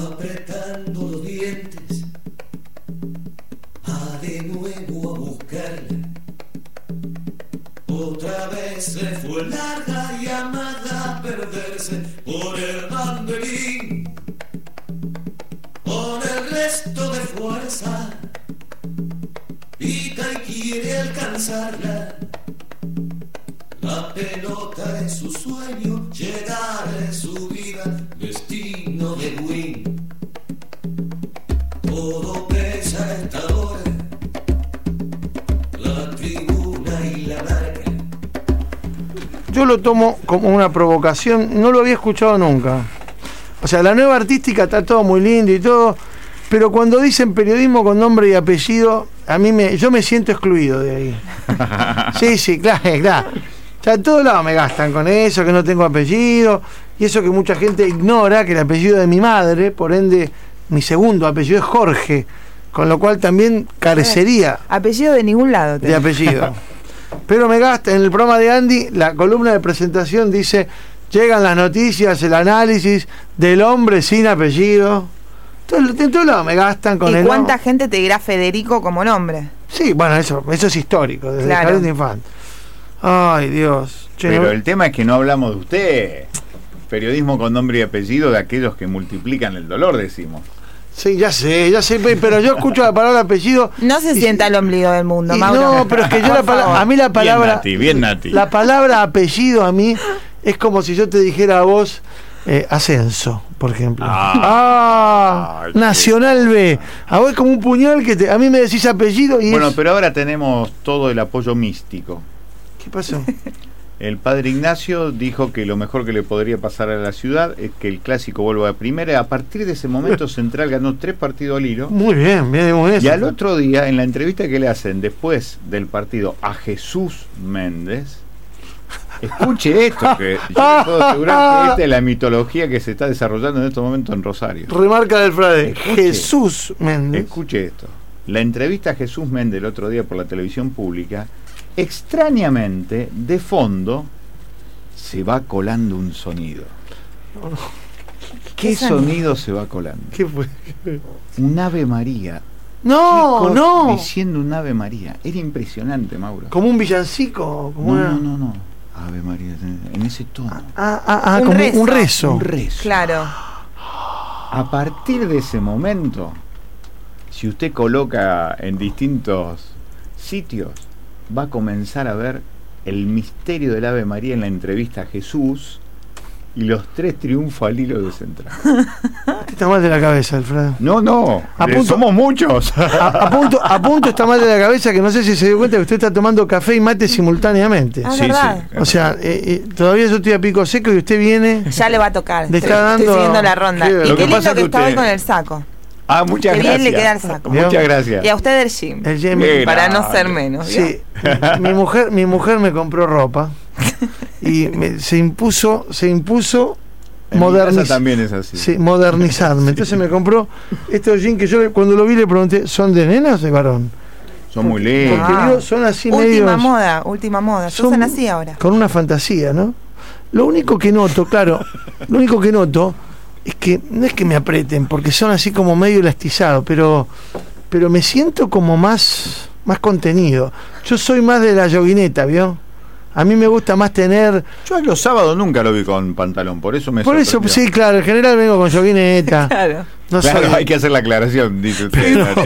apretando los dientes, a de nuevo a buscarla. Otra vez le fue larga llamada a perderse por el banderín, con el resto de fuerza, y quiere alcanzarla. La pelota es su sueño, llegar en su lo tomo como una provocación, no lo había escuchado nunca. O sea, la nueva artística está todo muy lindo y todo, pero cuando dicen periodismo con nombre y apellido, a mí me, yo me siento excluido de ahí. Sí, sí, claro, claro. O sea, en todos lados me gastan con eso, que no tengo apellido, y eso que mucha gente ignora, que el apellido de mi madre, por ende, mi segundo apellido es Jorge, con lo cual también carecería Apellido de ningún lado. de apellido. Pero me gasta, en el programa de Andy, la columna de presentación dice, llegan las noticias, el análisis del hombre sin apellido. Todo- En todos lados me gastan con ¿Y el cuánta nombre. gente te dirá Federico como nombre? Sí, bueno, eso, eso es histórico, desde Claro. el jardín de infante. Ay, Dios. Che, Pero no- el tema es que no hablamos de usted. Periodismo con nombre y apellido de aquellos que multiplican el dolor, decimos. Sí, ya sé, ya sé, pe- pero yo escucho la palabra apellido. No se y- sienta el ombligo del mundo, Mauro. no, pero es que yo la palabra, a mí la palabra, Bien Nati, bien Nati. la palabra apellido a mí es como si yo te dijera a vos eh, ascenso, por ejemplo. Ah. Ah, Ah, Nacional B. A vos es como un puñal que te, a mí me decís apellido y Bueno, es- pero ahora tenemos todo el apoyo místico. ¿Qué pasó? El padre Ignacio dijo que lo mejor que le podría pasar a la ciudad es que el clásico vuelva a primera. A partir de ese momento Central ganó tres partidos al hilo. Muy bien, bien, muy bien. Y al otro día, en la entrevista que le hacen después del partido a Jesús Méndez, escuche esto, que yo puedo asegurar que esta es la mitología que se está desarrollando en estos momentos en Rosario. Remarca del Frade. Jesús Méndez. Escuche esto. La entrevista a Jesús Méndez el otro día por la televisión pública, extrañamente, de fondo, se va colando un sonido. ¿Qué, ¿Qué sonido? se va colando? ¿Qué fue? Un Ave María. No, Chicos no. Diciendo un Ave María. Era impresionante, Mauro. Como un villancico. Como No, una- no, no, no. Ave María, en ese tono. Ah, ah, ah, Un como rezo. un rezo. Un rezo. Claro. A partir de ese momento, si usted coloca en distintos sitios, va a comenzar a ver el misterio del Ave María en la entrevista a Jesús y los tres triunfos al hilo de Central. Está mal de la cabeza, Alfredo. No, no, A punto- somos muchos. A, a punto, a punto está mal de la cabeza que no sé si se dio cuenta que usted está tomando café y mate simultáneamente. Ah, Sí, verdad. sí. O sea, eh, eh, todavía yo estoy a pico seco y usted viene. Ya le va a tocar. Le Estoy, está estoy dando- siguiendo la ronda. Qué- Y Lo qué que lindo pasa que que estaba con el saco. Ah, muchas Qué gracias. bien le queda el saco. Muchas gracias. Y a usted el gym. El Qué Para no ser menos. Sí, mi mujer, mi mujer me compró ropa y me- se impuso, se impuso modernizar. también es así. Sí, modernizarme. Entonces me compró estos jeans que yo le- cuando lo vi le pregunté, ¿son de nenas o de varón? Son muy Porque lindos. Ah. digo, son así Última medios- moda, última moda. Yo son así ahora. Con una fantasía, ¿no? Lo único que noto, claro, lo único que noto es que no es que me aprieten, porque son así como medio elastizados, pero, pero me siento como más, más contenido. Yo soy más de la yoguineta, ¿vio? A mí me gusta más tener. Yo los sábados nunca lo vi con pantalón, por eso me Por eso, sí, claro, en general vengo con yoguineta. Claro. No Claro, soy- hay que hacer la aclaración, dice usted.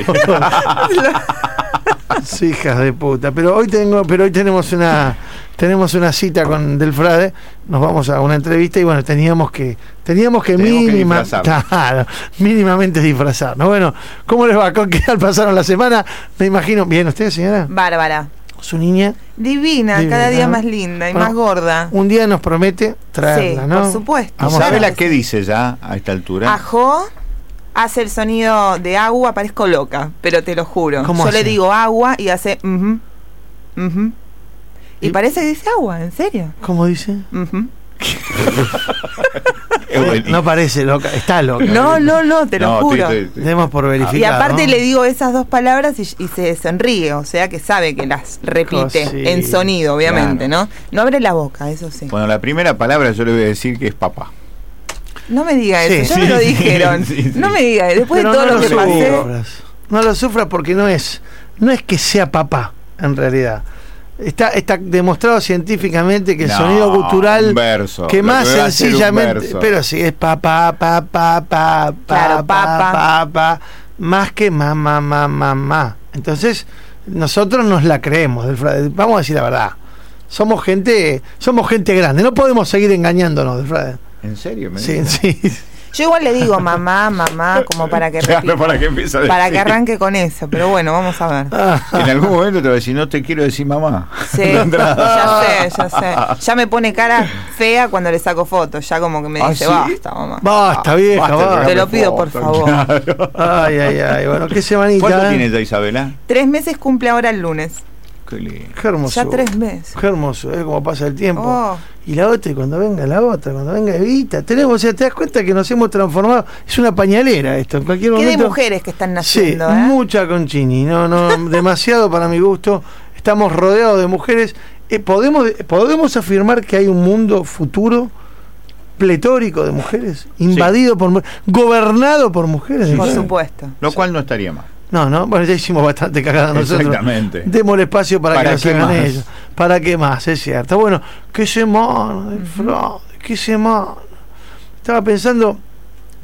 Sí, hijas de puta. Pero hoy tengo, pero hoy tenemos una tenemos una cita con Del Frade, nos vamos a una entrevista y bueno, teníamos que teníamos que, que mínima- disfrazarnos. claro, mínimamente disfrazarnos. Bueno, ¿cómo les va? ¿Con qué tal pasaron la semana? Me imagino, bien, ¿usted, señora? Bárbara. Su niña Divina, Divina. cada día más linda y Bueno, más gorda. un día nos promete traerla, Sí, ¿no? por supuesto. ¿Y Vamos a sabe la qué dice ya a esta altura? Ajo hace el sonido de agua, parezco loca, pero te lo juro. ¿Cómo Yo hace? le digo agua y hace mhm. Y Y- parece que dice agua, ¿en serio? ¿Cómo dice? No parece loca, está loca. No, no, no, te lo no, juro. Demos por verificado. Y aparte ¿no? le digo esas dos palabras y, y se sonríe, o sea que sabe que las repite en sonido, obviamente, Claro. ¿no? No abre la boca, eso sí. Bueno, la primera palabra yo le voy a decir que es papá. No me diga Sí. eso, ya me lo Sí, dijeron. sí, sí. No me diga, después Pero de todo no lo que lo pasé. sufras. No lo sufras porque no es, no es que sea papá, en realidad. Está, está demostrado científicamente que el No, sonido verso. que más que sencillamente, pero sí es papá, papá, papá, Claro, papá, papa. papá, más que mamá, mamá, mamá. Entonces, nosotros nos la creemos, del vamos a decir la verdad. Somos gente, somos gente grande, no podemos seguir engañándonos, del. ¿En serio? me Sí, sí. Yo igual le digo mamá, mamá, como para que Claro, repita, para que empiece a para que decir. arranque con eso. Pero bueno, vamos a ver. En algún momento te va a decir, no te quiero decir mamá. Sí, ya sé, ya sé. Ya me pone cara fea cuando le saco fotos. Ya como que me ¿Ah, dice, sí? basta, mamá. Basta, vieja, Basta. Te lo pido, por favor. claro. Ay, ay, ay. Bueno, qué semanita. ¿Cuánto ¿eh? tiene ya Isabela? Tres meses cumple ahora el lunes. Qué lindo. Qué hermoso. Ya tres meses. Qué hermoso, es como pasa el tiempo. Oh. Y la otra, y cuando venga la otra, cuando venga Evita. Tenemos, o sea, te das cuenta que nos hemos transformado. Es una pañalera esto. En cualquier Qué de momento. mujeres que están Sí, naciendo, ¿eh? mucha conchini. No, no, demasiado para mi gusto. Estamos rodeados de mujeres. Eh, podemos, podemos afirmar que hay un mundo futuro pletórico de mujeres, invadido por mu- gobernado por mujeres. Por ¿sí? supuesto. Lo cual no estaría mal. No, no, bueno, ya hicimos bastante cagada nosotros. Exactamente. Démosle espacio para, ¿Para que nos qué hagan ellos. ¿Para qué más? Es cierto. Bueno, qué semana del fraude, qué semana. Estaba pensando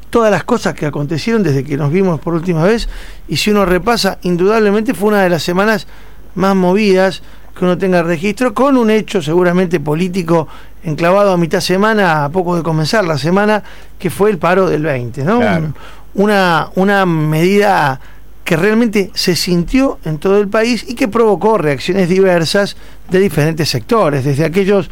todas las cosas que acontecieron desde que nos vimos por última vez y si uno repasa, indudablemente fue una de las semanas más movidas que uno tenga registro, con un hecho seguramente político enclavado a mitad semana, a poco de comenzar la semana, que fue el paro del 20, ¿no? Claro. Un- una, una medida que realmente se sintió en todo el país y que provocó reacciones diversas de diferentes sectores, desde aquellos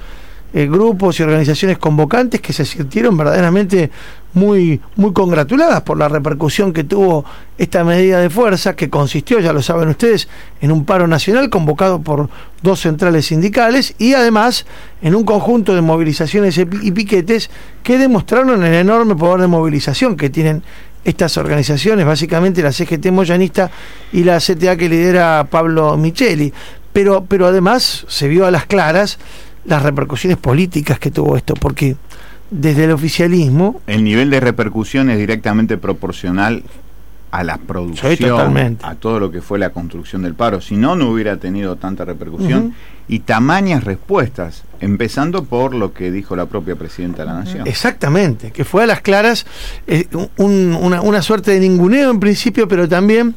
eh, grupos y organizaciones convocantes que se sintieron verdaderamente muy, muy congratuladas por la repercusión que tuvo esta medida de fuerza, que consistió, ya lo saben ustedes, en un paro nacional convocado por dos centrales sindicales y además en un conjunto de movilizaciones y pi- y piquetes que demostraron el enorme poder de movilización que tienen estas organizaciones, básicamente la CGT Moyanista y la CTA que lidera Pablo Micheli. Pero, pero además se vio a las claras las repercusiones políticas que tuvo esto, porque desde el oficialismo, El nivel de repercusión es directamente proporcional a la producción, a todo lo que fue la construcción del paro. Si no, no hubiera tenido tanta repercusión y tamañas respuestas, empezando por lo que dijo la propia presidenta de la Nación. exactamente, que fue a las claras eh, un- una, una suerte de ninguneo en principio, pero también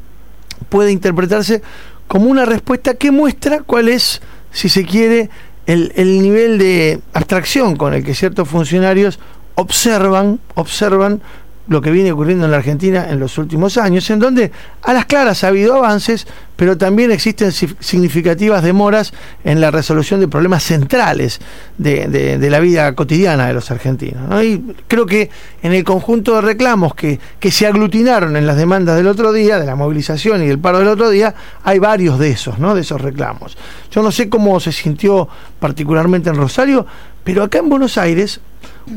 puede interpretarse como una respuesta que muestra cuál es, si se quiere, el, el nivel de abstracción con el que ciertos funcionarios observan, observan lo que viene ocurriendo en la Argentina en los últimos años, en donde a las claras ha habido avances, pero también existen si- significativas demoras en la resolución de problemas centrales de, de- la vida cotidiana de los argentinos. ¿no? Y creo que en el conjunto de reclamos que, que se aglutinaron en las demandas del otro día, de la movilización y del paro del otro día, hay varios de esos, ¿no? de esos reclamos. Yo no sé cómo se sintió particularmente en Rosario, pero acá en Buenos Aires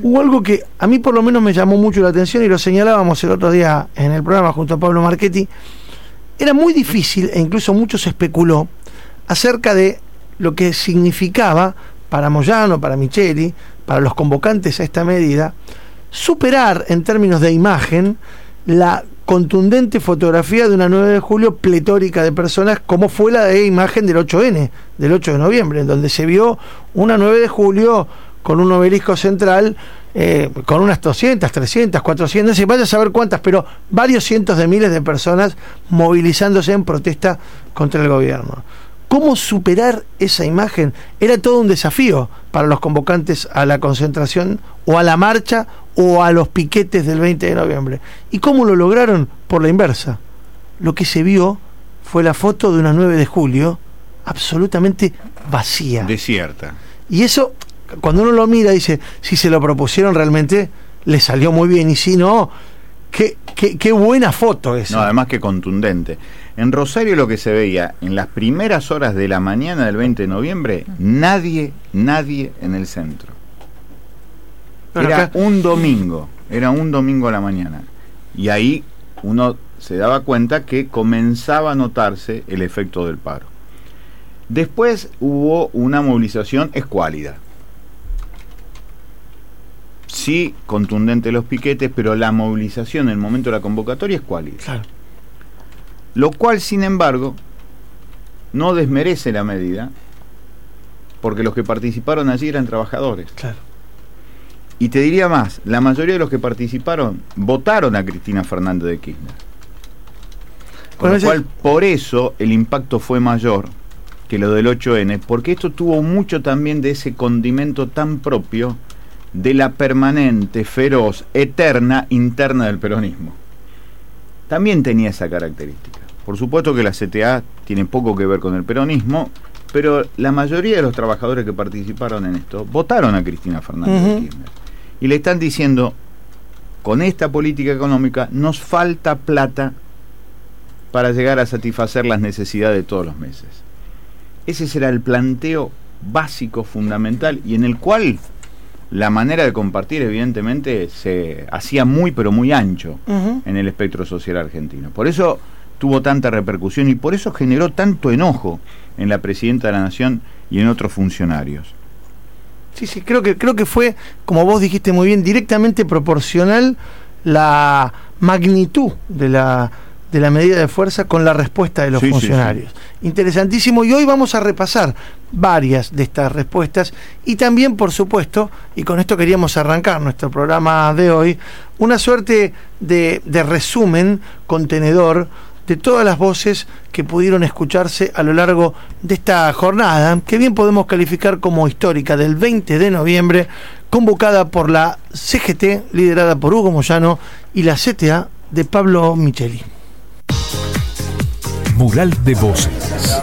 hubo algo que a mí por lo menos me llamó mucho la atención y lo señalábamos el otro día en el programa junto a Pablo Marchetti. Era muy difícil, e incluso mucho se especuló, acerca de lo que significaba para Moyano, para Micheli, para los convocantes a esta medida, superar en términos de imagen la contundente fotografía de una 9 de julio pletórica de personas como fue la de imagen del 8N, del 8 de noviembre, en donde se vio una 9 de julio con un obelisco central, eh, con unas 200, 300, 400, se vaya a saber cuántas, pero varios cientos de miles de personas movilizándose en protesta contra el gobierno. ¿Cómo superar esa imagen? Era todo un desafío para los convocantes a la concentración o a la marcha o a los piquetes del 20 de noviembre. ¿Y cómo lo lograron? Por la inversa. Lo que se vio fue la foto de una 9 de julio absolutamente vacía. Desierta. Y eso, cuando uno lo mira, dice, si se lo propusieron realmente, le salió muy bien. Y si no, qué, qué, qué buena foto esa. No, además que contundente. En Rosario lo que se veía en las primeras horas de la mañana del 20 de noviembre, nadie, nadie en el centro. Era un domingo, era un domingo a la mañana. Y ahí uno se daba cuenta que comenzaba a notarse el efecto del paro. Después hubo una movilización escuálida. Sí contundente los piquetes, pero la movilización en el momento de la convocatoria es cuálida. Claro. Lo cual, sin embargo, no desmerece la medida, porque los que participaron allí eran trabajadores. Claro. Y te diría más, la mayoría de los que participaron votaron a Cristina Fernández de Kirchner. Con Bueno, lo cual, por eso el impacto fue mayor que lo del 8N, porque esto tuvo mucho también de ese condimento tan propio de la permanente, feroz, eterna interna del peronismo. También tenía esa característica. Por supuesto que la CTA tiene poco que ver con el peronismo, pero la mayoría de los trabajadores que participaron en esto votaron a Cristina Fernández de. Kirchner. Y le están diciendo, con esta política económica nos falta plata para llegar a satisfacer las necesidades de todos los meses. Ese será el planteo básico, fundamental, y en el cual la manera de compartir, evidentemente, se hacía muy, pero muy ancho en el espectro social argentino. Por eso tuvo tanta repercusión y por eso generó tanto enojo en la presidenta de la Nación y en otros funcionarios. Sí, sí, creo que, creo que fue, como vos dijiste muy bien, directamente proporcional la magnitud de la, de la medida de fuerza con la respuesta de los Sí, sí, funcionarios. Interesantísimo. Y hoy vamos a repasar varias de estas respuestas y también, por supuesto, y con esto queríamos arrancar nuestro programa de hoy, una suerte de, de resumen contenedor de todas las voces que pudieron escucharse a lo largo de esta jornada, que bien podemos calificar como histórica, del 20 de noviembre, convocada por la CGT, liderada por Hugo Moyano, y la CTA de Pablo Micheli. Mural de voces.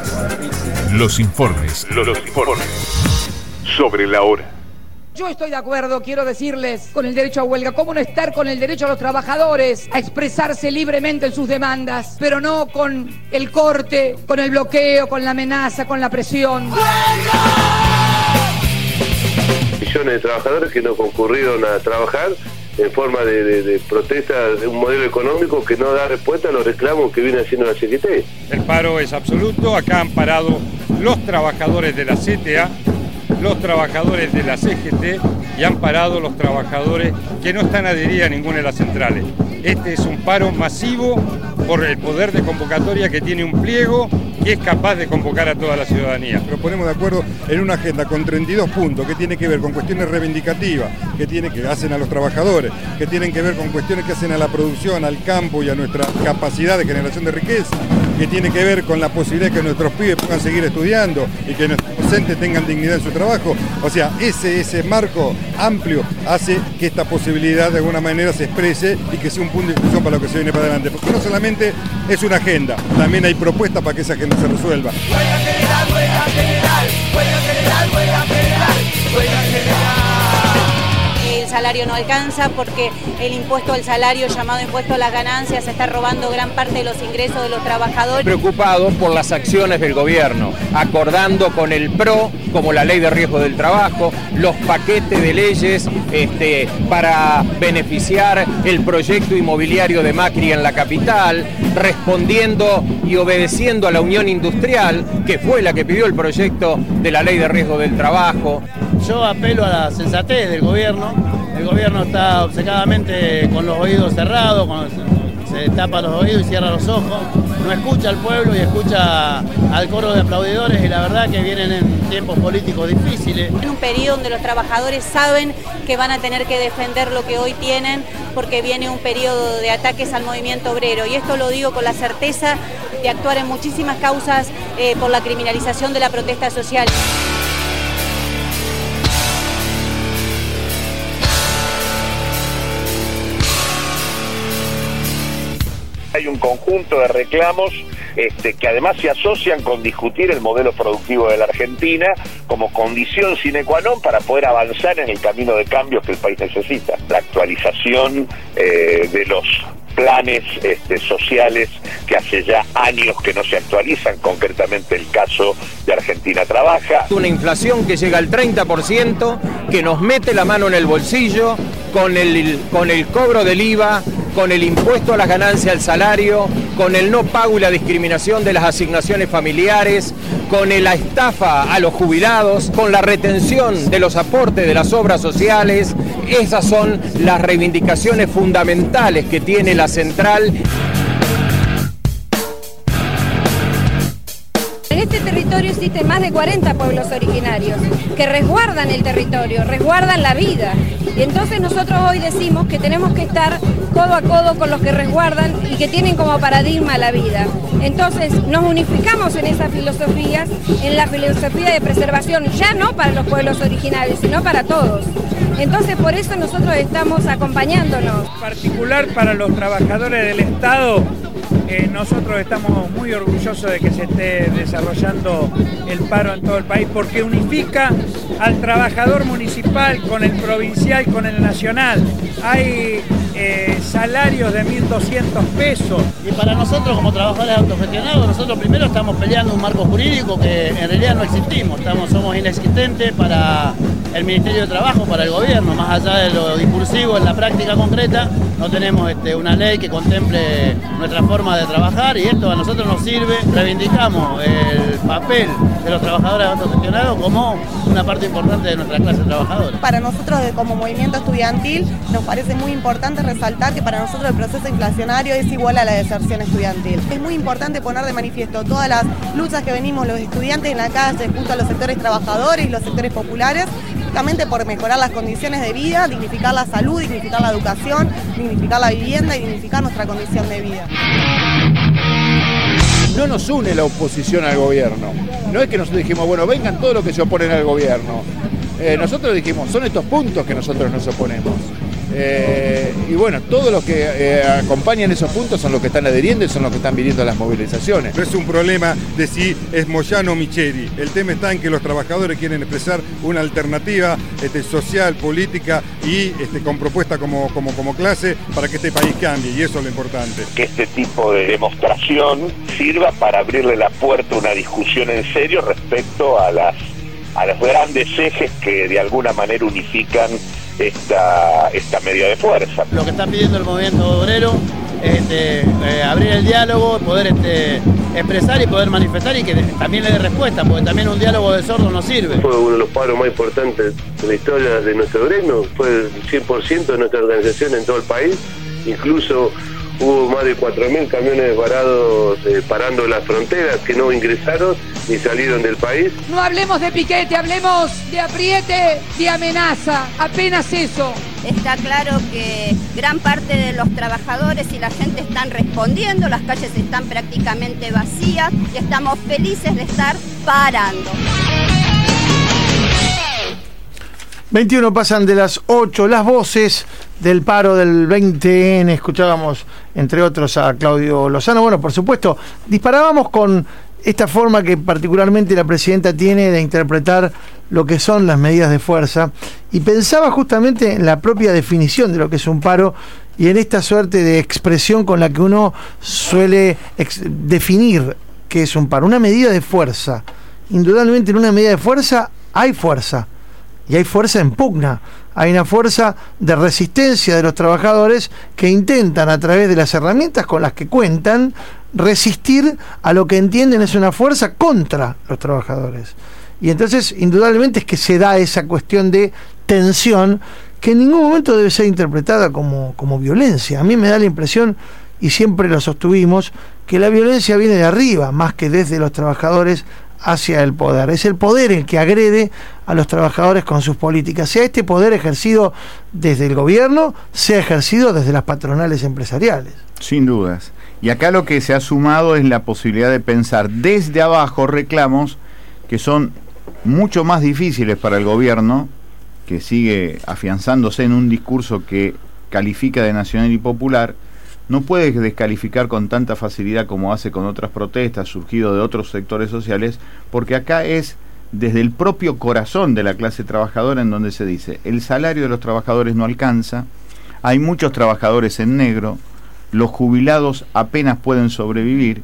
Los informes. Los, informes. Sobre la hora. Yo estoy de acuerdo, quiero decirles, con el derecho a huelga. ¿Cómo no estar con el derecho a los trabajadores a expresarse libremente en sus demandas, pero no con el corte, con el bloqueo, con la amenaza, con la presión? millones de trabajadores que no concurrieron a trabajar en forma de, protesta de un modelo económico que no da respuesta a los reclamos que viene haciendo la CGT. El paro es absoluto, acá han parado los trabajadores de la CTA, los trabajadores de la CGT y han parado los trabajadores que no están adheridos a ninguna de las centrales. Este es un paro masivo por el poder de convocatoria que tiene un pliego que es capaz de convocar a toda la ciudadanía. Nos ponemos de acuerdo en una agenda con 32 puntos que tiene que ver con cuestiones reivindicativas, que, tiene, que hacen a los trabajadores, que tienen que ver con cuestiones que hacen a la producción, al campo y a nuestra capacidad de generación de riqueza, que tiene que ver con la posibilidad de que nuestros pibes puedan seguir estudiando y que nuestros docentes tengan dignidad en su trabajo. O sea, ese, ese marco amplio hace que esta posibilidad de alguna manera se exprese y que sea un punto de discusión para lo que se viene para adelante. Porque no solamente es una agenda, también hay propuestas para que esa agenda se resuelva. El salario no alcanza porque el impuesto al salario, llamado impuesto a las ganancias, está robando gran parte de los ingresos de los trabajadores. preocupado por las acciones del gobierno, acordando con el PRO, como la ley de riesgo del trabajo, los paquetes de leyes este, para beneficiar el proyecto inmobiliario de Macri en la capital, respondiendo y obedeciendo a la Unión Industrial, que fue la que pidió el proyecto de la ley de riesgo del trabajo. Yo apelo a la sensatez del gobierno. El gobierno está obcecadamente con los oídos cerrados, con- se tapa los oídos y cierra los ojos. No escucha al pueblo y escucha al coro de aplaudidores y la verdad que vienen en tiempos políticos difíciles. En un periodo donde los trabajadores saben que van a tener que defender lo que hoy tienen porque viene un periodo de ataques al movimiento obrero. Y esto lo digo con la certeza de actuar en muchísimas causas eh, por la criminalización de la protesta social. Hay un conjunto de reclamos este, que además se asocian con discutir el modelo productivo de la Argentina como condición sine qua non para poder avanzar en el camino de cambios que el país necesita. La actualización eh, de los planes este, sociales que hace ya años que no se actualizan, concretamente el caso de Argentina Trabaja. Una inflación que llega al 30%, que nos mete la mano en el bolsillo con el, con el cobro del IVA, con el impuesto a las ganancias al salario, con el no pago y la discriminación de las asignaciones familiares, con la estafa a los jubilados, con la retención de los aportes de las obras sociales Esas son las reivindicaciones fundamentales que tiene la central. Existen más de 40 pueblos originarios que resguardan el territorio, resguardan la vida. Y entonces nosotros hoy decimos que tenemos que estar codo a codo con los que resguardan y que tienen como paradigma la vida. Entonces nos unificamos en esas filosofías, en la filosofía de preservación, ya no para los pueblos originarios, sino para todos. Entonces por eso nosotros estamos acompañándonos. En particular para los trabajadores del Estado, nosotros estamos muy orgullosos de que se esté desarrollando el paro en todo el país porque unifica al trabajador municipal con el provincial, con el nacional. Hay eh, salarios de 1.200 pesos. Y para nosotros como trabajadores autogestionados, nosotros primero estamos peleando un marco jurídico que en realidad no existimos, estamos, somos inexistentes para el Ministerio de Trabajo, para el gobierno, más allá de lo discursivo en la práctica concreta, no tenemos este, una ley que contemple nuestra forma de trabajar y esto a nosotros nos sirve, reivindicamos el papel de los trabajadores autogestionados como una parte importante de nuestra clase trabajadora. Para nosotros como movimiento estudiantil nos parece muy importante resaltar que para nosotros el proceso inflacionario es igual a la deserción estudiantil. Es muy importante poner de manifiesto todas las luchas que venimos los estudiantes en la calle junto a los sectores trabajadores y los sectores populares justamente por mejorar las condiciones de vida, dignificar la salud, dignificar la educación, dignificar la vivienda y dignificar nuestra condición de vida. No nos une la oposición al gobierno. No es que nosotros dijimos, bueno, vengan todos los que se oponen al gobierno. Eh, nosotros dijimos, son estos puntos que nosotros nos oponemos. Eh, y bueno, todos los que eh, acompañan esos puntos son los que están adheriendo y son los que están viniendo a las movilizaciones. No es un problema de si es Moyano o Micheli. El tema está en que los trabajadores quieren expresar una alternativa este, social, política y este, con propuesta como, como, como clase para que este país cambie. Y eso es lo importante. Que este tipo de demostración sirva para abrirle la puerta a una discusión en serio respecto a las a los grandes ejes que de alguna manera unifican esta, esta medida de fuerza. Lo que está pidiendo el movimiento obrero es este, eh, abrir el diálogo, poder este, expresar y poder manifestar y que también le dé respuesta, porque también un diálogo de sordos no sirve. Fue uno de los paros más importantes de la historia de nuestro gremio, fue el 100% de nuestra organización en todo el país, incluso hubo más de 4.000 camiones varados eh, parando las fronteras que no ingresaron ni salieron del país. No hablemos de piquete, hablemos de apriete, de amenaza, apenas eso. Está claro que gran parte de los trabajadores y la gente están respondiendo, las calles están prácticamente vacías y estamos felices de estar parando. 21 pasan de las 8, las voces del paro del 20N, escuchábamos entre otros a Claudio Lozano. Bueno, por supuesto, disparábamos con esta forma que particularmente la presidenta tiene de interpretar lo que son las medidas de fuerza y pensaba justamente en la propia definición de lo que es un paro y en esta suerte de expresión con la que uno suele definir qué es un paro, una medida de fuerza. Indudablemente en una medida de fuerza hay fuerza y hay fuerza en pugna, hay una fuerza de resistencia de los trabajadores que intentan a través de las herramientas con las que cuentan resistir a lo que entienden es una fuerza contra los trabajadores. Y entonces, indudablemente es que se da esa cuestión de tensión que en ningún momento debe ser interpretada como, como violencia. A mí me da la impresión, y siempre lo sostuvimos, que la violencia viene de arriba, más que desde los trabajadores hacia el poder. Es el poder el que agrede a los trabajadores con sus políticas, sea este poder ejercido desde el gobierno, sea ejercido desde las patronales empresariales. Sin dudas. Y acá lo que se ha sumado es la posibilidad de pensar desde abajo reclamos que son mucho más difíciles para el gobierno, que sigue afianzándose en un discurso que califica de nacional y popular, no puede descalificar con tanta facilidad como hace con otras protestas surgido de otros sectores sociales, porque acá es desde el propio corazón de la clase trabajadora en donde se dice, el salario de los trabajadores no alcanza, hay muchos trabajadores en negro, los jubilados apenas pueden sobrevivir,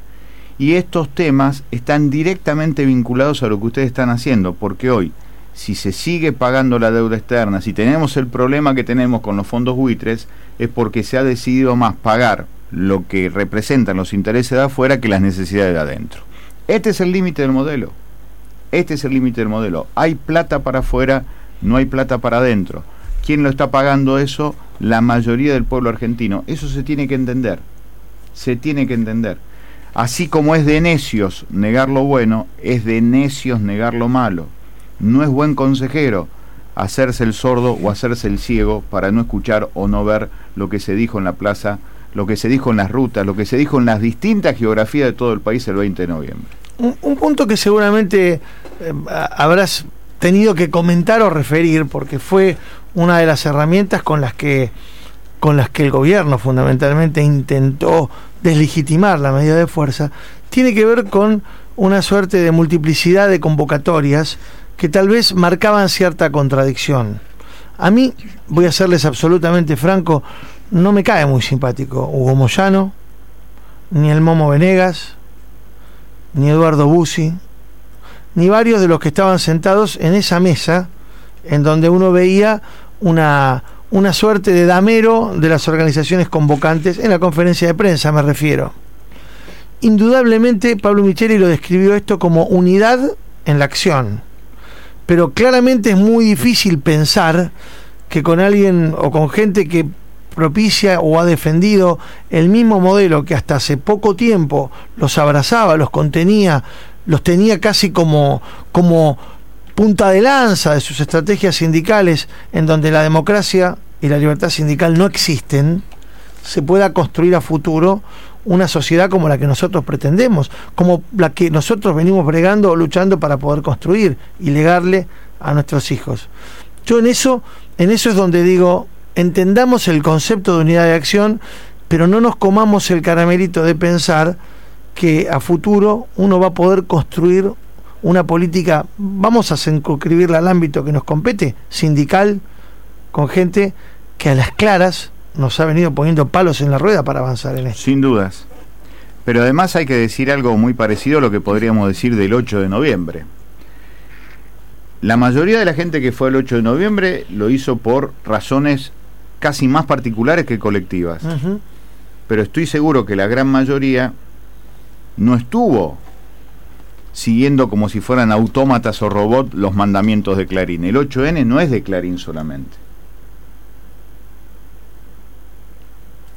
y estos temas están directamente vinculados a lo que ustedes están haciendo, porque hoy, si se sigue pagando la deuda externa, si tenemos el problema que tenemos con los fondos buitres, es porque se ha decidido más pagar lo que representan los intereses de afuera que las necesidades de adentro. Este es el límite del modelo. Este es el límite del modelo. Hay plata para afuera, no hay plata para adentro. ¿Quién lo está pagando eso? La mayoría del pueblo argentino. Eso se tiene que entender. Se tiene que entender. Así como es de necios negar lo bueno, es de necios negar lo malo. No es buen consejero hacerse el sordo o hacerse el ciego para no escuchar o no ver lo que se dijo en la plaza, lo que se dijo en las rutas, lo que se dijo en las distintas geografías de todo el país el 20 de noviembre. Un, un punto que seguramente eh, habrás tenido que comentar o referir, porque fue una de las herramientas con las que con las que el gobierno fundamentalmente intentó deslegitimar la medida de fuerza, tiene que ver con una suerte de multiplicidad de convocatorias que tal vez marcaban cierta contradicción. A mí, voy a serles absolutamente franco, no me cae muy simpático Hugo Moyano, ni el Momo Venegas, ni Eduardo Bussi, ni varios de los que estaban sentados en esa mesa en donde uno veía una, una suerte de damero de las organizaciones convocantes, en la conferencia de prensa me refiero. Indudablemente Pablo Micheli lo describió esto como unidad en la acción, pero claramente es muy difícil pensar que con alguien o con gente que propicia o ha defendido el mismo modelo que hasta hace poco tiempo los abrazaba, los contenía, los tenía casi como, como punta de lanza de sus estrategias sindicales, en donde la democracia y la libertad sindical no existen, se pueda construir a futuro una sociedad como la que nosotros pretendemos, como la que nosotros venimos bregando o luchando para poder construir y legarle a nuestros hijos. Yo en eso, en eso es donde digo, entendamos el concepto de unidad de acción, pero no nos comamos el caramelito de pensar que a futuro uno va a poder construir una política, vamos a circunscribirla al ámbito que nos compete, sindical, con gente que a las claras nos ha venido poniendo palos en la rueda para avanzar en esto. Sin dudas. Pero además hay que decir algo muy parecido a lo que podríamos decir del 8 de noviembre. La mayoría de la gente que fue el 8 de noviembre lo hizo por razones casi más particulares que colectivas. Pero estoy seguro que la gran mayoría no estuvo siguiendo como si fueran autómatas o robots los mandamientos de Clarín. El 8N no es de Clarín solamente.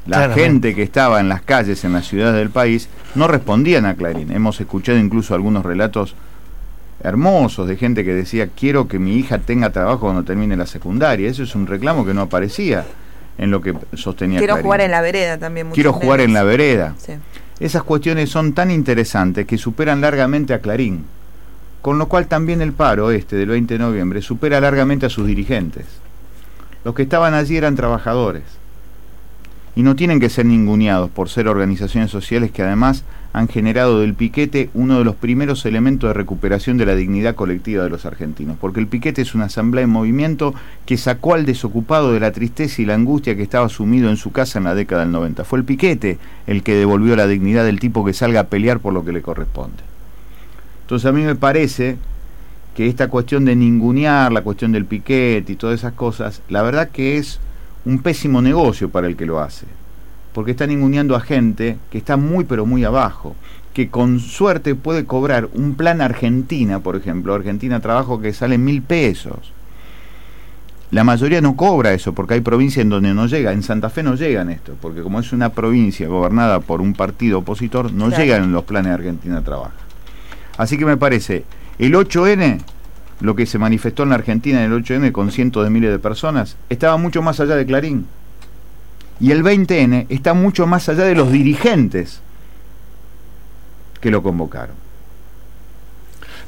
La gente que estaba en las calles, en las ciudades del país, no respondían a Clarín. Hemos escuchado incluso algunos relatos hermosos de gente que decía, quiero que mi hija tenga trabajo cuando termine la secundaria. Eso es un reclamo que no aparecía en lo que sostenía Quiero Clarín. jugar en la vereda también. Quiero jugar en la vereda. Sí. Esas cuestiones son tan interesantes que superan largamente a Clarín, con lo cual también el paro este del 20 de noviembre supera largamente a sus dirigentes. Los que estaban allí eran trabajadores y no tienen que ser ninguneados por ser organizaciones sociales que además han generado del piquete uno de los primeros elementos de recuperación de la dignidad colectiva de los argentinos, porque el piquete es una asamblea en movimiento que sacó al desocupado de la tristeza y la angustia que estaba sumido en su casa en la década del 90. Fue el piquete el que devolvió la dignidad del tipo que salga a pelear por lo que le corresponde. Entonces a mí me parece que esta cuestión de ningunear, la cuestión del piquete y todas esas cosas, la verdad que es un pésimo negocio para el que lo hace porque está ninguneando a gente que está muy pero muy abajo, que con suerte puede cobrar un plan Argentina, por ejemplo, Argentina Trabajo que sale mil pesos. La mayoría no cobra eso porque hay provincias en donde no llega. En Santa Fe no llegan esto, porque como es una provincia gobernada por un partido opositor, no Claro. llegan los planes Argentina Trabaja. Así que me parece, el 8N, lo que se manifestó en la Argentina en el 8N con cientos de miles de personas, estaba mucho más allá de Clarín. Y el 20N está mucho más allá de los dirigentes que lo convocaron.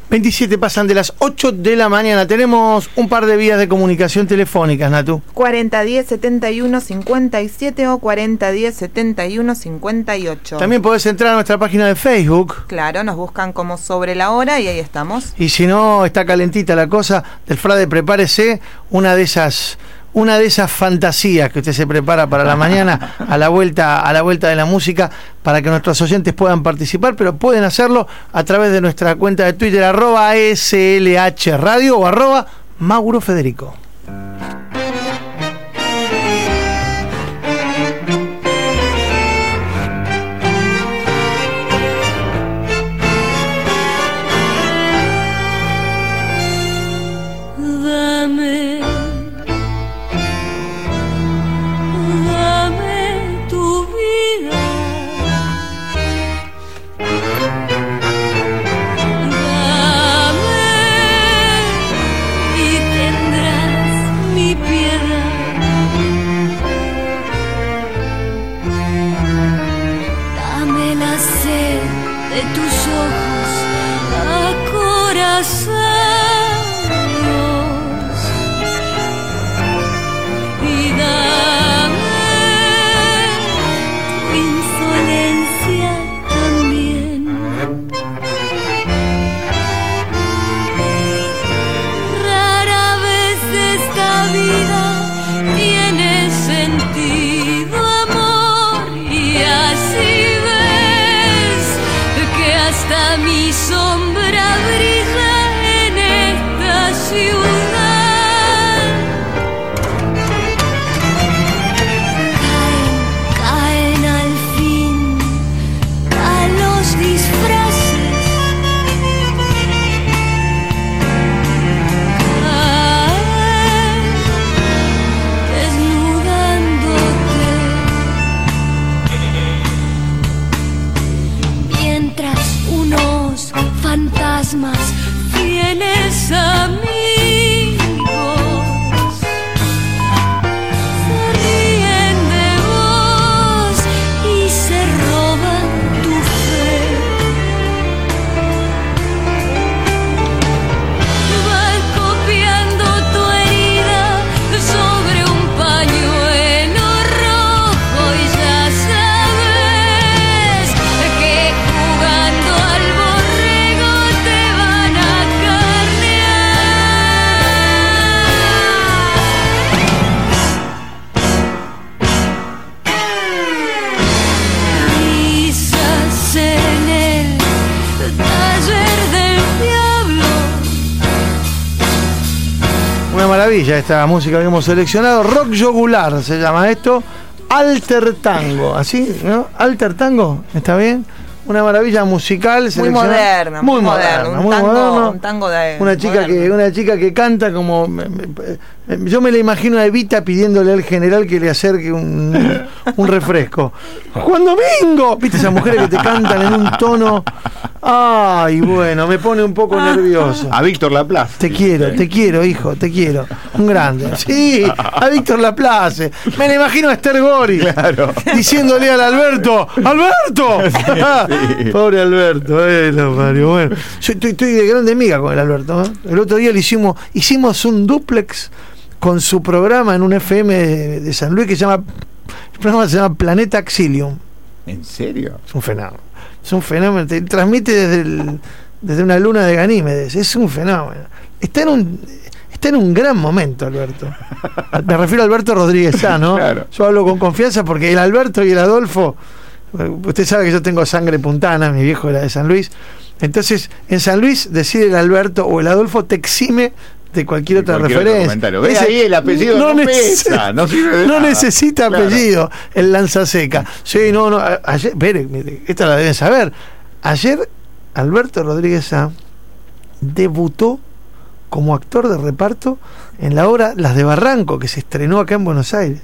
27 pasan de las 8 de la mañana. Tenemos un par de vías de comunicación telefónicas, Natu. 4010 71 57 o 4010 71 58. También podés entrar a nuestra página de Facebook. Claro, nos buscan como sobre la hora y ahí estamos. Y si no está calentita la cosa, del Frade prepárese una de esas una de esas fantasías que usted se prepara para la mañana a la vuelta a la vuelta de la música para que nuestros oyentes puedan participar, pero pueden hacerlo a través de nuestra cuenta de Twitter arroba SLH Radio o arroba Mauro Federico. Maravilla esta música que hemos seleccionado. Rock Yogular se llama esto. Alter Tango. ¿Así? ¿No? Alter Tango. ¿Está bien? Una maravilla musical. Muy moderna, muy, moderno. Un, muy tango, moderno. un tango de. Una chica, que, una chica que canta como. yo me la imagino a Evita pidiéndole al general que le acerque un, un refresco. ¡Juan Domingo! ¿Viste esas mujeres que te cantan en un tono? Ay, bueno, me pone un poco nervioso. A Víctor Laplace. Te quiero, te quiero, hijo, te quiero. Un grande. Sí, a Víctor Laplace. Me la imagino a Esther Gori. Diciéndole al Alberto, ¡Alberto! Pobre Alberto, eh, lo parió. Bueno, yo estoy, estoy de grande amiga con el Alberto. ¿eh? El otro día le hicimos, hicimos un duplex con su programa en un FM de, de San Luis que se llama, el programa se llama Planeta Axilium. ¿En serio? Es un fenómeno. Es un fenómeno. Te transmite desde, el- desde una luna de Ganímedes. Es un fenómeno. Está en un, está en un gran momento, Alberto. Me refiero a Alberto Rodríguez ¿no? Claro. Yo hablo con confianza porque el Alberto y el Adolfo. eh, Usted sabe que yo tengo sangre puntana, mi viejo era de San Luis. Entonces, en San Luis, decir el Alberto o el Adolfo te exime de cualquier otra cualquier otro referencia. comentario. Ve ahí el apellido no neces- pesa, no sirve no necesita Claro. apellido el lanzaseca. Sí, no, Ayer, mire, esta la deben saber. Ayer Alberto Rodríguez debutó como actor de reparto en la obra Las de Barranco, que se estrenó acá en Buenos Aires.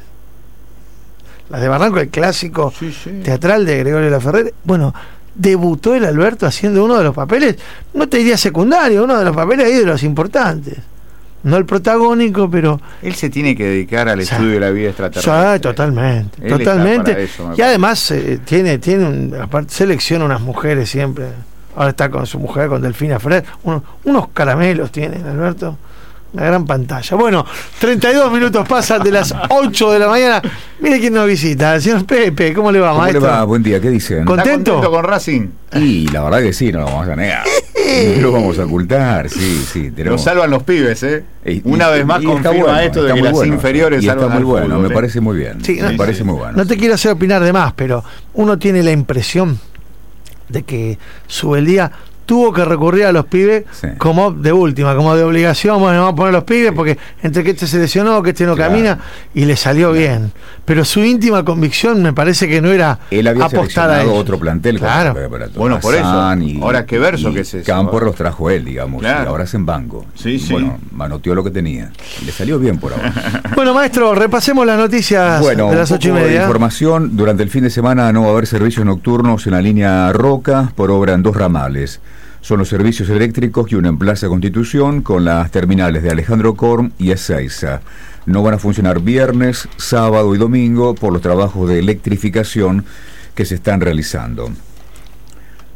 Las de Barranco, el clásico teatral de Gregorio Laferrer. Bueno, debutó el Alberto haciendo uno de los papeles, no te diría secundario, uno de los papeles ahí de los importantes. No el protagónico, pero Él se tiene que dedicar al sea, estudio de la vida extraterrestre. Sí, totalmente, Él totalmente. eso, y además eh, tiene, tiene un, aparte selecciona unas mujeres siempre. Ahora está con su mujer, con Delfina. Unos, unos caramelos tienen, Alberto. Una gran pantalla. Bueno, 32 minutos pasan de las 8 de la mañana. Mire quién nos visita, el señor Pepe. ¿Cómo le va, ¿Cómo le maestro? va? Buen día, ¿qué dicen? ¿Contento? ¿Está contento con Racing? Y la verdad que sí, no lo vamos a negar. No lo vamos a ocultar, sí, sí. Lo tenemos- salvan los pibes, ¿eh? Y- Una y- vez más está confirma bueno, esto de está que muy las bueno. inferiores Y está salvan muy al bueno, fútbol, me ¿eh? parece muy bien. Sí, me no- parece muy bueno. No te quiero hacer opinar de más, pero uno tiene la impresión de que Subeldía tuvo que recurrir a los pibes como de última, como de obligación, bueno, vamos a poner los pibes porque entre que este se lesionó, que este no Claro. camina, y le salió bien. Pero su íntima convicción me parece que no era Él había apostar a otro plantel Claro. Bueno, por eso. Y- Ahora, qué verso que es eso, Campos los trajo él, digamos. Claro. Y ahora es en banco. Sí, sí. Bueno, manoteó lo que tenía. Le salió bien por ahora. Bueno, maestro, repasemos las noticias Bueno, de las ocho y de media. información. Durante el fin de semana no va a haber servicios nocturnos en la línea Roca por obra en dos ramales. Son los servicios eléctricos y uno en Plaza Constitución con las terminales de Alejandro Korn y Ezeiza. No van a funcionar viernes, sábado y domingo por los trabajos de electrificación que se están realizando.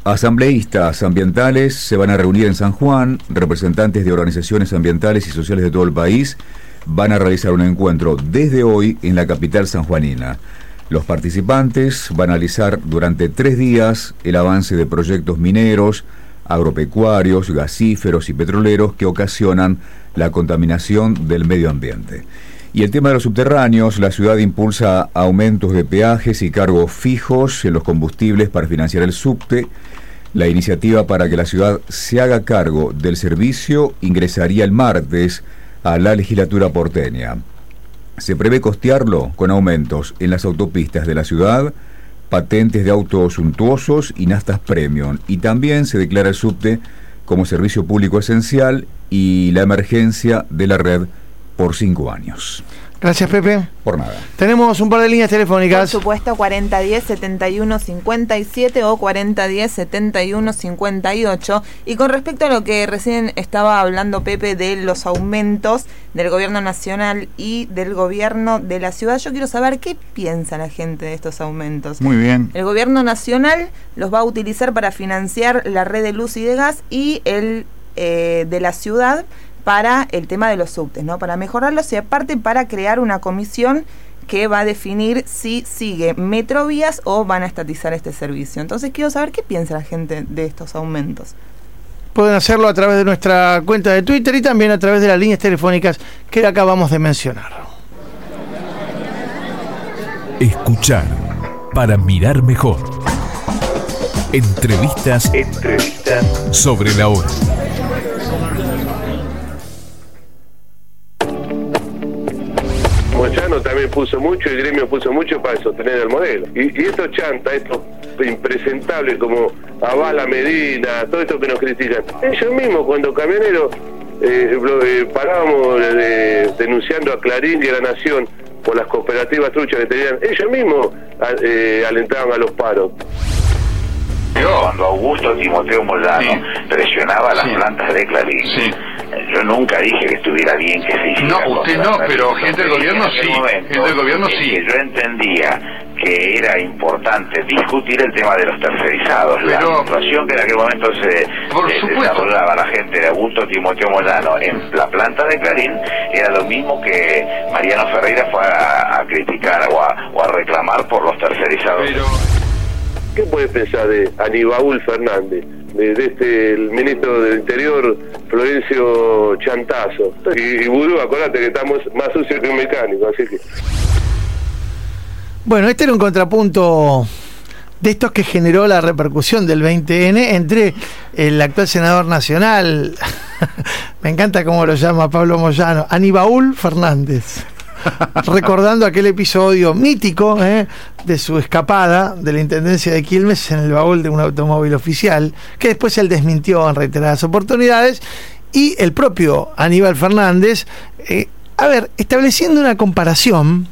Asambleístas ambientales se van a reunir en San Juan, representantes de organizaciones ambientales y sociales de todo el país van a realizar un encuentro desde hoy en la capital sanjuanina. Los participantes van a analizar durante tres días el avance de proyectos mineros, agropecuarios, gasíferos y petroleros que ocasionan la contaminación del medio ambiente. Y el tema de los subterráneos, la ciudad impulsa aumentos de peajes y cargos fijos en los combustibles para financiar el subte. La iniciativa para que la ciudad se haga cargo del servicio ingresaría el martes a la legislatura porteña. Se prevé costearlo con aumentos en las autopistas de la ciudad, patentes de autos suntuosos y nastas premium. Y también se declara el subte como servicio público esencial y la emergencia de la red por cinco años. Gracias, Pepe. Por nada. Tenemos un par de líneas Por telefónicas. supuesto, 4010-7157 o 4010-7158. Y con respecto a lo que recién estaba hablando Pepe de los aumentos del gobierno nacional y del gobierno de la ciudad, yo quiero saber qué piensa la gente de estos aumentos. Muy bien. El gobierno nacional los va a utilizar para financiar la red de luz y de gas y el eh, de la ciudad para el tema de los subtes, ¿no? Para mejorarlos y aparte para crear una comisión que va a definir si sigue Metrovías o van a estatizar este servicio. Entonces quiero saber qué piensa la gente de estos aumentos. Pueden hacerlo a través de nuestra cuenta de Twitter y también a través de las líneas telefónicas que acabamos de mencionar. Escuchar para mirar mejor. Entrevistas, sobre la hora. Moyano también puso mucho, el gremio puso mucho para sostener el modelo. Y, y estos chantas, estos impresentables como Avala Medina, todo esto que nos critican, ellos mismos cuando camioneros eh, eh, parábamos denunciando a Clarín y a La Nación por las cooperativas truchas que tenían, ellos mismos a- eh, alentaban a los paros. Cuando Augusto Timoteo Moyano presionaba las plantas de Clarín, yo nunca dije que estuviera bien que se hiciera. No, usted no, pero gente del gobierno sí, gente del gobierno sí. que yo entendía que era importante discutir el tema de los tercerizados, Pero- la situación que en aquel momento se, Por se desarrollaba la gente de Augusto Timoteo Moyano en la planta de Clarín era lo mismo que Mariano Ferreira fue a, a criticar o a, o a reclamar por los tercerizados. ¿Qué puede pensar de Aníbal Fernández? De, este, el ministro del Interior, Florencio Chantazo. Y, y Burú, acuérdate que estamos más sucios que un mecánico, así que... Bueno, este era un contrapunto de estos que generó la repercusión del 20N entre el actual senador nacional, me encanta cómo lo llama Pablo Moyano, Aníbal Fernández. Recordando aquel episodio mítico ¿eh? de su escapada de la intendencia de Quilmes en el baúl de un automóvil oficial, que después él desmintió en reiteradas oportunidades, y el propio Aníbal Fernández, eh, a ver, estableciendo una comparación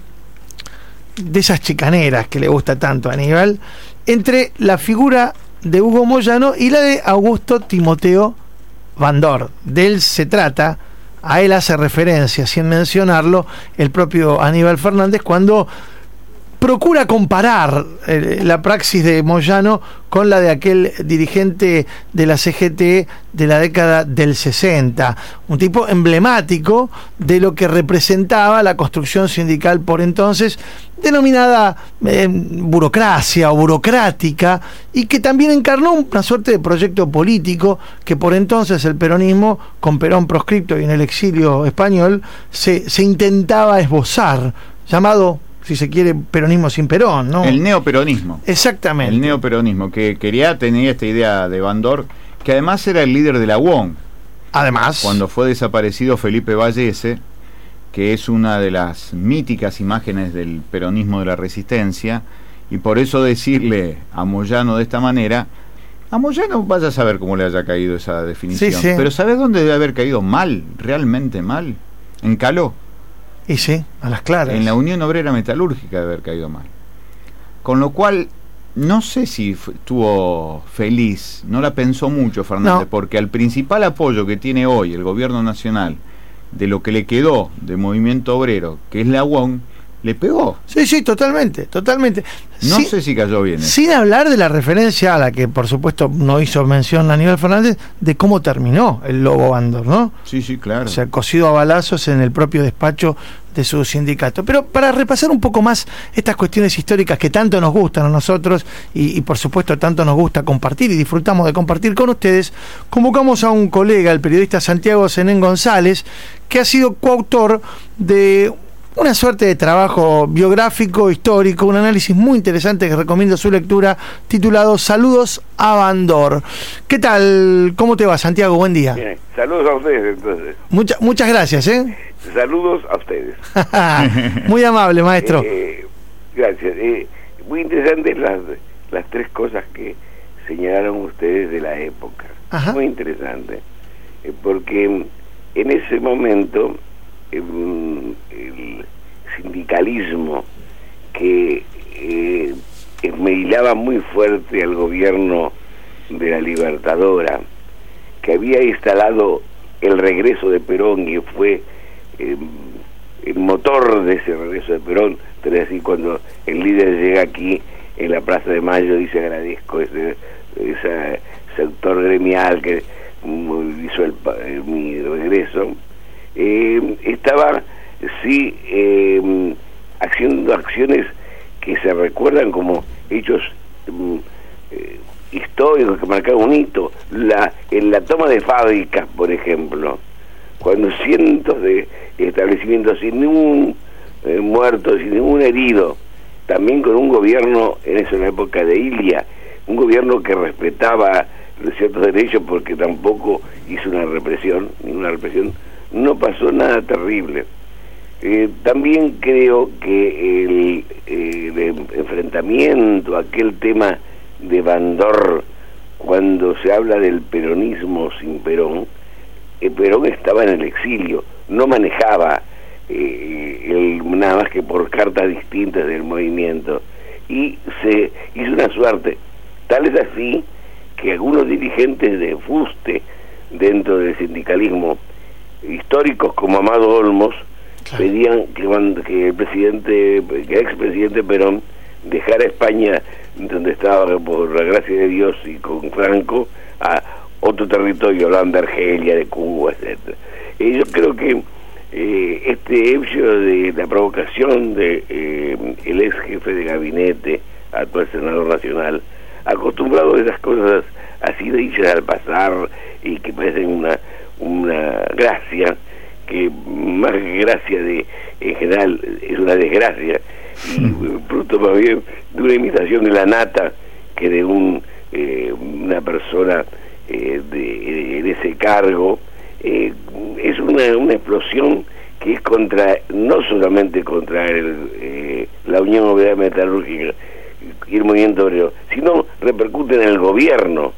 de esas chicaneras que le gusta tanto a Aníbal, entre la figura de Hugo Moyano y la de Augusto Timoteo Vandor. De él se trata, a él hace referencia, sin mencionarlo, el propio Aníbal Fernández cuando procura comparar eh, la praxis de Moyano con la de aquel dirigente de la CGT de la década del 60, un tipo emblemático de lo que representaba la construcción sindical por entonces, denominada eh, burocracia o burocrática, y que también encarnó una suerte de proyecto político que por entonces el peronismo, con Perón proscripto y en el exilio español, se, se intentaba esbozar, llamado si se quiere, peronismo sin Perón, ¿no? El neoperonismo. Exactamente. El neoperonismo, que quería tener esta idea de Bandor, que además era el líder de la UON. Además. Cuando fue desaparecido Felipe Vallese, que es una de las míticas imágenes del peronismo de la resistencia, y por eso decirle a Moyano de esta manera, a Moyano vaya a saber cómo le haya caído esa definición. Sí, sí. Pero ¿sabes dónde debe haber caído mal? Realmente mal. En Caló. Y sí, a las claras. En la Unión Obrera Metalúrgica debe haber caído mal. Con lo cual, no sé si estuvo feliz, no la pensó mucho Fernández, No. porque al principal apoyo que tiene hoy el gobierno nacional de lo que le quedó de movimiento obrero, que es la UON, le pegó. Sí, sí, totalmente, totalmente. No sé si cayó bien. eso. Sin hablar de la referencia a la que, por supuesto, no hizo mención Aníbal Fernández, de cómo terminó el Lobo Bandor, ¿no? Sí, sí, claro. O sea, cosido a balazos en el propio despacho de su sindicato. Pero para repasar un poco más estas cuestiones históricas que tanto nos gustan a nosotros y, y, por supuesto tanto nos gusta compartir y disfrutamos de compartir con ustedes, convocamos a un colega, el periodista Santiago Zenén González, que ha sido coautor de una suerte de trabajo biográfico, histórico, un análisis muy interesante que recomiendo su lectura, titulado Saludos a Bandor. ¿Qué tal? ¿Cómo te va, Santiago? Buen día. Bien, saludos a ustedes entonces. Mucha- muchas gracias, ¿eh? Saludos a ustedes. Muy amable, maestro. Eh, gracias. Eh, muy interesantes las, las tres cosas que señalaron ustedes de la época. Muy interesante. Eh, porque en ese momento el sindicalismo que eh, esmerilaba muy fuerte al gobierno de la Libertadora, que había instalado el regreso de Perón y fue eh, el motor de ese regreso de Perón, pero así cuando el líder llega aquí en la Plaza de Mayo dice agradezco ese, sector gremial que movilizó el, pa- eh, mi regreso, eh, estaba sí eh, haciendo acciones que se recuerdan como hechos mm, eh, históricos que marcaron un hito, la, en la toma de fábricas, por ejemplo, cuando cientos de establecimientos sin ningún eh, muerto, sin ningún herido, también con un gobierno, en esa época de Ilia, un gobierno que respetaba ciertos derechos porque tampoco hizo una represión, ninguna represión, no pasó nada terrible. Eh, también creo que el, em- enfrentamiento, aquel tema de Bandor, cuando se habla del peronismo sin Perón, eh, Perón estaba en el exilio, no manejaba eh, el, nada más que por cartas distintas del movimiento y se hizo una suerte. Tal es así que algunos dirigentes de fuste dentro del sindicalismo históricos como Amado Olmos pedían que, el presidente, que el expresidente Perón dejara España donde estaba por la gracia de Dios y con Franco a otro territorio, Holanda, Argelia, de Cuba, etcétera. Y yo creo que eh, este hecho de la provocación de eh, el ex jefe de gabinete, actual senador nacional, acostumbrado a esas cosas así dichas al pasar y que parecen una, una gracia, que más que gracia de en general es una desgracia y fruto más bien de una imitación de la nata que de un eh, una persona eh, de, ese cargo eh, es una, una explosión que es contra no solamente contra el, eh, la Unión Obrera Metalúrgica y el movimiento obrero, sino repercute en el gobierno,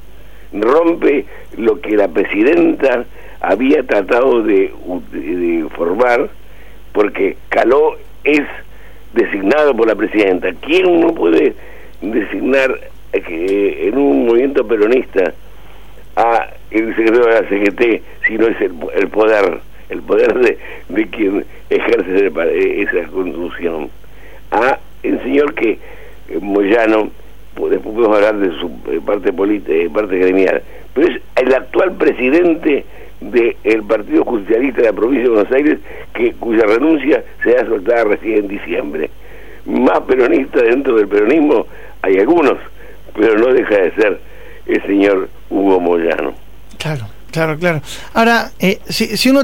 rompe lo que la presidenta había tratado de, formar, porque Caló es designado por la presidenta. ¿Quién no puede designar eh, que, en un movimiento peronista a el secretario de la CGT si no es el, poder, el poder de, de quien ejerce eh, esa conducción? A el señor que eh, Moyano, pues, después podemos hablar de su eh, parte política, parte gremial, pero es el actual presidente del Partido Justicialista de la provincia de Buenos Aires, que cuya renuncia será soltada recién en diciembre. Más peronista dentro del peronismo hay algunos, pero no deja de ser el señor Hugo Moyano. Claro, claro, claro. Ahora, eh, si, si uno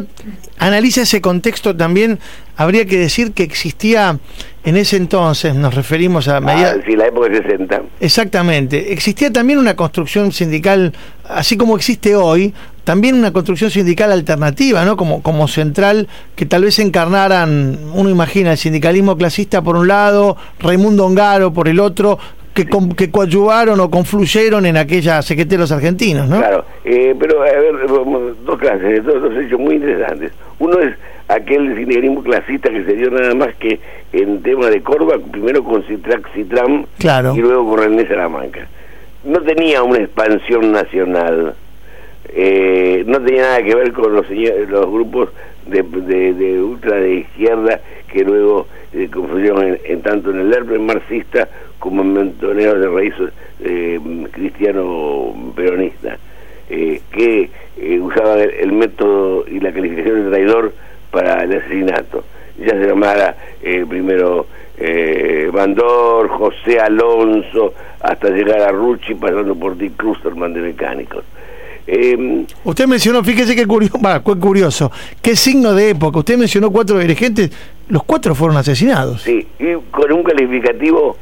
analiza ese contexto también, habría que decir que existía en ese entonces, nos referimos a Ah, media- sí, la época de 60. Exactamente. Existía también una construcción sindical, así como existe hoy, también una construcción sindical alternativa, ¿no? Como, como central, que tal vez encarnaran, uno imagina, el sindicalismo clasista por un lado, Raimundo Ongaro por el otro, que, com- que coadyuvaron o confluyeron en aquella CGT de los argentinos, ¿no? Claro, eh, pero a ver, dos clases, dos, dos hechos muy interesantes. Uno es aquel sindicalismo clasista que se dio nada más que en tema de Corva, primero con Citrac Citram Claro. y luego con René Salamanca. No tenía una expansión nacional, eh, no tenía nada que ver con los, los grupos de, de, de ultra de izquierda que luego eh, confundieron en, en tanto en el herbe marxista como en mentoneos de raíz eh, cristiano peronista, eh, que eh, usaban el, el método y la calificación de traidor para el asesinato. Ya se llamara eh, primero eh, Bandor, José Alonso, hasta llegar a Rucci, pasando por Dick Klusterman de mecánicos. Eh, Usted mencionó, fíjese qué curioso, qué curioso, qué signo de época. Usted mencionó cuatro dirigentes, los cuatro fueron asesinados. Sí, y con un calificativo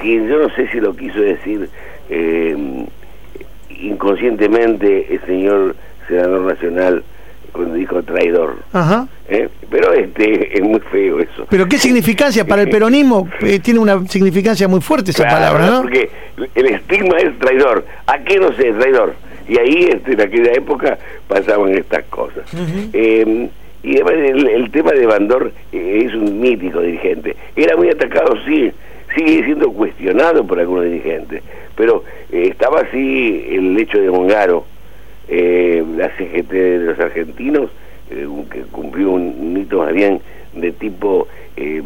que yo no sé si lo quiso decir eh, inconscientemente el señor senador nacional cuando dijo traidor. Ajá. ¿eh? Pero este es muy feo eso. Pero qué significancia para el peronismo eh, tiene una significancia muy fuerte esa Claro, palabra, ¿no? Porque el estigma es traidor. ¿A qué no sé, traidor? Y ahí, este, en aquella época, pasaban estas cosas. Eh, y además el, el tema de Bandor eh, es un mítico dirigente. Era muy atacado, sí, sigue siendo cuestionado por algunos dirigentes, pero estaba así el hecho de Mongaro, eh, la CGT de los argentinos, eh, que cumplió un, hito más bien de tipo, eh,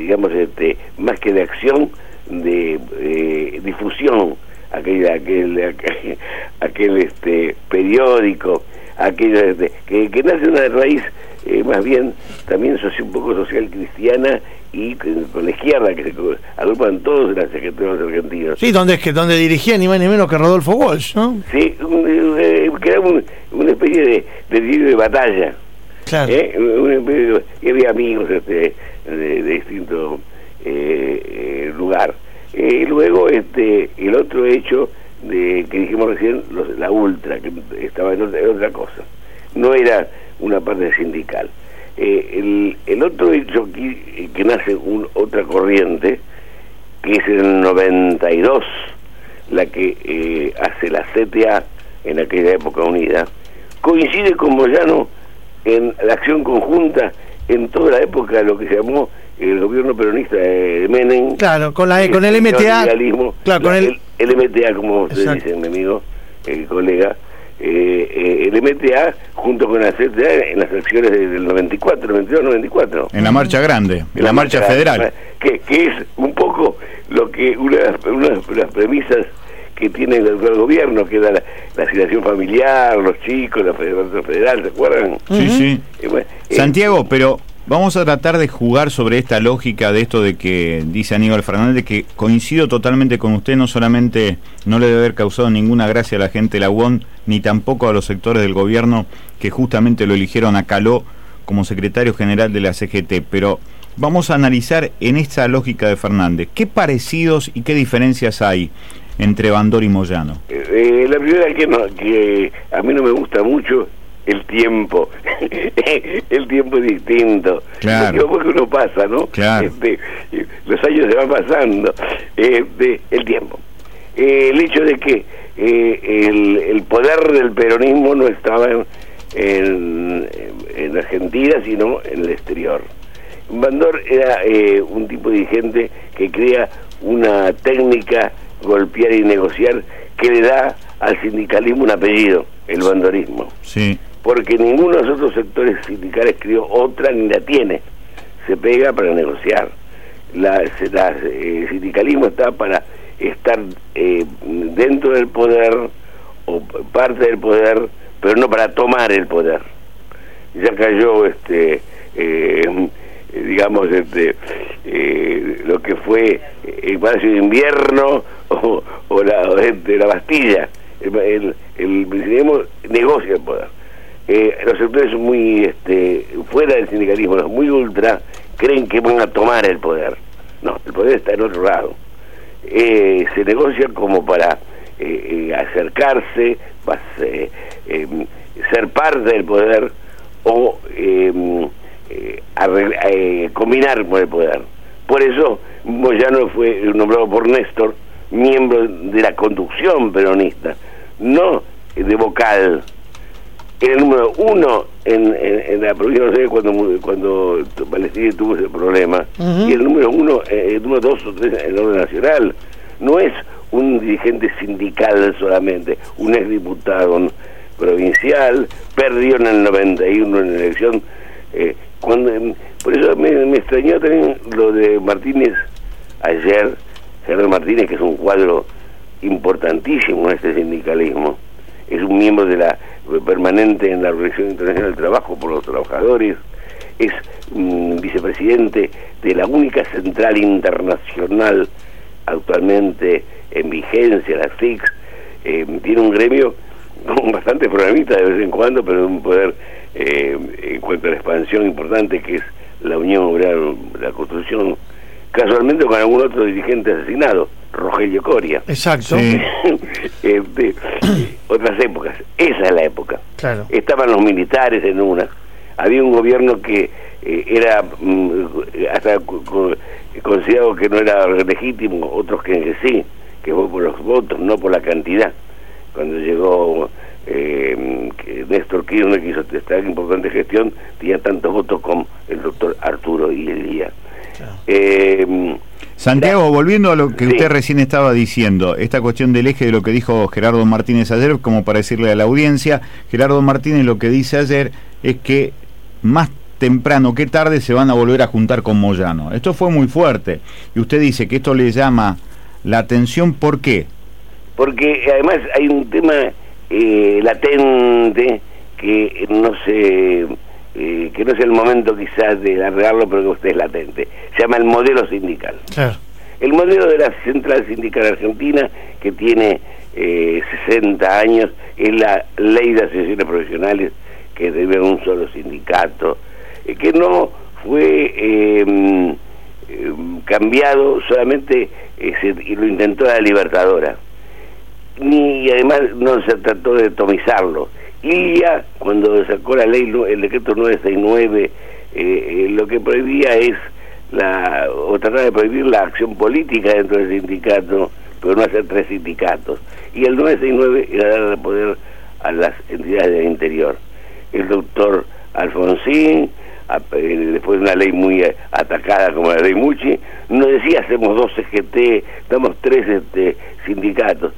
digamos, este, más que de acción, de eh, difusión, aquel, aquel, aquel, aquel, este, periódico, aquello este, que, que nace una raíz eh, más bien también soci- un poco social cristiana y con, la izquierda, que se agrupan todos en la CGT de los argentinos. Sí, donde es que donde dirigía ni más ni menos que Rodolfo Walsh, ¿no? Sí, un- eh, que era un- una especie de, de diario de batalla. Claro. ¿eh? Y había amigos este, de, de distinto eh, eh, lugar. Eh, y luego este el otro hecho de que dijimos recién, los- la ultra, que estaba en otra, en otra cosa. No era una parte sindical. Eh, el, el otro hecho que, que nace un, otra corriente, que es en el 92, la que eh, hace la CTA en aquella época unida, coincide con Moyano en la acción conjunta en toda la época de lo que se llamó el gobierno peronista de Menem. Claro, con la con el MTA. Claro, con la- el el MTA, como ustedes Exacto. dicen, mi amigo, el colega, eh, eh, el MTA junto con la CTA en las acciones del 94, 92, 94. En la marcha grande, en la marcha federal. Que, que es un poco lo que una de las, una de las premisas que tiene el actual gobierno, que era la, la asignación familiar, los chicos, la federación federal, ¿se acuerdan? Sí, sí. Eh, bueno, eh, Santiago, pero vamos a tratar de jugar sobre esta lógica de esto de que dice Aníbal Fernández, que coincido totalmente con usted, no solamente no le debe haber causado ninguna gracia a la gente de la UON, ni tampoco a los sectores del gobierno que justamente lo eligieron a Caló como secretario general de la CGT, pero vamos a analizar en esta lógica de Fernández, ¿qué parecidos y qué diferencias hay entre Bandor y Moyano? Eh, la primera que, no, que a mí no me gusta mucho el tiempo el tiempo es distinto Claro. porque uno pasa no Claro. Este, los años se van pasando Este, el tiempo Eh, el hecho de que eh, el, el poder del peronismo no estaba en, en, en Argentina sino en el exterior Bandor era eh, un tipo dirigente que crea una técnica golpear y negociar que le da al sindicalismo un apellido, el bandorismo. Sí. Porque ninguno de los otros sectores sindicales creó otra ni la tiene. Se pega para negociar. La- eh, el sindicalismo está para estar eh, dentro del poder o parte del poder, pero no para tomar el poder. Ya cayó este eh, eh, digamos este eh, lo que fue el Palacio de Invierno o, o este, la Bastilla. El, el, negocia el poder. Eh, los sectores muy este, fuera del sindicalismo los muy ultra creen que van a tomar el poder. No el poder está en otro lado eh, se negocia como para eh, eh, acercarse, eh, eh, ser parte del poder o arregla- eh, combinar con el poder. Por eso Moyano fue nombrado por Néstor miembro de la conducción peronista, no de vocal. Era el número uno en, en, en la provincia de Buenos Aires cuando, cuando Palestina tuvo ese problema. Y el número uno, eh, el número dos o tres en el orden nacional. No es un dirigente sindical solamente, un exdiputado provincial, perdió en el 91 en la elección, eh, cuando por eso me, me extrañó también lo de Martínez ayer, Gerardo Martínez, que es un cuadro importantísimo en este sindicalismo, es un miembro de la permanente en la Organización Internacional del Trabajo por los Trabajadores, es vicepresidente de la única central internacional actualmente en vigencia, la SIX, eh, tiene un gremio con bastante problemita de vez en cuando, pero un poder eh, en cuanto a la expansión importante que es la Unión Obrera la Construcción, casualmente con algún otro dirigente asesinado, Rogelio Coria. Exacto. Este, otras épocas, esa es la época. Claro. Estaban los militares en una, había un gobierno que eh, era mm, hasta co- co- considerado que no era legítimo, otros que sí, que fue por los votos, no por la cantidad. Cuando llegó eh, que Néstor Kirchner, que hizo esta importante gestión, tenía tantos votos como el doctor Arturo Ilía. Eh, Santiago, volviendo a lo que usted recién estaba diciendo, esta cuestión del eje de lo que dijo Gerardo Martínez ayer, como para decirle a la audiencia, Gerardo Martínez lo que dice ayer es que más temprano que tarde se van a volver a juntar con Moyano. Esto fue muy fuerte. Y usted dice que esto le llama la atención, ¿por qué? porque además hay un tema eh, latente que no se eh, que no es el momento quizás de arreglarlo pero que usted es latente se llama el modelo sindical Claro. el modelo de la central sindical argentina que tiene eh, 60 años es la ley de asociaciones profesionales que debe un solo sindicato eh, que no fue eh, eh, cambiado solamente eh, se- y lo intentó la libertadora ni además no se trató de atomizarlo. Ya cuando sacó la ley, el decreto 969, eh, eh, lo que prohibía es la, o trataba de prohibir la acción política dentro del sindicato, pero no hacer tres sindicatos. Y el 969 era darle poder a las entidades del interior. El doctor Alfonsín, eh, después de una ley muy eh, atacada como la ley Muchi, no decía hacemos dos CGT, damos tres este, sindicatos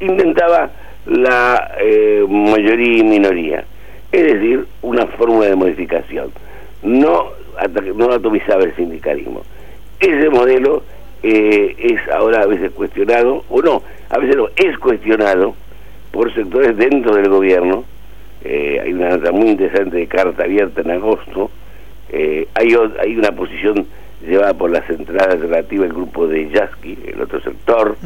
intentaba la eh, mayoría y minoría, es decir, una fórmula de modificación. No, no atomizaba el sindicalismo. Ese modelo eh, es ahora a veces cuestionado, o no, a veces no, es cuestionado por sectores dentro del gobierno. Eh, hay una nota muy interesante de carta abierta en agosto. Eh, hay, hay una posición llevada por la central alternativa, el grupo de Yasky, el otro sector,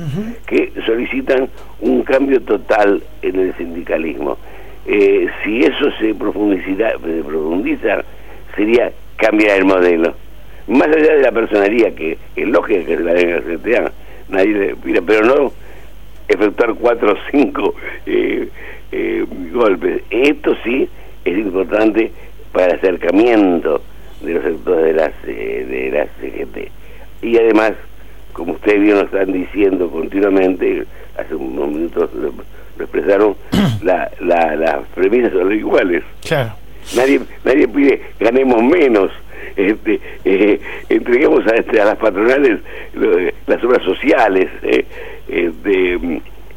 que solicitan un cambio total en el sindicalismo. Eh, si eso se profundiza, se profundiza, sería cambiar el modelo. Más allá de la personalidad, que es lógica que se la den a nadie le pide, pero no efectuar cuatro o cinco eh, eh, golpes. Esto sí es importante para el acercamiento de los sectores de las eh, de la CGT. Y además, como ustedes bien lo están diciendo continuamente, hace unos minutos lo, lo expresaron, la, la, las premisas son iguales. Claro. Nadie, nadie pide ganemos menos, este, eh, entreguemos a, este, a las patronales lo- las obras sociales, eh, este,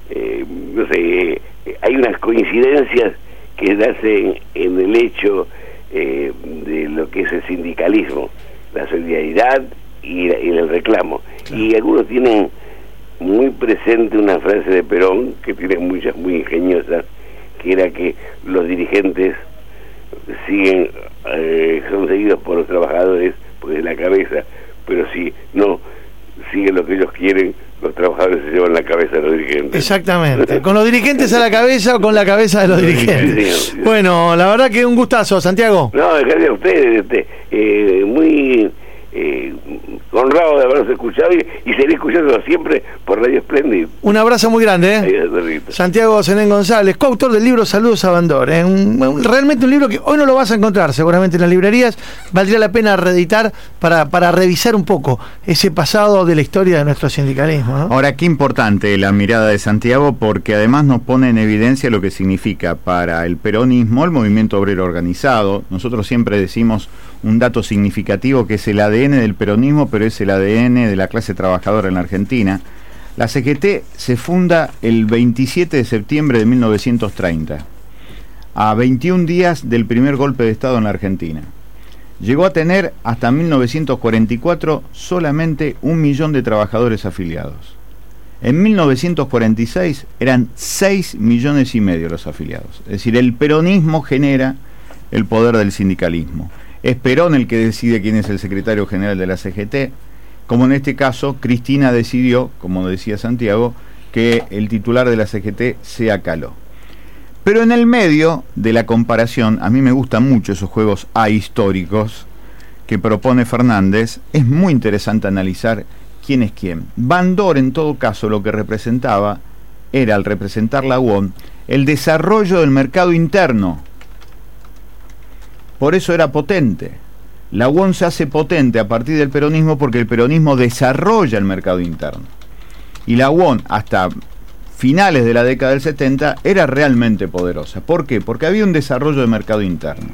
eh, no sé, eh, hay unas coincidencias que nacen en el hecho eh, de lo que es el sindicalismo, la solidaridad y, y el reclamo. Y algunos tienen muy presente una frase de Perón, que tiene muchas muy ingeniosas, que era que los dirigentes siguen, eh, son seguidos por los trabajadores, pues de la cabeza, pero si no siguen lo que ellos quieren, los trabajadores se llevan la cabeza de los dirigentes. Exactamente. Con los dirigentes a la cabeza o con la cabeza de los dirigentes. Bueno, la verdad que un gustazo, Santiago. No, gracias a ustedes, este, eh, muy eh, honrado de haberlos escuchado y, y seguir escuchándolo siempre por Radio Splendid. Un abrazo muy grande, ¿eh? Santiago Zenén González, coautor del libro Saludos a Bandor. ¿eh? Un- un- realmente un libro que hoy no lo vas a encontrar seguramente en las librerías. Valdría la pena reeditar para, para revisar un poco ese pasado de la historia de nuestro sindicalismo. ¿no? Ahora, qué importante la mirada de Santiago porque además nos pone en evidencia lo que significa para el peronismo el movimiento obrero organizado. Nosotros siempre decimos un dato significativo que es el ADN del peronismo, pero es el ADN de la clase trabajadora en la Argentina. La CGT se funda el 27 de septiembre de 1930, a 21 días del primer golpe de Estado en la Argentina. llegó a tener hasta 1944 solamente un millón de trabajadores afiliados. En 1946 eran 6 millones y medio los afiliados. Es decir, el peronismo genera el poder del sindicalismo. Es Perón el que decide quién es el secretario general de la CGT, como en este caso Cristina decidió, como decía Santiago, que el titular de la CGT sea Caló. Pero en el medio de la comparación, a mí me gustan mucho esos juegos ahistóricos que propone Fernández, es muy interesante analizar quién es quién. Bandor, en todo caso, lo que representaba era, al representar la UON, el desarrollo del mercado interno. Por eso era potente. La UON se hace potente a partir del peronismo porque el peronismo desarrolla el mercado interno. Y la UON, hasta finales de la década del 70, era realmente poderosa. ¿Por qué? Porque había un desarrollo de mercado interno.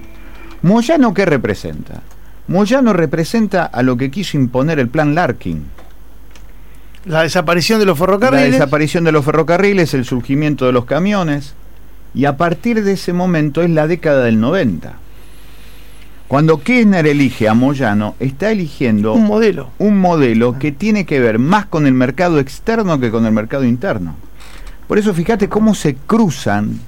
Moyano, ¿qué representa? Moyano representa a lo que quiso imponer el plan Larkin. La desaparición de los ferrocarriles. La desaparición de los ferrocarriles, el surgimiento de los camiones. Y a partir de ese momento es la década del 90. Cuando Kirchner elige a Moyano, está eligiendo un modelo. Un modelo que tiene que ver más con el mercado externo que con el mercado interno. Por eso fíjate cómo se cruzan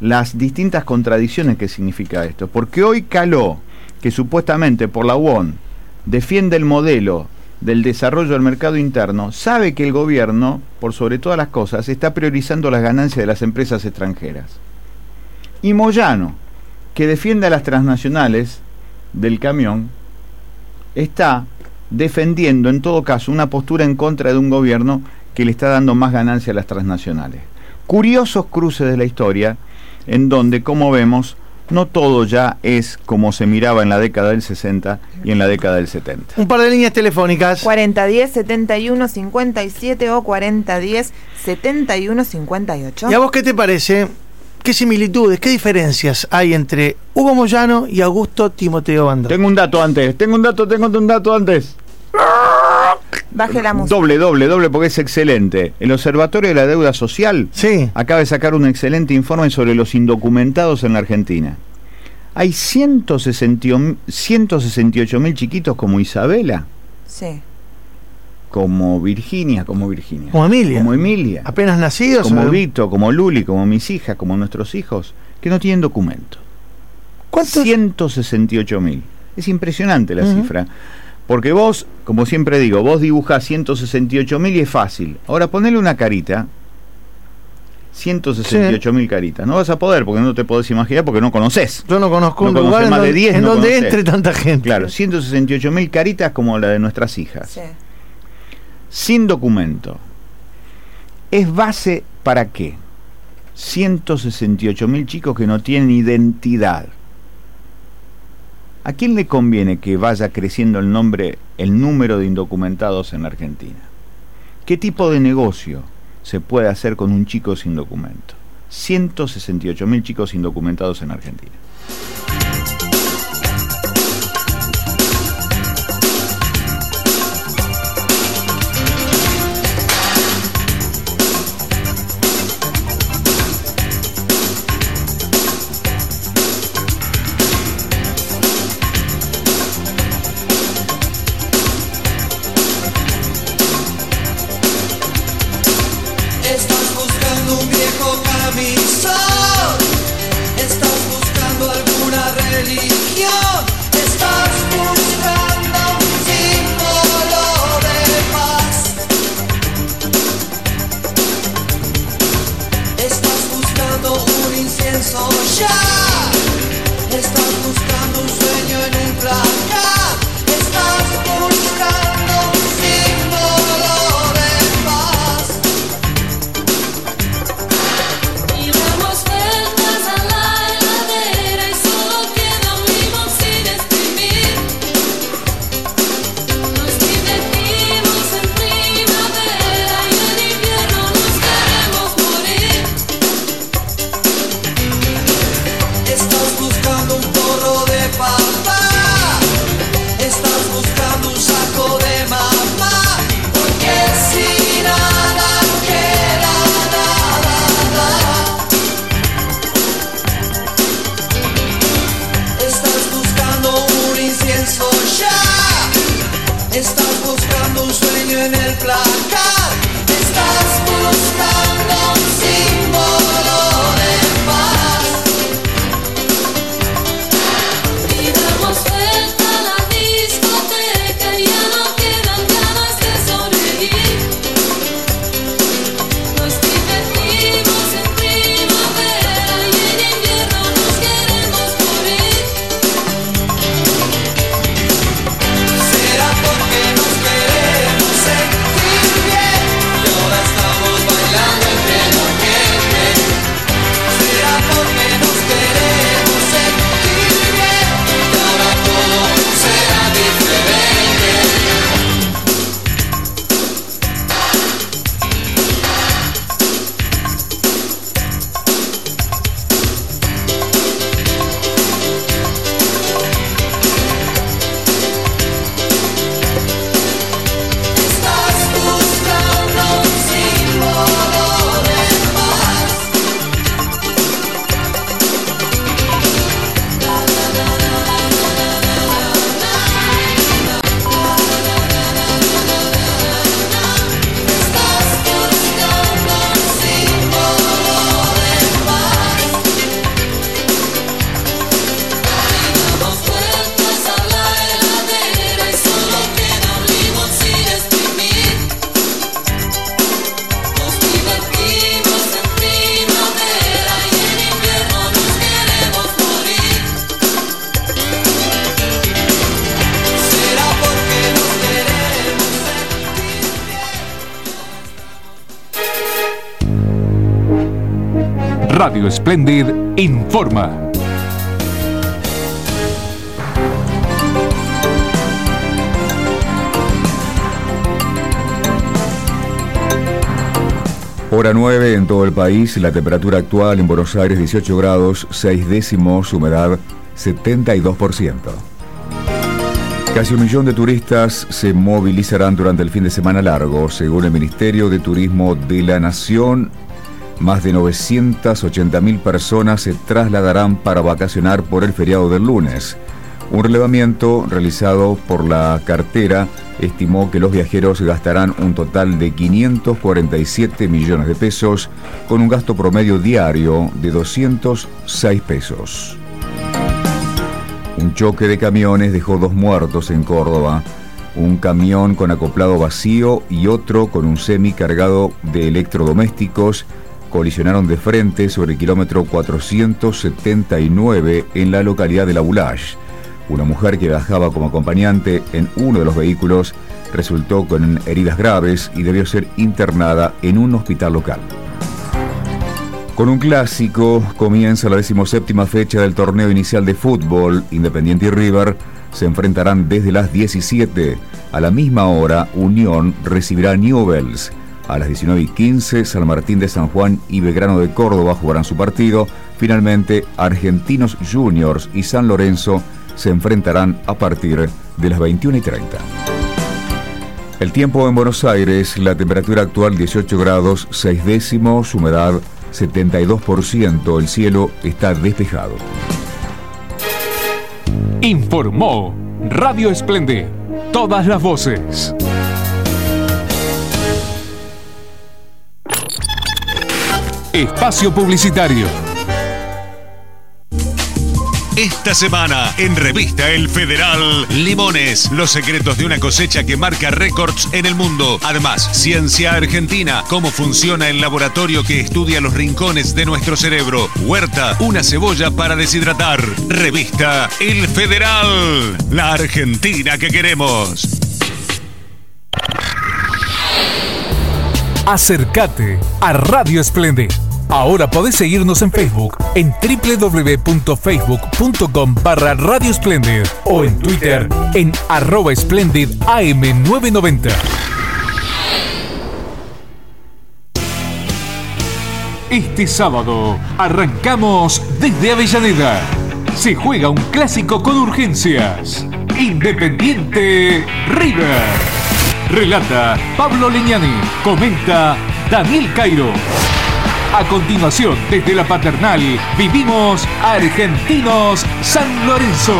las distintas contradicciones que significa esto. Porque hoy Caló, que supuestamente por la UON defiende el modelo del desarrollo del mercado interno, sabe que el gobierno, por sobre todas las cosas, está priorizando las ganancias de las empresas extranjeras. Y Moyano, que defiende a las transnacionales del camión, está defendiendo en todo caso una postura en contra de un gobierno que le está dando más ganancia a las transnacionales. Curiosos cruces de la historia en donde, como vemos, no todo ya es como se miraba en la década del 60 y en la década del 70. Un par de líneas telefónicas. 4010-7157 o 4010-7158. ¿Y a vos qué te parece? ¿Qué similitudes, qué diferencias hay entre Hugo Moyano y Augusto Timoteo Bandor? Tengo un dato antes, tengo un dato, tengo un dato antes. Baje la música. Doble, doble, doble, porque es excelente. El Observatorio de la Deuda Social sí. acaba de sacar un excelente informe sobre los indocumentados en la Argentina. Hay 168 mil chiquitos como Isabela. Sí. Como Virginia, como Virginia. Como Emilia. Como Emilia. Apenas nacidos. Como Vito, como Luli, como mis hijas, como nuestros hijos, que no tienen documento. ¿Cuántos? 168 mil. Es impresionante la uh -huh. cifra. Porque vos, como siempre digo, vos dibujás 168 mil y es fácil. Ahora ponele una carita. 168 mil sí. caritas. No vas a poder porque no te podés imaginar porque no conoces. Yo no conozco no un lugar más en de 10 en no donde conocés. entre tanta gente. Claro, 168 mil caritas como la de nuestras hijas. Sí. Sin documento. ¿Es base para qué? 168 mil chicos que no tienen identidad. ¿A quién le conviene que vaya creciendo el nombre, el número de indocumentados en la Argentina? ¿Qué tipo de negocio se puede hacer con un chico sin documento? 168 mil chicos indocumentados en Argentina. Splendid informa. Hora 9 en todo el país, la temperatura actual en Buenos Aires 18 grados, 6 décimos, humedad 72%. Casi un millón de turistas se movilizarán durante el fin de semana largo, según el Ministerio de Turismo de la Nación. Más de 980.000 personas se trasladarán para vacacionar por el feriado del lunes. Un relevamiento realizado por la cartera estimó que los viajeros gastarán un total de 547 millones de pesos con un gasto promedio diario de 206 pesos. Un choque de camiones dejó dos muertos en Córdoba. Un camión con acoplado vacío y otro con un semi cargado de electrodomésticos colisionaron de frente sobre el kilómetro 479 en la localidad de La Boulaye. Una mujer que viajaba como acompañante en uno de los vehículos resultó con heridas graves y debió ser internada en un hospital local. Con un clásico comienza la decimoséptima fecha del torneo inicial de fútbol. Independiente y River se enfrentarán desde las 17. A la misma hora, Unión recibirá Newells. A las 19 y 15, San Martín de San Juan y Belgrano de Córdoba jugarán su partido. Finalmente, Argentinos Juniors y San Lorenzo se enfrentarán a partir de las 21 y 30. El tiempo en Buenos Aires, la temperatura actual 18 grados 6 décimos, humedad 72%, el cielo está despejado. Informó Radio Esplende. Todas las voces. Espacio Publicitario. Esta semana, en Revista El Federal, limones, los secretos de una cosecha que marca récords en el mundo. Además, ciencia argentina, cómo funciona el laboratorio que estudia los rincones de nuestro cerebro. Huerta, una cebolla para deshidratar. Revista El Federal, la Argentina que queremos. Acércate a Radio Esplende. Ahora podés seguirnos en Facebook en www.facebook.com barra Radio Splendid o en Twitter en arroba Splendid AM990. Este sábado arrancamos desde Avellaneda. Se juega un clásico con urgencias. Independiente River. Relata Pablo Leñani. Comenta Daniel Cairo. A continuación, desde la paternal, vivimos Argentinos San Lorenzo.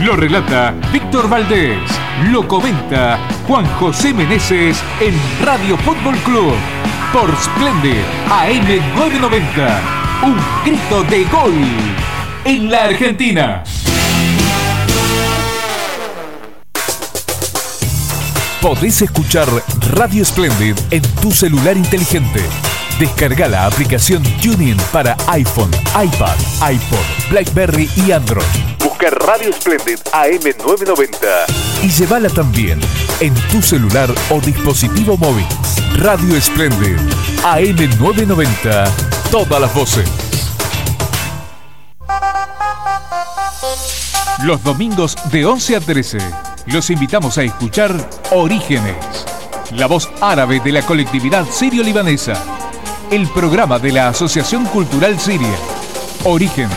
Lo relata Víctor Valdés. Lo comenta Juan José Meneses en Radio Fútbol Club. Por Splendid AM990. Un grito de gol en la Argentina. Podés escuchar Radio Splendid en tu celular inteligente. Descarga la aplicación TuneIn para iPhone, iPad, iPod, BlackBerry y Android. Busca Radio Splendid AM990. Y llévala también en tu celular o dispositivo móvil. Radio Splendid AM990. Todas las voces. Los domingos de 11 a 13 los invitamos a escuchar Orígenes, la voz árabe de la colectividad sirio-libanesa, el programa de la Asociación Cultural Siria. Orígenes,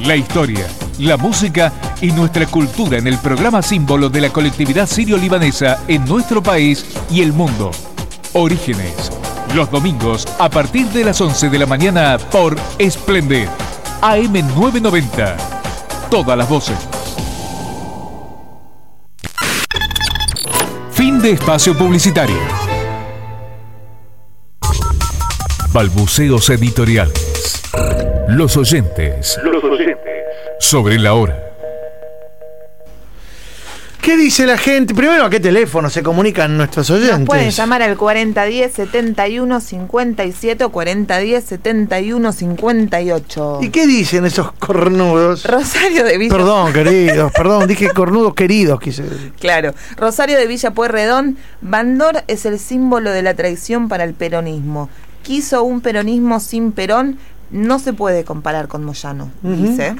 la historia, la música y nuestra cultura en el programa símbolo de la colectividad sirio-libanesa en nuestro país y el mundo. Orígenes, los domingos a partir de las 11 de la mañana por Splendid, AM990. Todas las voces. Fin de espacio publicitario. Balbuceos editoriales. Los oyentes. Los oyentes. Sobre la hora. ¿Qué dice la gente? Primero, ¿a qué teléfono se comunican nuestros oyentes? Nos pueden llamar al 4010 71 57 o 4010 71 58. ¿Y qué dicen esos cornudos? Rosario de Villa. Perdón, queridos, perdón, dije cornudos queridos, quise decir. Claro. Rosario de Villa Pueyrredón. Bandor es el símbolo de la traición para el peronismo. Quiso un peronismo sin Perón. No se puede comparar con Moyano, dice.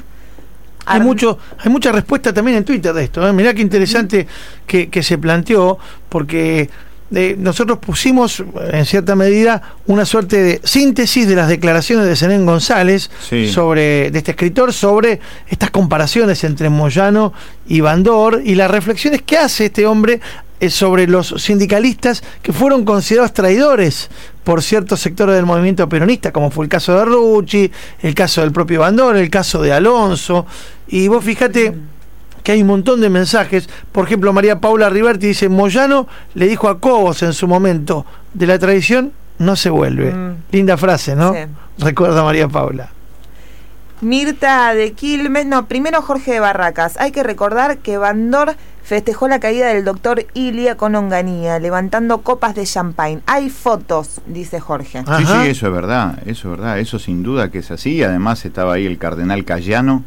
Hay, mucho, hay mucha respuesta también en Twitter de esto. ¿eh? Mirá qué interesante que, que se planteó, porque eh, nosotros pusimos, en cierta medida, una suerte de síntesis de las declaraciones de Zenén González Sí. sobre, de este escritor sobre estas comparaciones entre Moyano y Bandor y las reflexiones que hace este hombre eh, sobre los sindicalistas que fueron considerados traidores por ciertos sectores del movimiento peronista, como fue el caso de Rucci, el caso del propio Bandor, el caso de Alonso. Y vos fíjate que hay un montón de mensajes. Por ejemplo, María Paula Riverti dice, Moyano le dijo a Cobos en su momento, de la tradición no se vuelve. Mm. Linda frase, ¿no? Sí. Recuerda a María Paula. Mirta de Quilmes, no, primero Jorge de Barracas. Hay que recordar que Bandor festejó la caída del doctor Ilia con onganía, levantando copas de champagne. Hay fotos, dice Jorge. Sí, sí, eso es verdad, eso es verdad, eso sin duda que es así. Además estaba ahí el cardenal Cayano,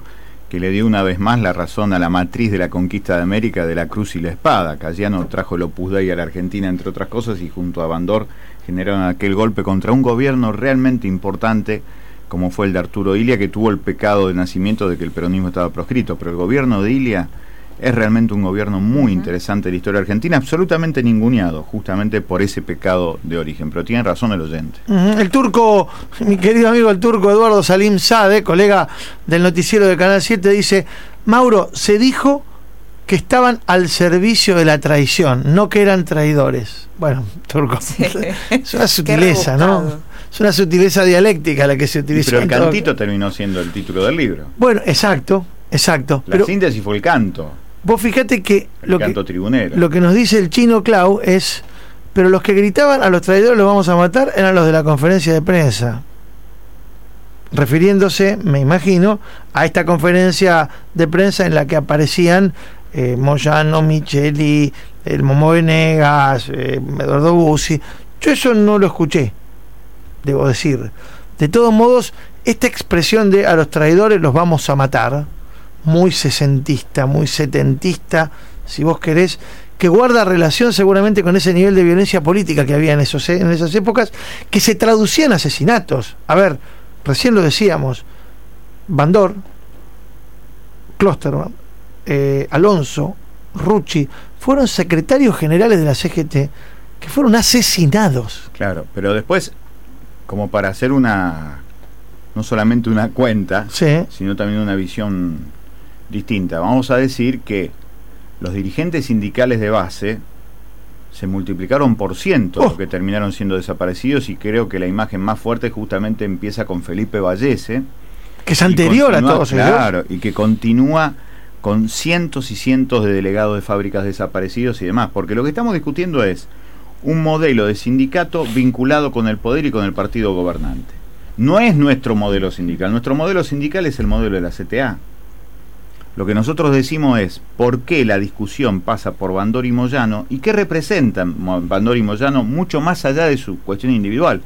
que le dio una vez más la razón a la matriz de la conquista de América de la cruz y la espada. Cayano trajo el Opus Dei a la Argentina, entre otras cosas, y junto a Bandor generaron aquel golpe contra un gobierno realmente importante como fue el de Arturo Ilia, que tuvo el pecado de nacimiento de que el peronismo estaba proscrito. Pero el gobierno de Ilia es realmente un gobierno muy interesante de la historia argentina, absolutamente ninguneado, justamente por ese pecado de origen. Pero tiene razón el oyente. El turco, mi querido amigo el turco Eduardo Salim Sade, colega del noticiero de Canal 7, dice, Mauro, se dijo que estaban al servicio de la traición, no que eran traidores. Bueno, turco, es una sutileza, ¿no? Es una sutileza dialéctica la que se utiliza. Pero el todo- cantito terminó siendo el título del libro. Bueno, exacto, exacto. La Pero síntesis fue el canto, vos fíjate que lo que, lo que nos dice el chino Clau es, pero los que gritaban a los traidores los vamos a matar eran los de la conferencia de prensa. Refiriéndose, me imagino, a esta conferencia de prensa en la que aparecían eh, Moyano, Micheli, el Momo Venegas, eh, Eduardo Bussi. Yo eso no lo escuché, debo decir. De todos modos, esta expresión de a los traidores los vamos a matar, muy sesentista, muy setentista, si vos querés, que guarda relación seguramente con ese nivel de violencia política que había en, esos, en esas épocas, que se traducían en asesinatos. A ver, recién lo decíamos, Bandor, Klosterman, eh, Alonso, Rucci, fueron secretarios generales de la CGT que fueron asesinados. Claro, pero después, como para hacer una, no solamente una cuenta, Sí. sino también una visión distinta, vamos a decir que los dirigentes sindicales de base se multiplicaron por ciento, Oh. que terminaron siendo desaparecidos, y creo que la imagen más fuerte justamente empieza con Felipe Vallese. Que es anterior a todos ellos. Y que continúa con cientos y cientos de delegados de fábricas desaparecidos y demás, porque lo que estamos discutiendo es un modelo de sindicato vinculado con el poder y con el partido gobernante. No es nuestro modelo sindical, nuestro modelo sindical es el modelo de la CTA. Lo que nosotros decimos es por qué la discusión pasa por Bandor y Moyano y qué representan Bandor y Moyano mucho más allá de su cuestión individual.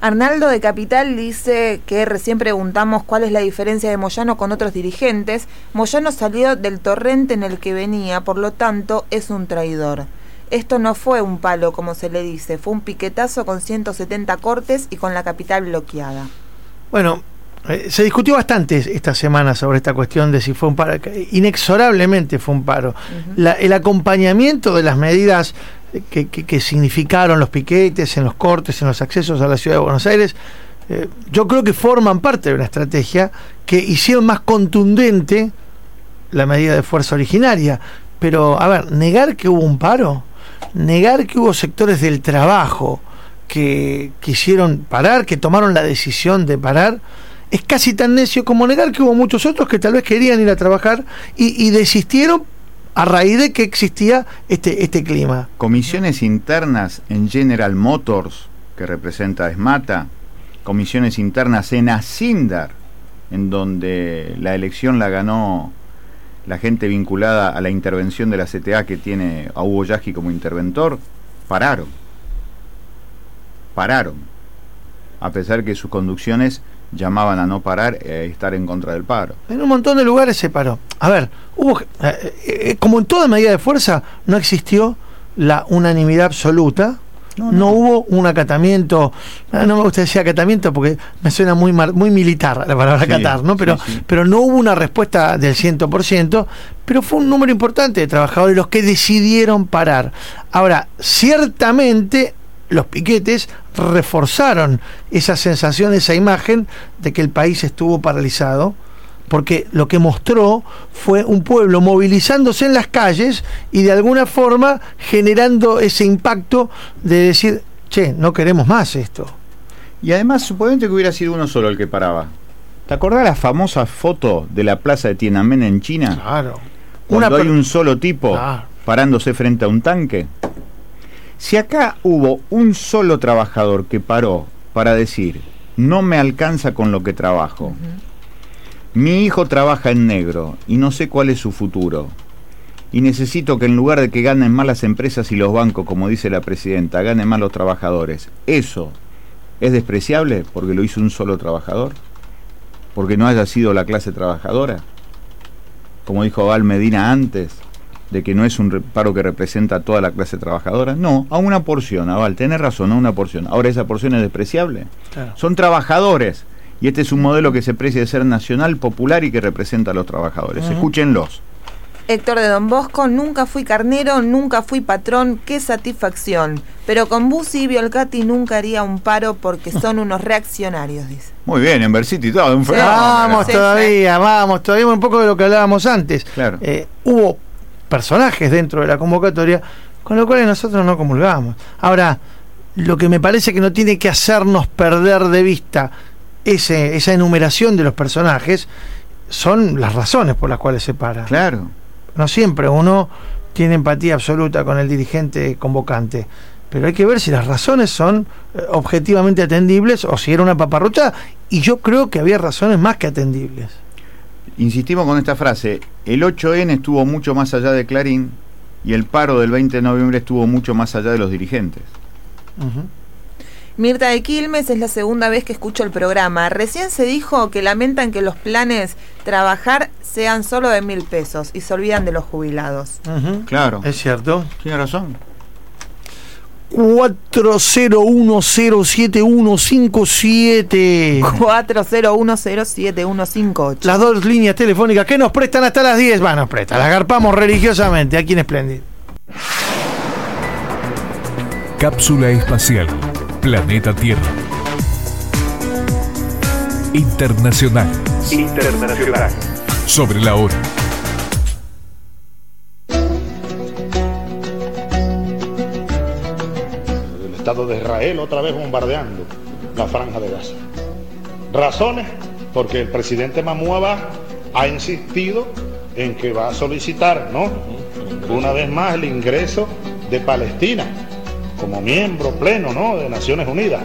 Arnaldo de Capital dice que recién preguntamos cuál es la diferencia de Moyano con otros dirigentes. Moyano salió del torrente en el que venía, por lo tanto es un traidor. Esto no fue un palo, como se le dice, fue un piquetazo con 170 cortes y con la capital bloqueada. Bueno, eh, se discutió bastante esta semana sobre esta cuestión de si fue un paro. Inexorablemente fue un paro. La- el acompañamiento de las medidas que, que- que significaron los piquetes, en los cortes, en los accesos a la ciudad de Buenos Aires, eh, yo creo que forman parte de una estrategia que hicieron más contundente la medida de fuerza originaria. Pero, a ver, negar que hubo un paro, negar que hubo sectores del trabajo que quisieron parar, que tomaron la decisión de parar, es casi tan necio como negar que hubo muchos otros que tal vez querían ir a trabajar y, y desistieron a raíz de que existía este, este clima. Comisiones internas en General Motors, que representa a Esmata, comisiones internas en Asindar, en donde la elección la ganó la gente vinculada a la intervención de la CTA que tiene a Hugo Yasky como interventor, pararon. Pararon. A pesar que sus conducciones llamaban a no parar a estar en contra del paro. En un montón de lugares se paró. A ver, hubo, eh, eh, como en toda medida de fuerza, no existió la unanimidad absoluta. No, hubo un acatamiento, no me gusta decir acatamiento porque me suena muy mar- muy militar la palabra Sí, acatar, ¿no? Pero, sí, sí. pero no hubo una respuesta del 100%, pero fue un número importante de trabajadores los que decidieron parar. Ahora, ciertamente los piquetes reforzaron esa sensación, esa imagen de que el país estuvo paralizado, porque lo que mostró fue un pueblo movilizándose en las calles y de alguna forma generando ese impacto de decir, che, no queremos más esto. Y además, suponete que hubiera sido uno solo el que paraba. ¿Te acordás la famosa foto de la plaza de Tiananmen en China? Claro. Cuando Una hay un solo tipo Claro. parándose frente a un tanque. Si acá hubo un solo trabajador que paró para decir, no me alcanza con lo que trabajo, mi hijo trabaja en negro y no sé cuál es su futuro, y necesito que en lugar de que ganen más las empresas y los bancos, como dice la presidenta, ganen más los trabajadores, ¿eso es despreciable porque lo hizo un solo trabajador? ¿Porque no haya sido la clase trabajadora? Como dijo Val Medina antes, de que no es un paro que representa a toda la clase trabajadora. No, a una porción, Aval, tenés razón, a una porción. Ahora esa porción es despreciable. Claro. Son trabajadores. Y este es un modelo que se precia de ser nacional, popular y que representa a los trabajadores. Ujú. Escúchenlos. Héctor de Don Bosco, nunca fui carnero, nunca fui patrón, qué satisfacción. Pero con Bussi y Biolcati nunca haría un paro porque son unos reaccionarios, dice. Muy bien, en Versity y todo. Un fenómeno. Vamos Sí, todavía, vamos todavía, un poco de lo que hablábamos antes. Claro. Eh, hubo personajes dentro de la convocatoria con lo cual nosotros no comulgamos. Ahora, lo que me parece que no tiene que hacernos perder de vista ese, esa enumeración de los personajes son las razones por las cuales se para. Claro. No siempre uno tiene empatía absoluta con el dirigente convocante. Pero hay que ver si las razones son eh, objetivamente atendibles o si era una paparrucha. Y yo creo que había razones más que atendibles. Insistimos con esta frase. El 8N estuvo mucho más allá de Clarín y el paro del 20 de noviembre estuvo mucho más allá de los dirigentes. Mirta de Quilmes es la segunda vez que escucho el programa. Recién se dijo que lamentan que los planes trabajar sean solo de mil pesos y se olvidan de los jubilados. Claro. Es cierto. Tiene razón. 401075157. 401075158. Las dos líneas telefónicas que nos prestan hasta las 10. Va, nos prestan. Las agarpamos religiosamente aquí en Splendid. Cápsula espacial. Planeta Tierra. Internacional. Internacional. Sobre la hora. Estado de Israel otra vez bombardeando la franja de Gaza. Razones, porque el presidente Abbas ha insistido en que va a solicitar, ¿no? Una vez más el ingreso de Palestina como miembro pleno, ¿no? De Naciones Unidas.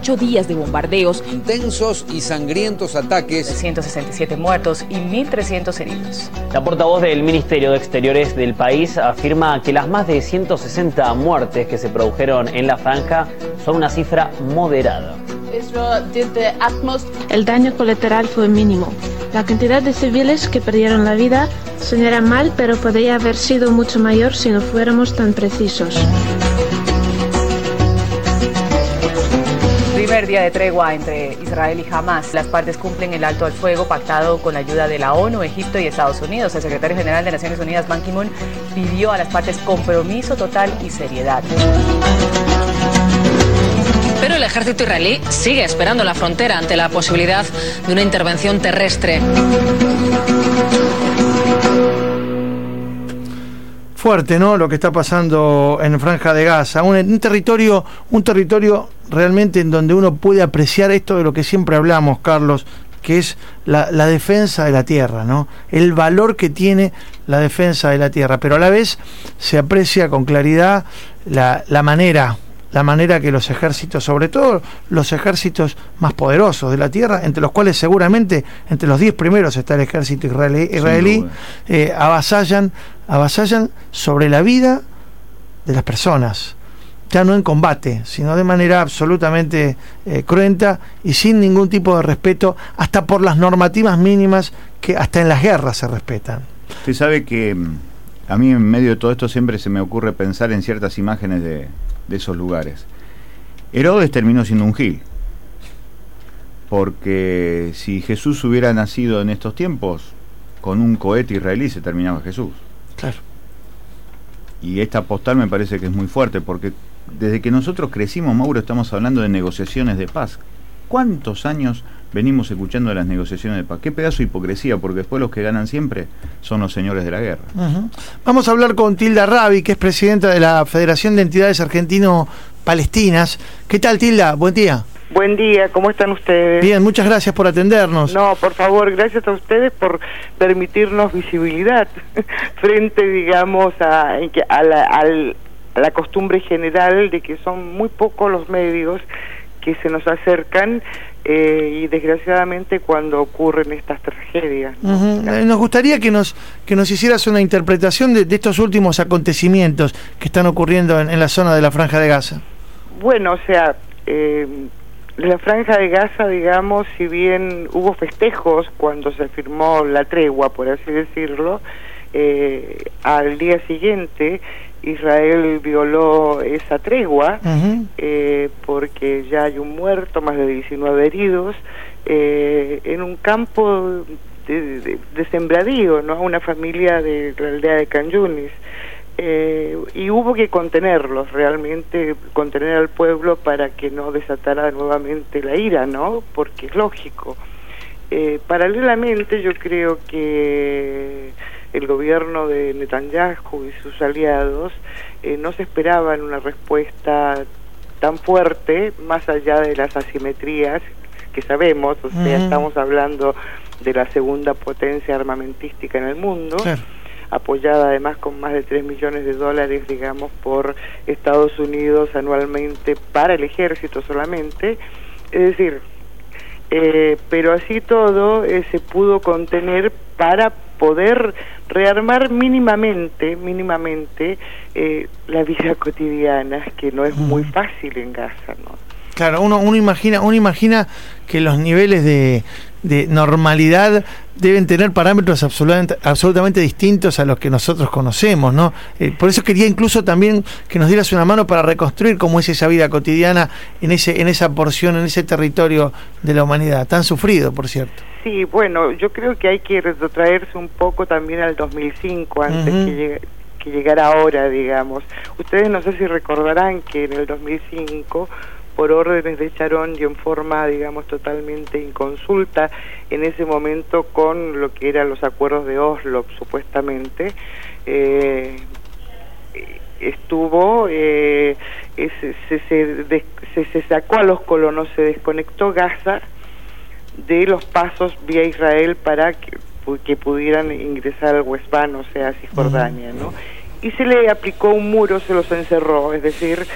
Ocho días de bombardeos, intensos y sangrientos ataques, 167 muertos y 1.300 heridos. La portavoz del Ministerio de Exteriores del país afirma que las más de 160 muertes que se produjeron en la franja son una cifra moderada. El daño colateral fue mínimo. La cantidad de civiles que perdieron la vida sonará mal, pero podría haber sido mucho mayor si no fuéramos tan precisos. Primer día de tregua entre Israel y Hamas. Las partes cumplen el alto al fuego pactado con la ayuda de la ONU, Egipto y Estados Unidos. El secretario general de Naciones Unidas, Ban Ki-moon, pidió a las partes compromiso total y seriedad. Pero el ejército israelí sigue esperando la frontera ante la posibilidad de una intervención terrestre. Fuerte, ¿no? Lo que está pasando en Franja de Gaza. Un, un territorio, un territorio realmente en donde uno puede apreciar esto de lo que siempre hablamos, Carlos, que es la, la, defensa de la tierra, ¿no? El valor que tiene la defensa de la tierra, pero a la vez se aprecia con claridad la, la manera la manera que los ejércitos, sobre todo los ejércitos más poderosos de la tierra, entre los cuales seguramente entre los diez primeros está el ejército israelí, israelí eh, avasallan, avasallan sobre la vida de las personas, ya no en combate, sino de manera absolutamente eh, cruenta y sin ningún tipo de respeto, hasta por las normativas mínimas que hasta en las guerras se respetan. Usted sabe que mm, a mí en medio de todo esto siempre se me ocurre pensar en ciertas imágenes de, de esos lugares. Herodes terminó siendo un gil, porque si Jesús hubiera nacido en estos tiempos, con un cohete israelí se terminaba Jesús. Claro. Y esta postal me parece que es muy fuerte, porque desde que nosotros crecimos, Mauro, estamos hablando de negociaciones de paz. ¿Cuántos años venimos escuchando de las negociaciones de paz? Qué pedazo de hipocresía, porque después los que ganan siempre son los señores de la guerra. Uh -huh. Vamos a hablar con Tilda Rabi, que es presidenta de la Federación de Entidades Argentino-Palestinas. ¿Qué tal, Tilda? Buen día. Buen día, ¿cómo están ustedes? Bien, muchas gracias por atendernos. No, por favor, gracias a ustedes por permitirnos visibilidad frente, digamos, a, a, la, a la costumbre general de que son muy pocos los medios que se nos acercan eh, y desgraciadamente cuando ocurren estas tragedias. ¿no? Uh -huh. Nos gustaría que nos que nos hicieras una interpretación de, de estos últimos acontecimientos que están ocurriendo en, en, la zona de la Franja de Gaza. Bueno, o sea, eh, la Franja de Gaza, digamos, si bien hubo festejos cuando se firmó la tregua, por así decirlo, eh, al día siguiente Israel violó esa tregua uh -huh. eh, porque ya hay un muerto, más de 19 heridos, eh, en un campo de, de, de, sembradío, ¿no? Una familia de la aldea de Canyunis. Eh, y hubo que contenerlos, realmente contener al pueblo para que no desatara nuevamente la ira, ¿no? Porque es lógico. Eh, paralelamente yo creo que el gobierno de Netanyahu y sus aliados eh, no se esperaban una respuesta tan fuerte, más allá de las asimetrías que sabemos, o sea, estamos hablando de la segunda potencia armamentística en el mundo, claro. apoyada además con más de 3 millones de dólares, digamos, por Estados Unidos anualmente para el ejército solamente. Es decir, eh, pero así todo eh, se pudo contener para poder rearmar mínimamente, mínimamente eh, la vida cotidiana, que no es muy fácil en Gaza, ¿no? Claro, uno, uno imagina, uno imagina que los niveles de, de normalidad deben tener parámetros absolutamente, absolutamente distintos a los que nosotros conocemos, ¿no? Eh, por eso quería incluso también que nos dieras una mano para reconstruir cómo es esa vida cotidiana en ese, en esa porción, en ese territorio de la humanidad, tan sufrido, por cierto. Sí, bueno, yo creo que hay que retrotraerse un poco también al 2005, antes uh -huh. que, llegue, que llegara ahora, digamos. Ustedes no sé si recordarán que en el 2005 por órdenes de Charón y en forma, digamos, totalmente inconsulta en ese momento con lo que eran los acuerdos de Oslo, supuestamente, eh, estuvo, eh, se, se, se, se, sacó a los colonos, se desconectó Gaza de los pasos vía Israel para que, que pudieran ingresar al West Bank, o sea, a Cisjordania, ¿no? Y se le aplicó un muro, se los encerró, es decir,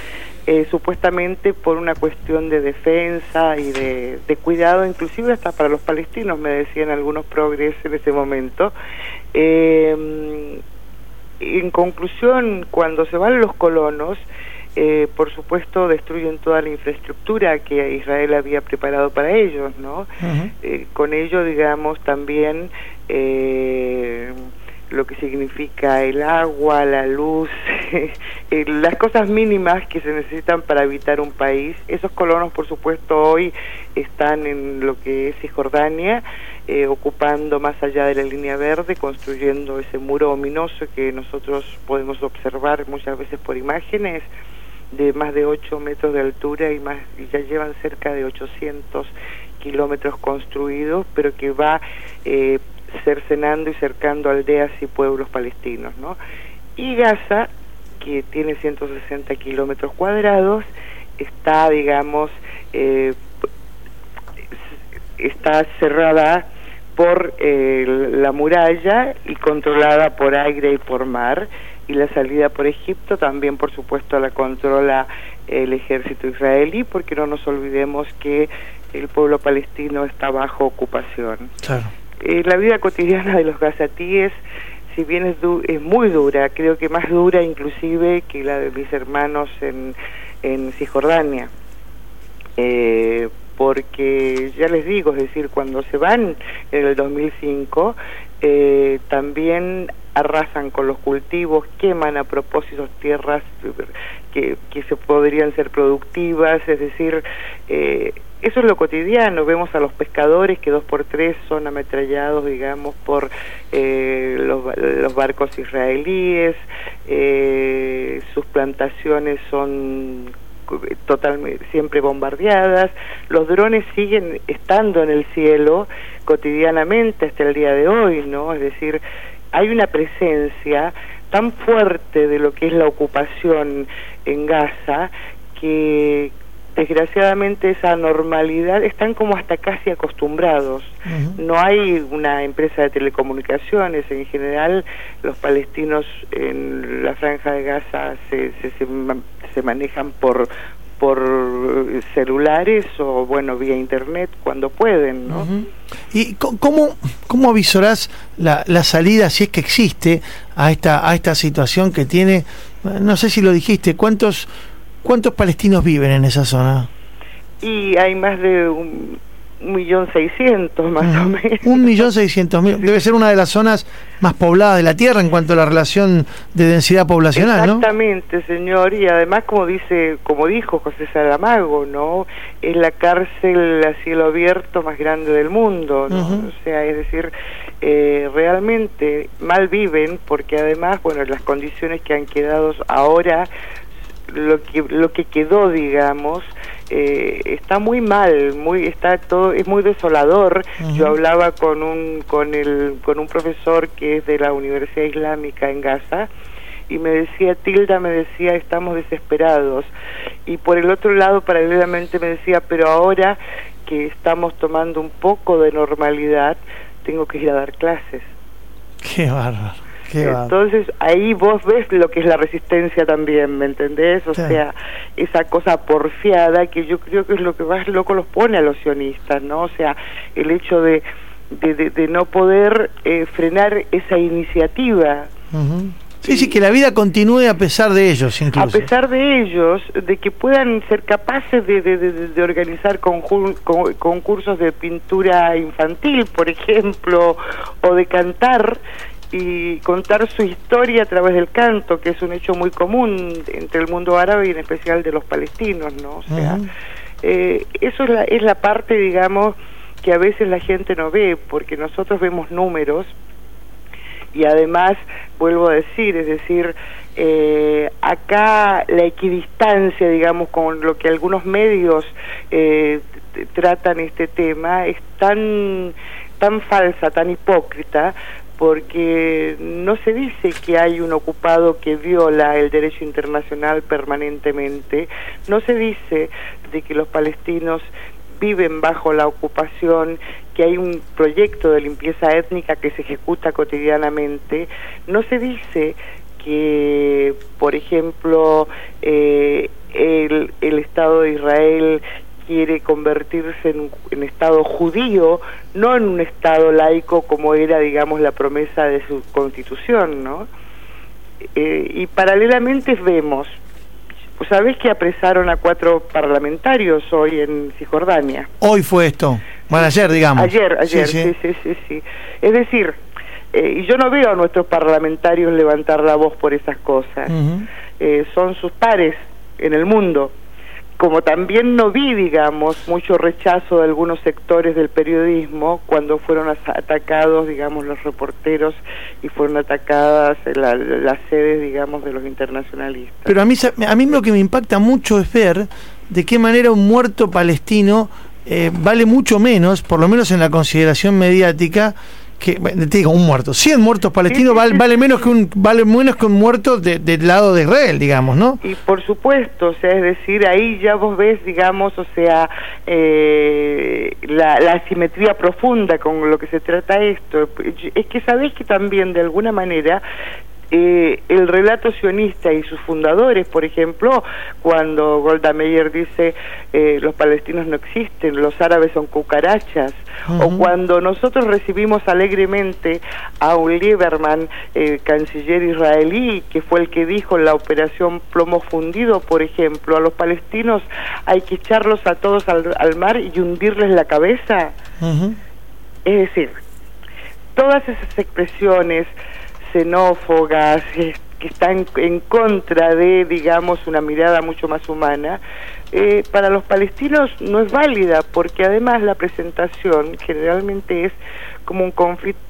eh, supuestamente por una cuestión de defensa y de, de, cuidado, inclusive hasta para los palestinos, me decían algunos progres en ese momento. Eh, en conclusión, cuando se van los colonos, eh, por supuesto destruyen toda la infraestructura que Israel había preparado para ellos, ¿no? eh, con ello, digamos, también eh, lo que significa el agua, la luz, eh, las cosas mínimas que se necesitan para habitar un país. Esos colonos, por supuesto, hoy están en lo que es Cisjordania, eh, ocupando más allá de la línea verde, construyendo ese muro ominoso que nosotros podemos observar muchas veces por imágenes de más de 8 metros de altura y, más, ya llevan cerca de 800 kilómetros construidos, pero que va eh, cercenando y cercando aldeas y pueblos palestinos, ¿no? Y Gaza, que tiene 160 kilómetros cuadrados, está, digamos, eh, está cerrada por eh, la muralla y controlada por aire y por mar y la salida por Egipto también por supuesto la controla el ejército israelí porque no nos olvidemos que el pueblo palestino está bajo ocupación. Claro. Eh, la vida cotidiana de los gazatíes, si bien es, es muy dura, creo que más dura inclusive que la de mis hermanos en, en Cisjordania. Eh, porque ya les digo, es decir, cuando se van en el 2005, eh, también arrasan con los cultivos, queman a propósito tierras que, que se podrían ser productivas, es decir, eh, eso es lo cotidiano, vemos a los pescadores que dos por tres son ametrallados, digamos, por eh, los, los, barcos israelíes, eh, sus plantaciones son totalmente siempre bombardeadas, los drones siguen estando en el cielo cotidianamente hasta el día de hoy, ¿no? Es decir, hay una presencia tan fuerte de lo que es la ocupación en Gaza que desgraciadamente esa normalidad están como hasta casi acostumbrados. Uh -huh. No hay una empresa de telecomunicaciones, en general los palestinos en la franja de Gaza se, se, se, se manejan por por celulares o bueno vía internet cuando pueden ¿no? Uh -huh. y cómo cómo avisorás la, la salida si es que existe a esta a esta situación que tiene no sé si lo dijiste cuántos cuántos palestinos viven en esa zona y hay más de un un millón seiscientos más uh o menos. Un millón seiscientos mil. Debe ser una de las zonas más pobladas de la Tierra en cuanto a la relación de densidad poblacional, Exactamente, ¿no? señor. Y además, como dice, como dijo José Saramago, ¿no? Es la cárcel a cielo abierto más grande del mundo, ¿no? Uh -huh. O sea, es decir, eh, realmente mal viven porque además, bueno, las condiciones que han quedado ahora, lo que, lo que quedó, digamos, eh, está muy mal, muy está todo es muy desolador. Uh -huh. Yo hablaba con un con el con un profesor que es de la Universidad Islámica en Gaza y me decía Tilda me decía estamos desesperados y por el otro lado paralelamente me decía pero ahora que estamos tomando un poco de normalidad tengo que ir a dar clases. Qué bárbaro. Entonces ahí vos ves lo que es la resistencia también, ¿me entendés? O sí. sea, esa cosa porfiada que yo creo que es lo que más loco los pone a los sionistas, ¿no? O sea, el hecho de, de, de, de no poder eh, frenar esa iniciativa. Uh -huh. Sí, sí, que la vida continúe a pesar de ellos, incluso. A pesar de ellos, de que puedan ser capaces de, de, de, de organizar concursos de pintura infantil, por ejemplo, o de cantar y contar su historia a través del canto, que es un hecho muy común entre el mundo árabe y en especial de los palestinos, ¿no? O sea, uh -huh. eh, eso es la, es la parte, digamos, que a veces la gente no ve, porque nosotros vemos números y además, vuelvo a decir, es decir, eh, acá la equidistancia, digamos, con lo que algunos medios eh, tratan este tema es tan tan falsa, tan hipócrita, porque no se dice que hay un ocupado que viola el derecho internacional permanentemente, no se dice de que los palestinos viven bajo la ocupación, que hay un proyecto de limpieza étnica que se ejecuta cotidianamente, no se dice que, por ejemplo, eh, el, el Estado de Israel quiere convertirse en, un- en Estado judío, no en un Estado laico como era, digamos, la promesa de su constitución, ¿no? Eh, y paralelamente vemos, ¿sabés que apresaron a cuatro parlamentarios hoy en Cisjordania? Hoy fue esto. Bueno, ayer, digamos. Ayer, ayer, Sí, sí, sí. sí. Es decir, eh, y yo no veo a nuestros parlamentarios levantar la voz por esas cosas. Eh, son sus pares en el mundo. Como también no vi, digamos, mucho rechazo de algunos sectores del periodismo cuando fueron atacados, digamos, los reporteros y fueron atacadas la- las sedes, digamos, de los internacionalistas. Pero a mí, a mí lo que me impacta mucho es ver de qué manera un muerto palestino eh, vale mucho menos, por lo menos en la consideración mediática, que, te digo, un muerto. 100 muertos palestinos val- vale, menos que un vale menos que un muerto de- del lado de Israel, digamos, ¿no? Y por supuesto, o sea, es decir, ahí ya vos ves, digamos, o sea, eh, la, la asimetría profunda con lo que se trata esto. Es que sabés que también, de alguna manera, eh, el relato sionista y sus fundadores, por ejemplo, cuando Golda Meir dice eh, los palestinos no existen, los árabes son cucarachas, o cuando nosotros recibimos alegremente a un Lieberman, eh, canciller israelí, que fue el que dijo en la operación Plomo Fundido, por ejemplo, a los palestinos hay que echarlos a todos al, al mar y hundirles la cabeza. Es decir, todas esas expresiones xenófogas eh, que están en contra de, digamos, una mirada mucho más humana, eh, para los palestinos no es válida, porque además la presentación generalmente es como un conflicto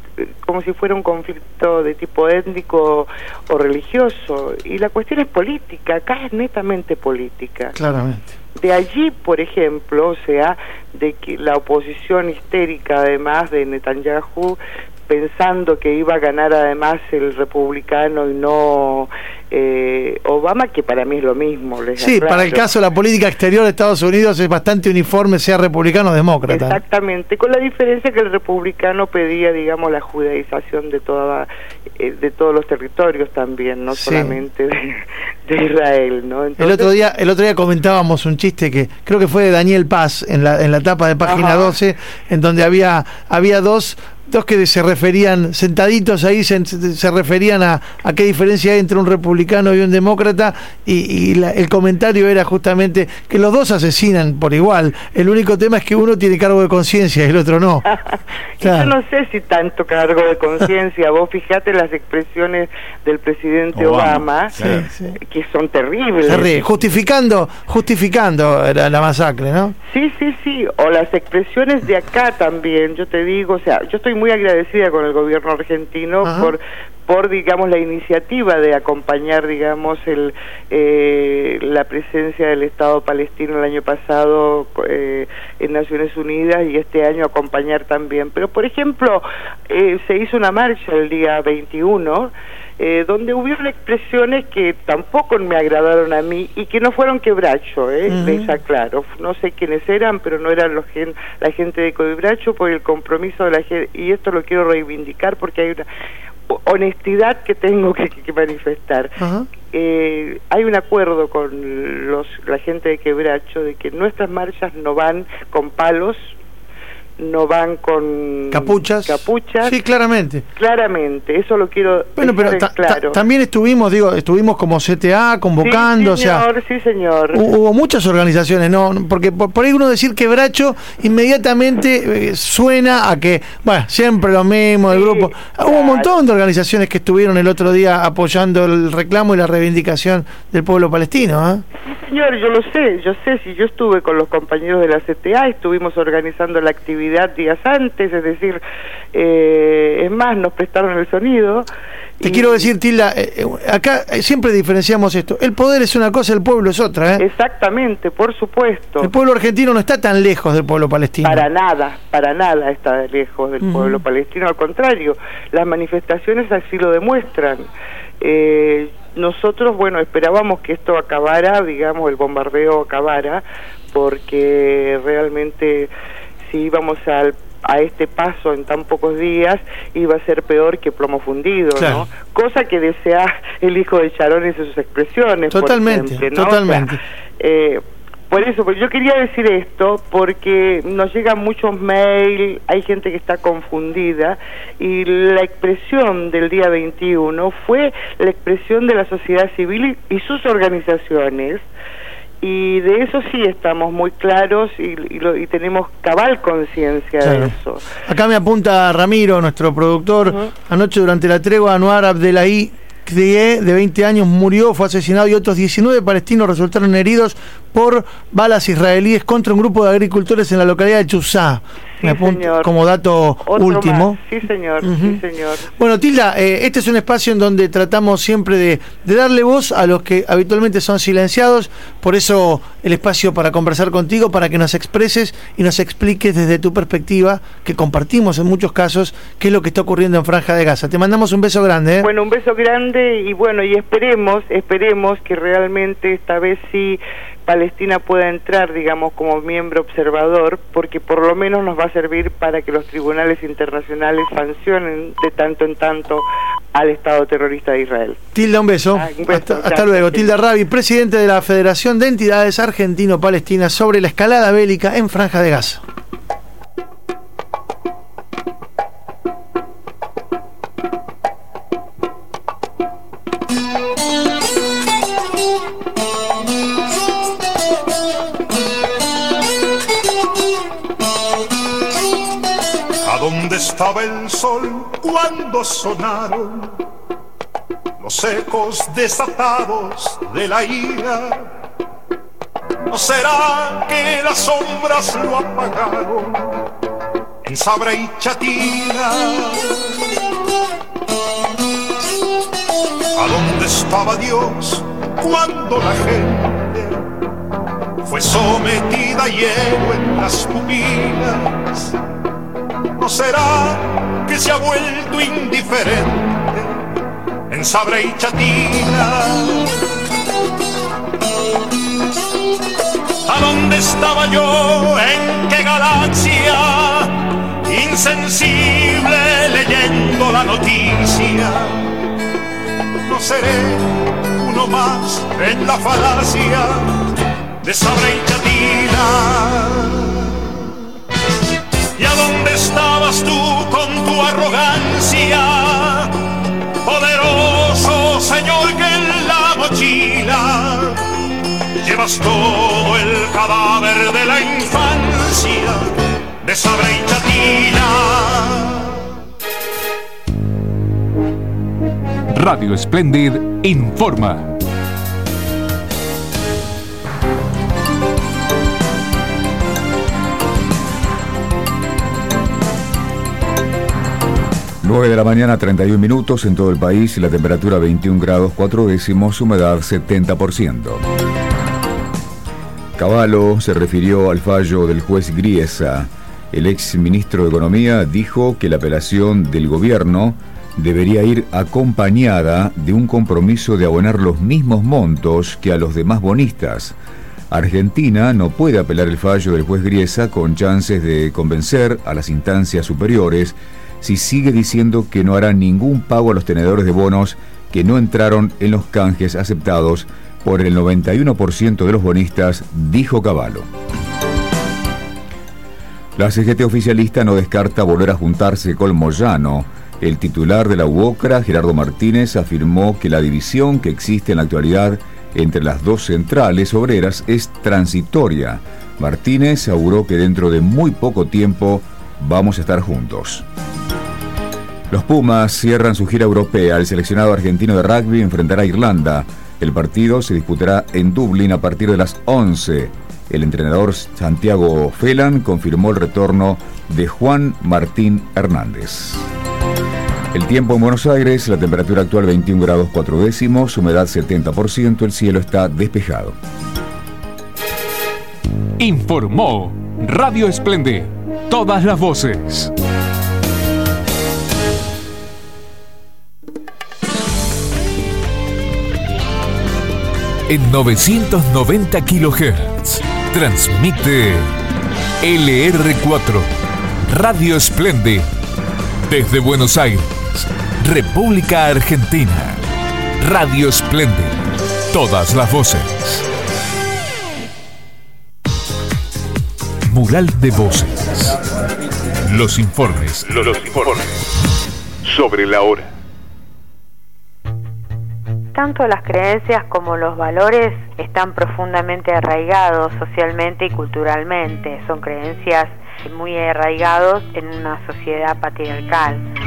como si fuera un conflicto de tipo étnico o religioso y la cuestión es política, acá es netamente política. Claramente. De allí, por ejemplo, o sea, de que la oposición histérica, además de Netanyahu, pensando que iba a ganar además el republicano y no eh, Obama, que para mí es lo mismo. les Sí, para el caso de la política exterior de Estados Unidos es bastante uniforme, sea republicano o demócrata. Exactamente, con la diferencia que el republicano pedía, digamos, la judaización de toda, eh, de todos los territorios también, no Sí. solamente de, de Israel, ¿no? El otro día, el otro día comentábamos un chiste que creo que fue de Daniel Paz en la, en la etapa de página Ajá. 12, en donde había, había dos, dos que se referían, sentaditos ahí, se, se referían a, a qué diferencia hay entre un republicano y un demócrata, y, y la- el comentario era justamente que los dos asesinan por igual. El único tema es que uno tiene cargo de conciencia y el otro no. Y Yo no sé si tanto cargo de conciencia. Vos fijate las expresiones del presidente Obama. Obama, Sí, sí. que son terribles. Justificando, justificando la, la masacre, ¿no? Sí, sí, sí. O las expresiones de acá también. Yo te digo, o sea, yo estoy muy agradecida con el gobierno argentino Ajá. por por digamos la iniciativa de acompañar digamos el eh, la presencia del Estado palestino el año pasado eh, en Naciones Unidas y este año acompañar también pero por ejemplo eh, se hizo una marcha el día 21 eh, donde hubieron expresiones que tampoco me agradaron a mí y que no fueron quebracho, ¿eh? Aclaro. No sé quiénes eran, pero no eran los gen- la gente de Coibracho por el compromiso de la gente, y esto lo quiero reivindicar porque hay una honestidad que tengo que, que manifestar. Eh, hay un acuerdo con los, la gente de Quebracho de que nuestras marchas no van con palos, no van con Capuchas. capuchas. Sí, claramente. Claramente, eso lo quiero Bueno, pero ta- claro. ta- también estuvimos, digo, estuvimos como CTA convocando, sí, o sea, señor, sí, señor. hu- hubo muchas organizaciones, no, porque por, por ahí uno decir quebracho inmediatamente eh, suena a que, bueno, siempre lo mismo, el grupo. Hubo un montón de organizaciones que estuvieron el otro día apoyando el reclamo y la reivindicación del pueblo palestino, ¿eh? Señor, yo lo sé, yo sé, si yo estuve con los compañeros de la CTA, estuvimos organizando la actividad días antes, es decir, eh, es más, nos prestaron el sonido. Te quiero decir, Tilda, eh, eh, acá eh, siempre diferenciamos esto. El poder es una cosa, el pueblo es otra, ¿eh? Exactamente, por supuesto. El pueblo argentino no está tan lejos del pueblo palestino. Para nada, para nada está lejos del pueblo palestino, al contrario, las manifestaciones así lo demuestran. Eh, nosotros, bueno, esperábamos que esto acabara, digamos, el bombardeo acabara, porque realmente si íbamos al a este paso en tan pocos días iba a ser peor que plomo fundido, Claro. ¿no? Cosa que desea el hijo de Sharon en sus expresiones. por Totalmente, ejemplo, ¿no? totalmente. O sea, eh, por eso, pues yo quería decir esto porque nos llegan muchos mails, hay gente que está confundida y la expresión del día 21 fue la expresión de la sociedad civil y sus organizaciones y de eso sí estamos muy claros y, y lo- y tenemos cabal conciencia Claro. de eso. Acá me apunta Ramiro, nuestro productor. Anoche durante la tregua, Anuar Kriye, de 20 años, murió, fue asesinado y otros 19 palestinos resultaron heridos por balas israelíes contra un grupo de agricultores en la localidad de Chusá. Sí, me señor. como dato Otro último. más. Sí, señor, Ujú. sí, señor. Bueno, Tilda, eh, este es un espacio en donde tratamos siempre de, de darle voz a los que habitualmente son silenciados, por eso el espacio para conversar contigo, para que nos expreses y nos expliques desde tu perspectiva, que compartimos en muchos casos, qué es lo que está ocurriendo en Franja de Gaza. Te mandamos un beso grande. ¿eh? Bueno, un beso grande y bueno, y esperemos, esperemos que realmente esta vez sí Palestina pueda entrar, digamos, como miembro observador, porque por lo menos nos va a servir para que los tribunales internacionales sancionen de tanto en tanto al Estado terrorista de Israel. Tilda, un beso. Ah, un beso, hasta, hasta luego. Tilda. Tilda Rabi, presidente de la Federación de Entidades Argentino-Palestinas sobre la escalada bélica en Franja de Gaza. Estaba el sol cuando sonaron los ecos desatados de la ira? ¿No será que las sombras lo apagaron en Sabra y Chatina? ¿A dónde estaba Dios cuando la gente fue sometida a hielo en las pupilas? ¿No será que se ha vuelto indiferente en Sabra y Chatina? ¿A dónde estaba yo? ¿En qué galaxia? Insensible leyendo la noticia. No seré uno más en la falacia de Sabra y Chatina. ¿Y a dónde estabas tú con tu arrogancia? Poderoso señor que en la mochila llevas todo el cadáver de la infancia de Sabra y Chatina. Radio Splendid informa. Nueve de la mañana, 31 minutos en todo el país la temperatura 21 grados 4 décimos, humedad 70%. Cavallo se refirió al fallo del juez Griesa. El ex ministro de Economía dijo que la apelación del gobierno debería ir acompañada de un compromiso de abonar los mismos montos que a los demás bonistas. Argentina no puede apelar el fallo del juez Griesa con chances de convencer a las instancias superiores si sigue diciendo que no hará ningún pago a los tenedores de bonos que no entraron en los canjes aceptados por el 91% de los bonistas, dijo Cavallo. La CGT oficialista no descarta volver a juntarse con Moyano. El titular de la UOCRA, Gerardo Martínez, afirmó que la división que existe en la actualidad entre las dos centrales obreras es transitoria. Martínez aseguró que dentro de muy poco tiempo vamos a estar juntos. Los Pumas cierran su gira europea. El seleccionado argentino de rugby enfrentará a Irlanda. El partido se disputará en Dublín a partir de las 11. El entrenador Santiago Felan confirmó el retorno de Juan Martín Hernández. El tiempo en Buenos Aires, la temperatura actual 21 grados 4 décimos, humedad 70%, el cielo está despejado. Informó Radio Splendid. Todas las voces. en 990 kHz. Transmite LR4 Radio Esplende desde Buenos Aires, República Argentina. Radio Esplende, todas las voces. Mural de voces. Los informes. Los informes. Sobre la hora. Tanto las creencias como los valores están profundamente arraigados socialmente y culturalmente. Son creencias muy arraigados en una sociedad patriarcal.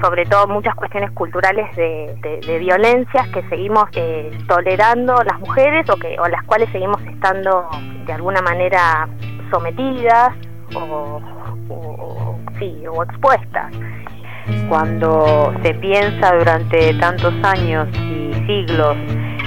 Sobre todo muchas cuestiones culturales de, de- violencias que seguimos eh, tolerando las mujeres o que o las cuales seguimos estando de alguna manera sometidas o, o- o- sí o expuestas. Cuando se piensa durante tantos años y siglos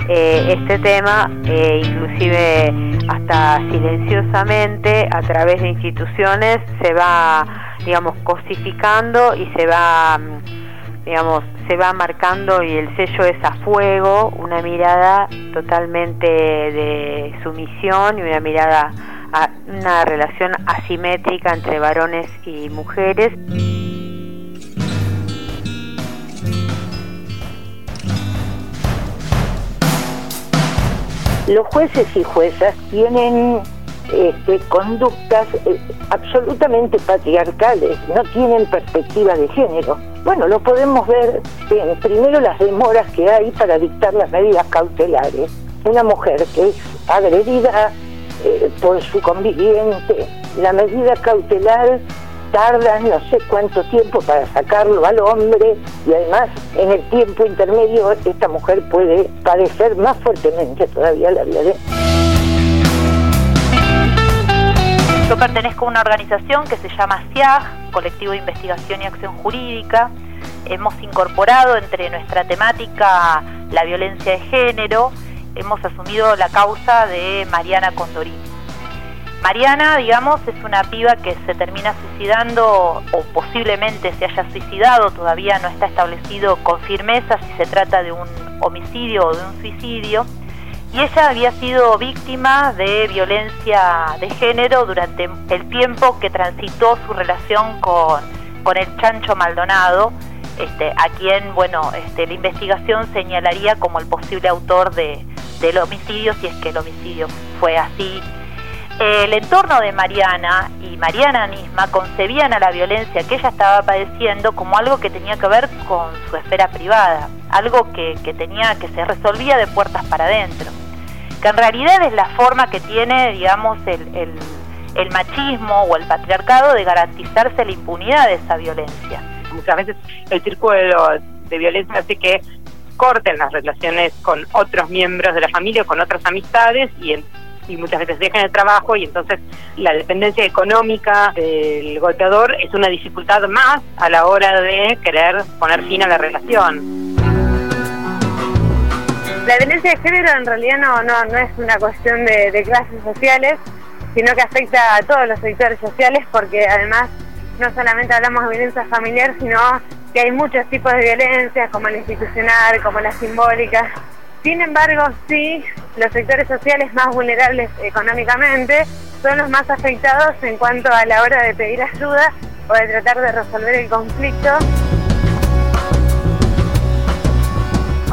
eh, este tema, eh, inclusive hasta silenciosamente a través de instituciones se va, digamos, cosificando y se va, mm, digamos, se va marcando y el sello es a fuego, una mirada totalmente de sumisión y una mirada a una relación asimétrica entre varones y mujeres. los jueces y juezas tienen este, conductas eh, absolutamente patriarcales, no tienen perspectiva de género. Bueno, lo podemos ver en primero las demoras que hay para dictar las medidas cautelares. Una mujer que es agredida eh, por su conviviente, la medida cautelar tarda no sé cuánto tiempo para sacarlo al hombre y además en el tiempo intermedio esta mujer puede padecer más fuertemente todavía la violencia. Yo pertenezco a una organización que se llama CIAG, Colectivo de Investigación y Acción Jurídica. Hemos incorporado entre nuestra temática la violencia de género. Hemos asumido la causa de Mariana Condorín. Mariana, digamos, es una piba que se termina suicidando o posiblemente se haya suicidado, todavía no está establecido con firmeza si se trata de un homicidio o de un suicidio. Y ella había sido víctima de violencia de género durante el tiempo que transitó su relación con, con el Chancho Maldonado, este, a quien, bueno, este, la investigación señalaría como el posible autor de, del homicidio, si es que el homicidio fue así. El entorno de Mariana y Mariana misma concebían a la violencia que ella estaba padeciendo como algo que tenía que ver con su esfera privada, algo que, que tenía que se resolvía de puertas para adentro, que en realidad es la forma que tiene, digamos, el, el, machismo o el patriarcado de garantizarse la impunidad de esa violencia. muchas veces el círculo de violencia hace que corten las relaciones con otros miembros de la familia o con otras amistades y, y muchas veces dejan el trabajo y entonces la dependencia económica del golpeador es una dificultad más a la hora de querer poner fin a la relación. La violencia de género en realidad no, no, no es una cuestión de, de clases sociales, sino que afecta a todos los sectores sociales porque además no solamente hablamos de violencia familiar, sino que hay muchos tipos de violencias, como la institucional, como la simbólica. Sin embargo, sí, los sectores sociales más vulnerables económicamente son los más afectados en cuanto a la hora de pedir ayuda o de tratar de resolver el conflicto.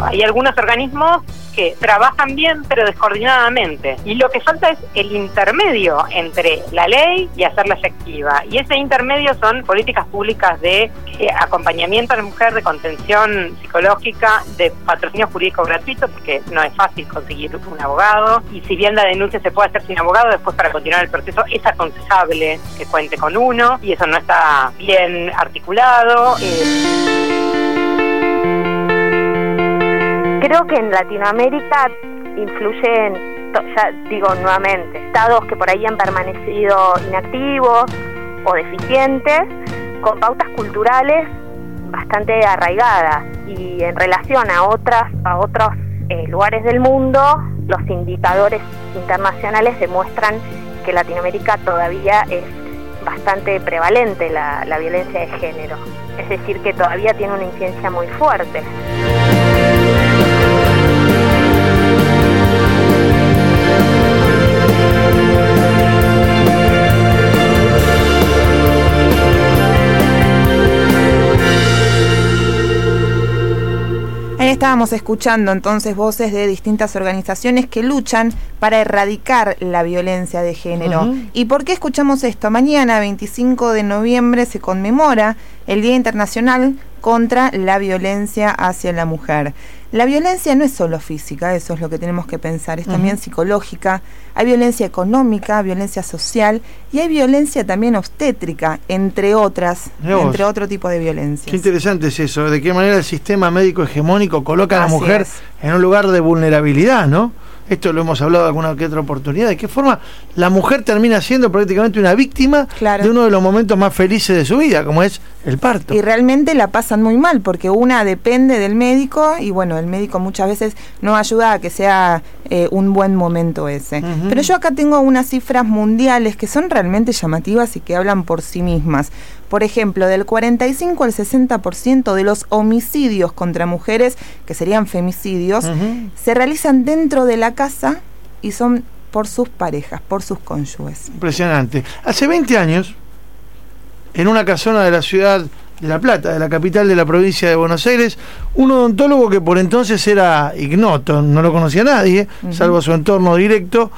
Hay algunos organismos que trabajan bien pero descoordinadamente. Y lo que falta es el intermedio entre la ley y hacerla efectiva. Y ese intermedio son políticas públicas de eh, acompañamiento a la mujer, de contención psicológica, de patrocinio jurídico gratuito porque no es fácil conseguir un abogado. Y si bien la denuncia se puede hacer sin abogado después para continuar el proceso es aconsejable que cuente con uno. Y eso no está bien articulado. eh, Creo que en Latinoamérica influyen, ya digo nuevamente, estados que por ahí han permanecido inactivos o deficientes, con pautas culturales bastante arraigadas y en relación a otras a otros eh, lugares del mundo, los indicadores internacionales demuestran que Latinoamérica todavía es bastante prevalente la, la violencia de género. Es decir, que todavía tiene una incidencia muy fuerte. Estábamos escuchando entonces voces de distintas organizaciones que luchan para erradicar la violencia de género. ¿Y por qué escuchamos esto? Mañana, 25 de noviembre, se conmemora el Día Internacional contra la Violencia hacia la Mujer. La violencia no es solo física, eso es lo que tenemos que pensar, es también psicológica, hay violencia económica, violencia social y hay violencia también obstétrica, entre otras, entre otro tipo de violencia. Qué interesante es eso, de qué manera el sistema médico hegemónico coloca a la Así mujer es. en un lugar de vulnerabilidad, ¿no? Esto lo hemos hablado alguna que otra oportunidad. ¿De qué forma la mujer termina siendo prácticamente una víctima de uno de los momentos más felices de su vida, como es el parto? Y realmente la pasan muy mal porque una depende del médico y bueno, el médico muchas veces no ayuda a que sea eh, un buen momento ese. Pero yo acá tengo unas cifras mundiales que son realmente llamativas y que hablan por sí mismas. Por ejemplo, del 45 al 60% de los homicidios contra mujeres, que serían femicidios, se realizan dentro de la casa y son por sus parejas, por sus cónyuges. Impresionante. Hace 20 años, en una casona de la ciudad de La Plata, de la capital de la provincia de Buenos Aires, un odontólogo que por entonces era ignoto, no lo conocía nadie, salvo su entorno directo,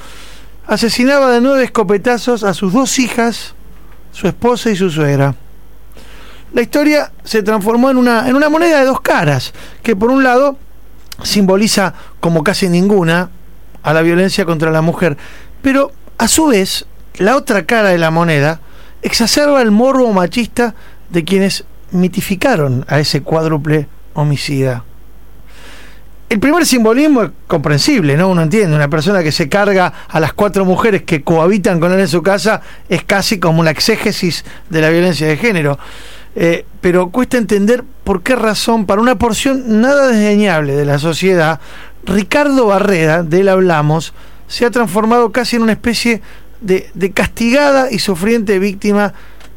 asesinaba de nueve escopetazos a sus dos hijas, su esposa y su suegra. La historia se transformó en una, en una moneda de dos caras, que por un lado simboliza como casi ninguna a la violencia contra la mujer, pero a su vez la otra cara de la moneda exacerba el morbo machista de quienes mitificaron a ese cuádruple homicida. El primer simbolismo es comprensible, ¿no? Uno entiende, una persona que se carga a las cuatro mujeres que cohabitan con él en su casa es casi como una exégesis de la violencia de género. Eh, pero cuesta entender por qué razón, para una porción nada desdeñable de la sociedad, Ricardo Barrera, de él hablamos, se ha transformado casi en una especie de, castigada y sufriente víctima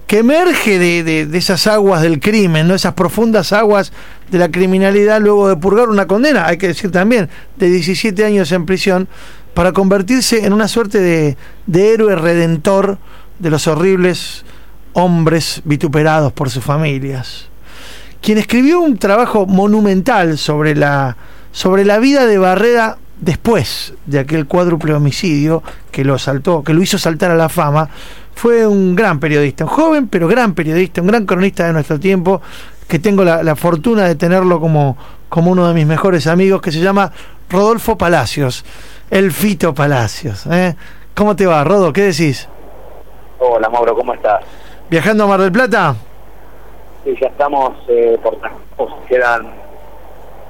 que emerge de, de- de esas aguas del crimen, ¿no? esas profundas aguas de la criminalidad luego de purgar una condena, hay que decir también, de 17 años en prisión, para convertirse en una suerte de, de héroe redentor de los horribles hombres vituperados por sus familias. Quien escribió un trabajo monumental sobre la, sobre la vida de Barrera después de aquel cuádruple homicidio que lo saltó, que lo hizo saltar a la fama, fue un gran periodista, un joven pero gran periodista, un gran cronista de nuestro tiempo, que tengo la, fortuna de tenerlo como, como uno de mis mejores amigos, que se llama Rodolfo Palacios, el Fito Palacios. ¿eh? ¿Cómo te va, Rodo? ¿Qué decís? Hola Mauro, ¿cómo estás? ¿Viajando a Mar del Plata? Sí, ya estamos eh, por quedan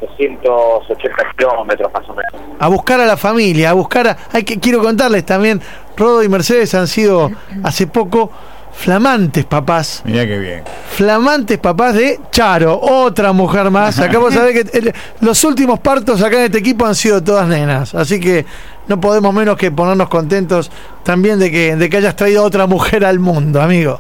280 kilómetros más o menos. a buscar a la familia, a buscar a... Hay que, quiero contarles también, Rodo y Mercedes han sido hace poco flamantes papás. Mirá qué bien. Flamantes papás de Charo, otra mujer más. Acá vos sabés que el- los últimos partos acá en este equipo han sido todas nenas. Así que no podemos menos que ponernos contentos también de que, de que hayas traído otra mujer al mundo, amigo.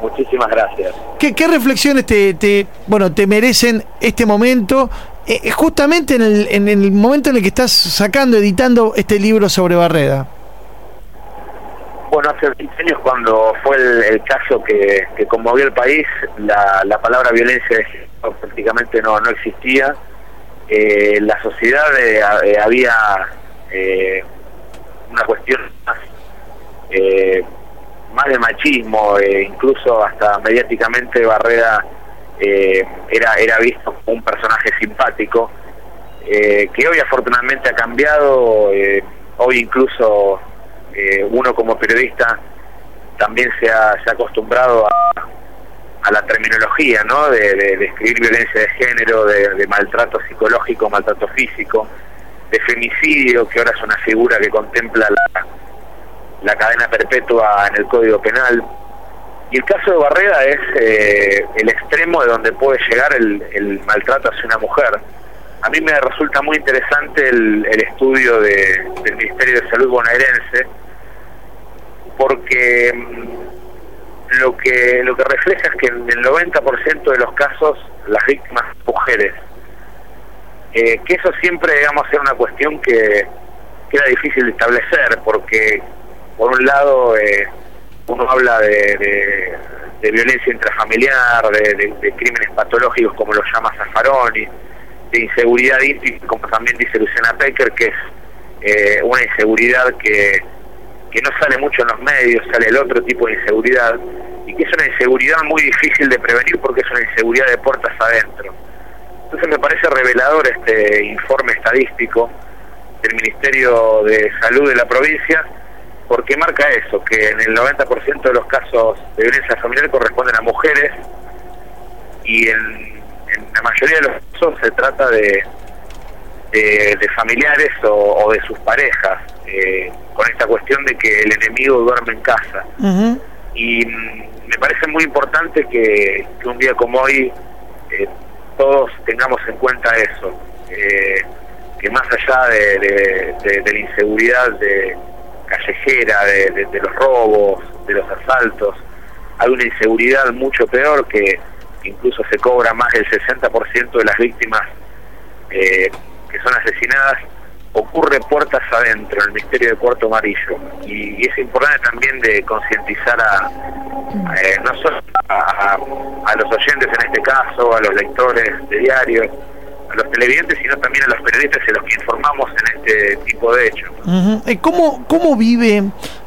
Muchísimas gracias. ¿Qué, qué reflexiones te, te- bueno, te merecen este momento? eh, eh, justamente en el, en el momento en el que estás sacando, editando este libro sobre Barreda. Bueno, hace 20 años cuando fue el, el caso que, que conmovió el país, la, la palabra violencia prácticamente no, no existía. Eh, la sociedad eh, eh, había eh, una cuestión más, más de machismo, eh, incluso hasta mediáticamente Barrera eh, era, era visto como un personaje simpático, eh, que hoy afortunadamente ha cambiado, eh, hoy incluso eh, uno como periodista también se ha, se ha acostumbrado a, a la terminología, ¿no? De, de- escribir violencia de género, de, de maltrato psicológico, maltrato físico, de femicidio, que ahora es una figura que contempla la, la cadena perpetua en el Código Penal. Y el caso de Barrera es eh, el extremo de donde puede llegar el, el maltrato hacia una mujer. A mí me resulta muy interesante el, el estudio de- del Ministerio de Salud bonaerense, porque mm, lo que lo que refleja es que en el 90% de los casos las víctimas son mujeres. Eh, que eso siempre, digamos, era una cuestión que, que era difícil de establecer, porque por un lado eh, uno habla de, violencia intrafamiliar, de, de, crímenes patológicos como lo llama Zaffaroni, de inseguridad íntima, como también dice Luciana Pecker, que es eh, una inseguridad que, que no sale mucho en los medios, sale el otro tipo de inseguridad, y que es una inseguridad muy difícil de prevenir porque es una inseguridad de puertas adentro. Entonces me parece revelador este informe estadístico del Ministerio de Salud de la provincia, porque marca eso, que en el 90% de los casos de violencia familiar corresponden a mujeres y en, la mayoría de los casos se trata de, de, familiares o, de sus parejas, eh, con esta cuestión de que el enemigo duerme en casa. Y mm, me parece muy importante que, un día como hoy eh, todos tengamos en cuenta eso, eh, que más allá de, de la inseguridad de callejera, de, los robos, de los asaltos. Hay una inseguridad mucho peor que incluso se cobra más del 60% de las víctimas eh, que son asesinadas ocurre puertas adentro, el misterio de Puerto Amarillo. Y, es importante también de concientizar a, eh, no solo a, a, los oyentes en este caso, a los lectores de diarios, a los televidentes, sino también a los periodistas y los que informamos en este tipo de hechos. ¿Cómo, ¿Cómo vive,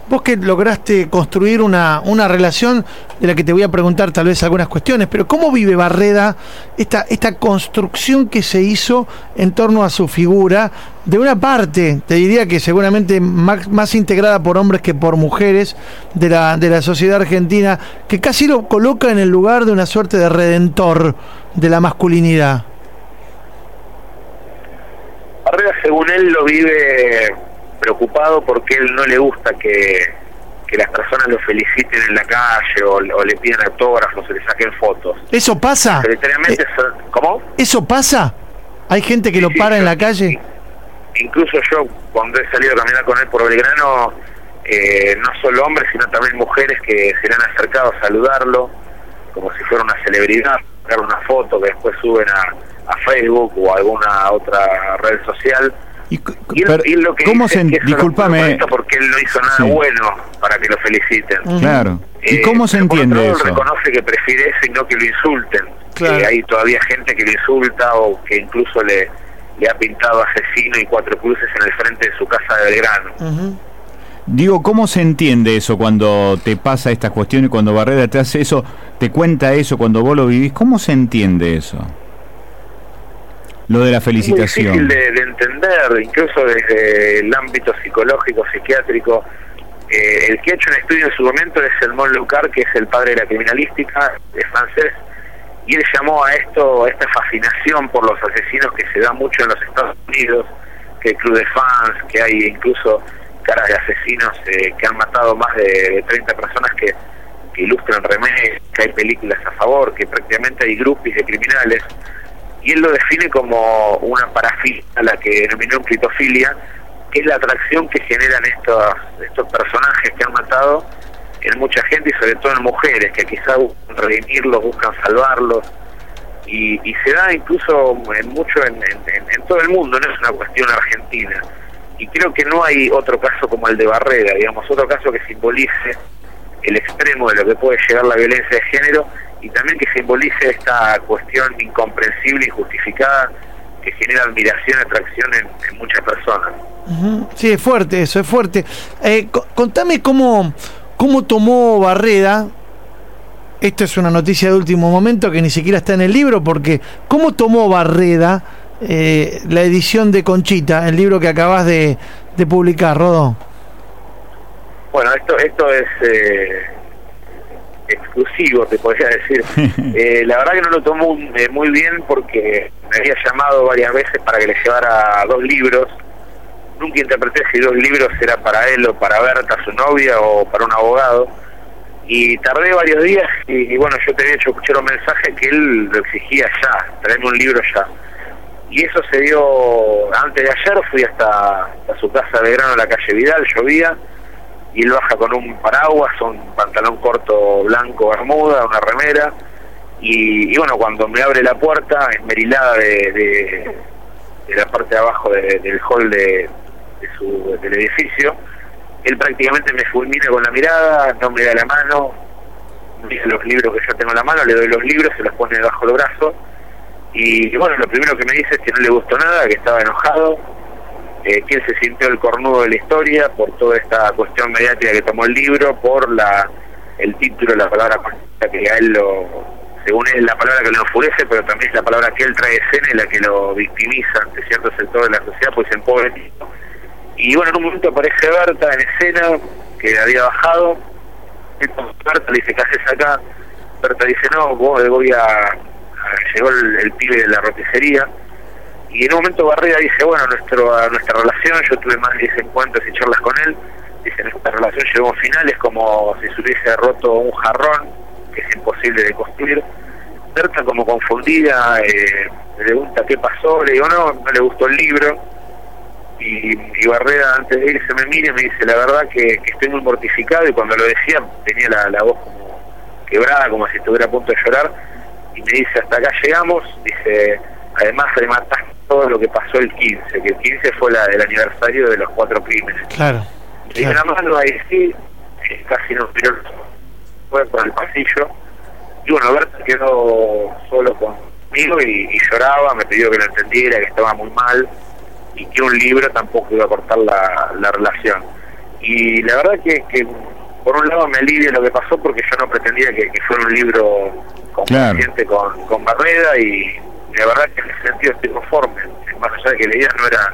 vos que lograste construir una, una relación de la que te voy a preguntar tal vez algunas cuestiones, pero cómo vive Barreda esta, esta construcción que se hizo en torno a su figura, de una parte, te diría que seguramente más, más integrada por hombres que por mujeres de la, de la sociedad argentina, que casi lo coloca en el lugar de una suerte de redentor de la masculinidad? Barrera, según él, lo vive preocupado porque él no le gusta que, las personas lo feliciten en la calle o, le pidan autógrafos o le saquen fotos. ¿Eso pasa? Eh, ¿Cómo? ¿Eso pasa? ¿Hay gente que lo para en la calle? Incluso yo, cuando he salido a caminar con él por Belgrano, eh, no solo hombres, sino también mujeres que se le han acercado a saludarlo, como si fuera una celebridad, sacar una foto que después suben a, a Facebook o alguna otra red social. Y, lo que ¿cómo se, discúlpame, porque él no hizo nada bueno para que lo feliciten. Claro. ¿Y eh, cómo se entiende eso? reconoce que prefiere eso y no que lo insulten. Que hay todavía gente que lo insulta o que incluso le, le ha pintado asesino y cuatro cruces en el frente de su casa de Belgrano. Digo, ¿cómo se entiende eso cuando te pasa estas cuestiones, cuando Barrera te hace eso, te cuenta eso, cuando vos lo vivís? ¿Cómo se entiende eso? Lo de la felicitación. Es difícil de, entender, incluso desde el ámbito psicológico, psiquiátrico. Eh, el que ha hecho un estudio en su momento es el Mon Lucar, que es el padre de la criminalística, es francés, y él llamó a esto, a esta fascinación por los asesinos que se da mucho en los Estados Unidos, que hay club de fans, que hay incluso caras de asesinos eh, que han matado más de, 30 personas que, que ilustran remedios, que hay películas a favor, que prácticamente hay grupos de criminales y él lo define como una parafilia, la que denominó clitofilia, que es la atracción que generan estos, estos personajes que han matado en mucha gente y sobre todo en mujeres, que quizá buscan redimirlos, buscan salvarlos, y, se da incluso en mucho en, en, todo el mundo, no es una cuestión argentina. Y creo que no hay otro caso como el de Barrera, digamos, otro caso que simbolice el extremo de lo que puede llegar la violencia de género y también que simbolice esta cuestión incomprensible, injustificada, que genera admiración y atracción en, muchas personas. Sí, es fuerte eso, es fuerte. Eh, contame cómo, cómo tomó Barreda, esto es una noticia de último momento que ni siquiera está en el libro, porque ¿cómo tomó Barreda eh, la edición de Conchita, el libro que acabas de, de publicar, Rodó? Bueno, esto, esto es... Eh exclusivo, te podría decir. Eh, la verdad que no lo tomó eh, muy bien porque me había llamado varias veces para que le llevara dos libros. Nunca interpreté si dos libros era para él o para Berta, su novia, o para un abogado. Y tardé varios días y, bueno, yo te había hecho escuchar un mensaje que él lo exigía ya, traerme un libro ya. Y eso se dio antes de ayer, fui hasta, su casa de grano, la calle Vidal, llovía, y él baja con un paraguas, un pantalón corto blanco, bermuda, una remera, y, y bueno, cuando me abre la puerta, esmerilada de, de, de la parte de abajo de- del hall de, su, del edificio, él prácticamente me fulmina con la mirada, no me da la mano, mira los libros que yo tengo en la mano, le doy los libros, se los pone debajo del brazo, y bueno, lo primero que me dice es que no le gustó nada, que estaba enojado, eh, que se sintió el cornudo de la historia por toda esta cuestión mediática que tomó el libro, por la el título, la palabra que a él lo, según él, la palabra que lo enfurece, pero también es la palabra que él trae escena y la que lo victimiza ante ciertos sectores de la sociedad, pues en pobre tipo. Y bueno, en un momento aparece Berta en escena, que había bajado, entonces Berta le dice, ¿qué haces acá? Berta dice, no, voy, voy a, a- Llegó el, el pibe de la roticería, y en un momento Barrera dice, bueno, nuestro, nuestra relación, yo tuve más de 10 encuentros y charlas con él, dice, nuestra relación llegó a como si se hubiese roto un jarrón, que es imposible de construir. Berta como confundida, eh, me pregunta qué pasó, le digo, no, no le gustó el libro, y, y Barrera antes de irse me mira y me dice, la verdad que, estoy muy mortificado, y cuando lo decía tenía la, la voz como quebrada, como si estuviera a punto de llorar, y me dice, hasta acá llegamos, dice, además remataste todo lo que pasó el 15, que el 15 fue la, el aniversario de los cuatro crímenes. Claro. Le di una mano ahí sí, eh, casi no miró, fue por el pasillo, y bueno, Berta quedó solo conmigo y, y lloraba, me pidió que lo entendiera, que estaba muy mal, y que un libro tampoco iba a cortar la, la relación. Y la verdad que, que por un lado me alivia lo que pasó porque yo no pretendía que, que fuera un libro complaciente con, con Barreda y la verdad que en ese sentido estoy conforme. Más allá de que la idea no era,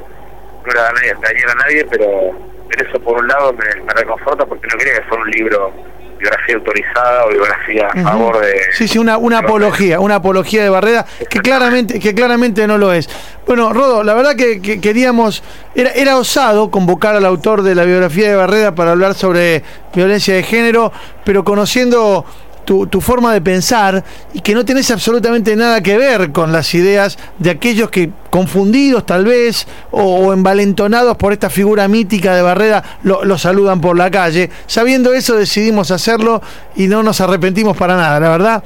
no era dañar, a nadie, pero, eso por un lado me, me reconforta porque no quería que fuera un libro biografía autorizada o biografía a favor de... Sí, sí, una, una apología, una apología de Barreda que claramente, que claramente no lo es. Bueno, Rodo, la verdad que, que queríamos, era, era osado convocar al autor de la biografía de Barreda para hablar sobre violencia de género, pero conociendo tu, forma de pensar y que no tenés absolutamente nada que ver con las ideas de aquellos que confundidos tal vez o, envalentonados por esta figura mítica de Barreda lo, lo saludan por la calle. Sabiendo eso decidimos hacerlo y no nos arrepentimos para nada, la verdad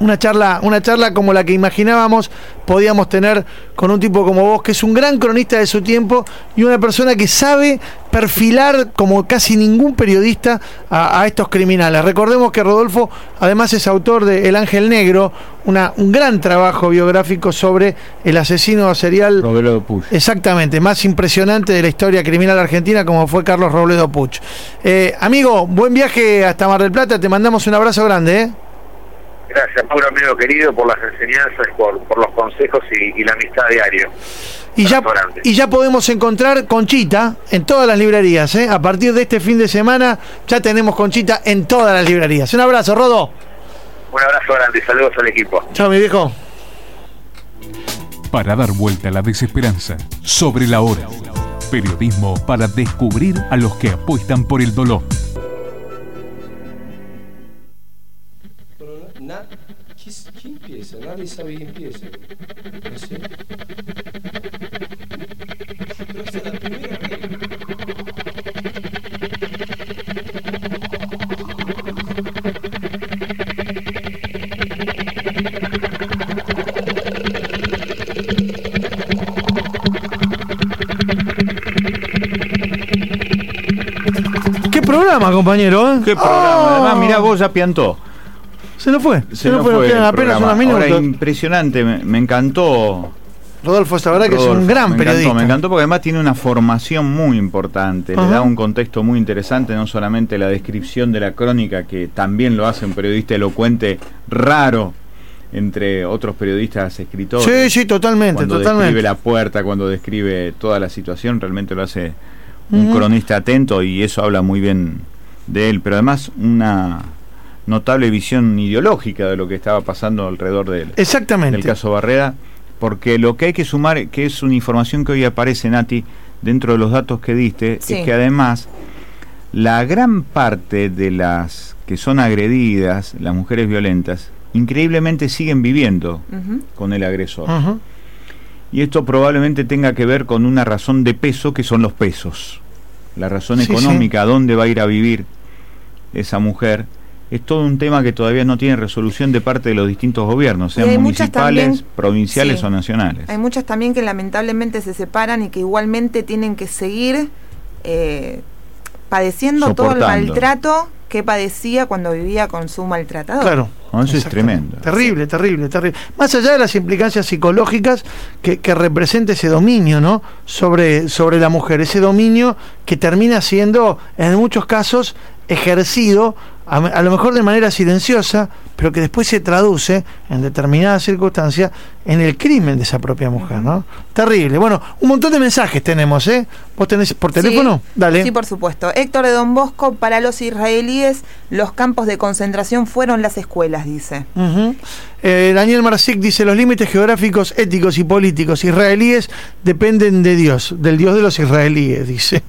una charla, una charla como la que imaginábamos podíamos tener con un tipo como vos, que es un gran cronista de su tiempo y una persona que sabe perfilar como casi ningún periodista a, a estos criminales. Recordemos que Rodolfo además es autor de El Ángel Negro, una, un gran trabajo biográfico sobre el asesino serial. Robledo Puch. Exactamente, más impresionante de la historia criminal argentina como fue Carlos Robledo Puch. Eh, amigo, buen viaje hasta Mar del Plata, te mandamos un abrazo grande. ¿eh? Gracias, Mauro, amigo querido, por las enseñanzas, por, por los consejos y, y la amistad diario. Y ya, y ya podemos encontrar Conchita en todas las librerías. ¿eh? A partir de este fin de semana ya tenemos Conchita en todas las librerías. Un abrazo, Rodo. Un abrazo grande y saludos al equipo. Chao, mi viejo. Para dar vuelta a la desesperanza, sobre la hora. Periodismo para descubrir a los que apuestan por el dolor. ¿Qué, qué empieza? Nadie sabe quién empieza. No sé. Pero esta es la primera vez. ¿Qué programa, compañero? ¿eh? ¿Qué programa? Además, mirá, vos ya piantó. Se nos fue. Se nos fue nos quedan apenas unos minutos. Ahora, impresionante, me, me encantó. Rodolfo, esta verdad que es un gran me periodista. Encantó, me encantó porque además tiene una formación muy importante, le da un contexto muy interesante, no solamente la descripción de la crónica, que también lo hace un periodista elocuente raro entre otros periodistas escritores. Sí, sí, totalmente, cuando totalmente. describe la puerta, cuando describe toda la situación, realmente lo hace un Ujú. cronista atento y eso habla muy bien de él, pero además una notable visión ideológica de lo que estaba pasando alrededor de él. Exactamente. Del caso Barreda, porque lo que hay que sumar, que es una información que hoy aparece, Nati, dentro de los datos que diste, Sí. es que además la gran parte de las que son agredidas, las mujeres violentas, increíblemente siguen viviendo con el agresor. Y esto probablemente tenga que ver con una razón de peso que son los pesos. la razón Sí, económica, a dónde va a ir a vivir esa mujer, es todo un tema que todavía no tiene resolución de parte de los distintos gobiernos, sean municipales, también- provinciales sí. o nacionales. Hay muchas también que lamentablemente se separan y que igualmente tienen que seguir eh, padeciendo todo el maltrato que padecía cuando vivía con su maltratador. Claro. Eso es tremendo. Terrible, terrible, terrible. Más allá de las implicancias psicológicas que, que representa ese dominio, ¿no? Sobre, sobre la mujer, ese dominio que termina siendo, en muchos casos, ejercido, a, a lo mejor de manera silenciosa, pero que después se traduce en determinadas circunstancias en el crimen de esa propia mujer, ¿no? Terrible. Bueno, un montón de mensajes tenemos, ¿eh? ¿Vos tenés por teléfono? Sí, Dale. Sí, por supuesto. Héctor de Don Bosco, para los israelíes, los campos de concentración fueron las escuelas, dice. Eh, Daniel Marcic dice, los límites geográficos, éticos y políticos israelíes dependen de Dios, del Dios de los israelíes, dice,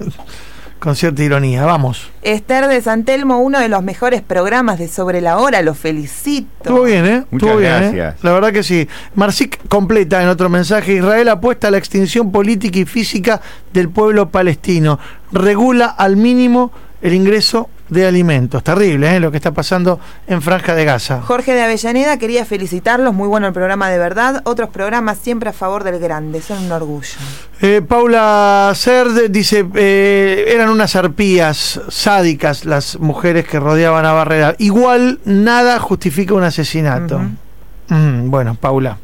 con cierta ironía. Vamos. Esther de Santelmo, uno de los mejores programas de Sobre la Hora, lo felicito. Estuvo bien, ¿eh? Muchas Estuvo bien, ¿eh? gracias. La verdad que sí. Marcic completa en otro mensaje, Israel apuesta a la extinción política y física del pueblo palestino, regula al mínimo el ingreso de alimentos. Terrible, ¿eh? Lo que está pasando en Franja de Gaza. Jorge de Avellaneda quería felicitarlos, muy bueno el programa de verdad. Otros programas siempre a favor del grande, son un orgullo. Eh, Paula Cerd dice, eh, eran unas arpías sádicas las mujeres que rodeaban a Barrera. Igual nada justifica un asesinato. Mm, bueno, Paula,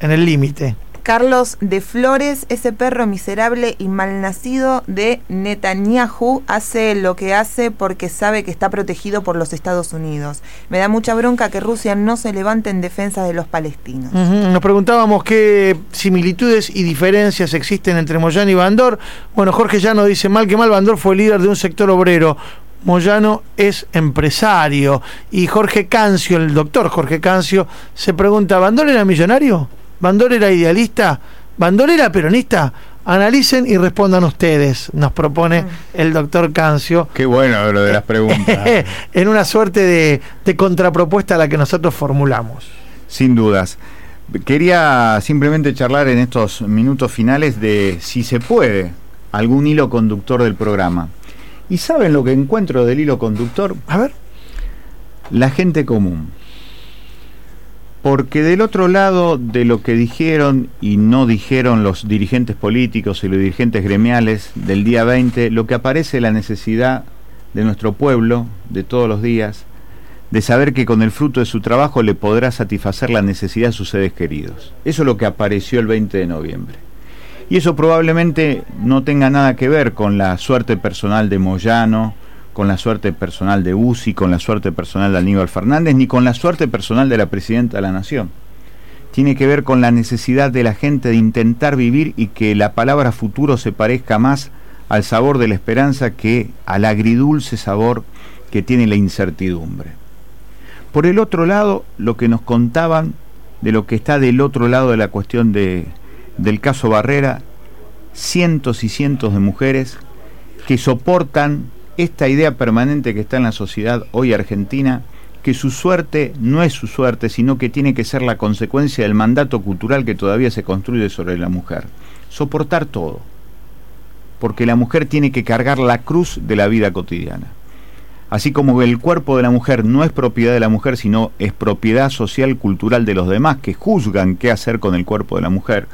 en el límite. Carlos de Flores, ese perro miserable y malnacido de Netanyahu, hace lo que hace porque sabe que está protegido por los Estados Unidos. Me da mucha bronca que Rusia no se levante en defensa de los palestinos. Nos preguntábamos qué similitudes y diferencias existen entre Moyano y Bandor. Bueno, Jorge Llano dice, mal que mal, Bandor fue líder de un sector obrero. Moyano es empresario. Y Jorge Cancio, el doctor Jorge Cancio, se pregunta, ¿Bandor era millonario? ¿Bandor era idealista? ¿Bandor era peronista? Analicen y respondan ustedes, nos propone el doctor Cancio. Qué bueno lo de las preguntas. en una suerte de, de contrapropuesta a la que nosotros formulamos. Sin dudas. Quería simplemente charlar en estos minutos finales de si se puede algún hilo conductor del programa. ¿Y saben lo que encuentro del hilo conductor? A ver. La gente común. Porque del otro lado de lo que dijeron y no dijeron los dirigentes políticos y los dirigentes gremiales del día 20, lo que aparece es la necesidad de nuestro pueblo, de todos los días, de saber que con el fruto de su trabajo le podrá satisfacer la necesidad de sus seres queridos. Eso es lo que apareció el 20 de noviembre. Y eso probablemente no tenga nada que ver con la suerte personal de Moyano, con la suerte personal de UCI, con la suerte personal de Aníbal Fernández, ni con la suerte personal de la presidenta de la Nación. Tiene que ver con la necesidad de la gente de intentar vivir y que la palabra futuro se parezca más al sabor de la esperanza que al agridulce sabor que tiene la incertidumbre. Por el otro lado, lo que nos contaban de lo que está del otro lado de la cuestión de, del caso Barrera, cientos y cientos de mujeres que soportan esta idea permanente que está en la sociedad hoy argentina, que su suerte no es su suerte, sino que tiene que ser la consecuencia del mandato cultural que todavía se construye sobre la mujer. Soportar todo, porque la mujer tiene que cargar la cruz de la vida cotidiana. Así como el cuerpo de la mujer no es propiedad de la mujer, sino es propiedad social cultural de los demás que juzgan qué hacer con el cuerpo de la mujer,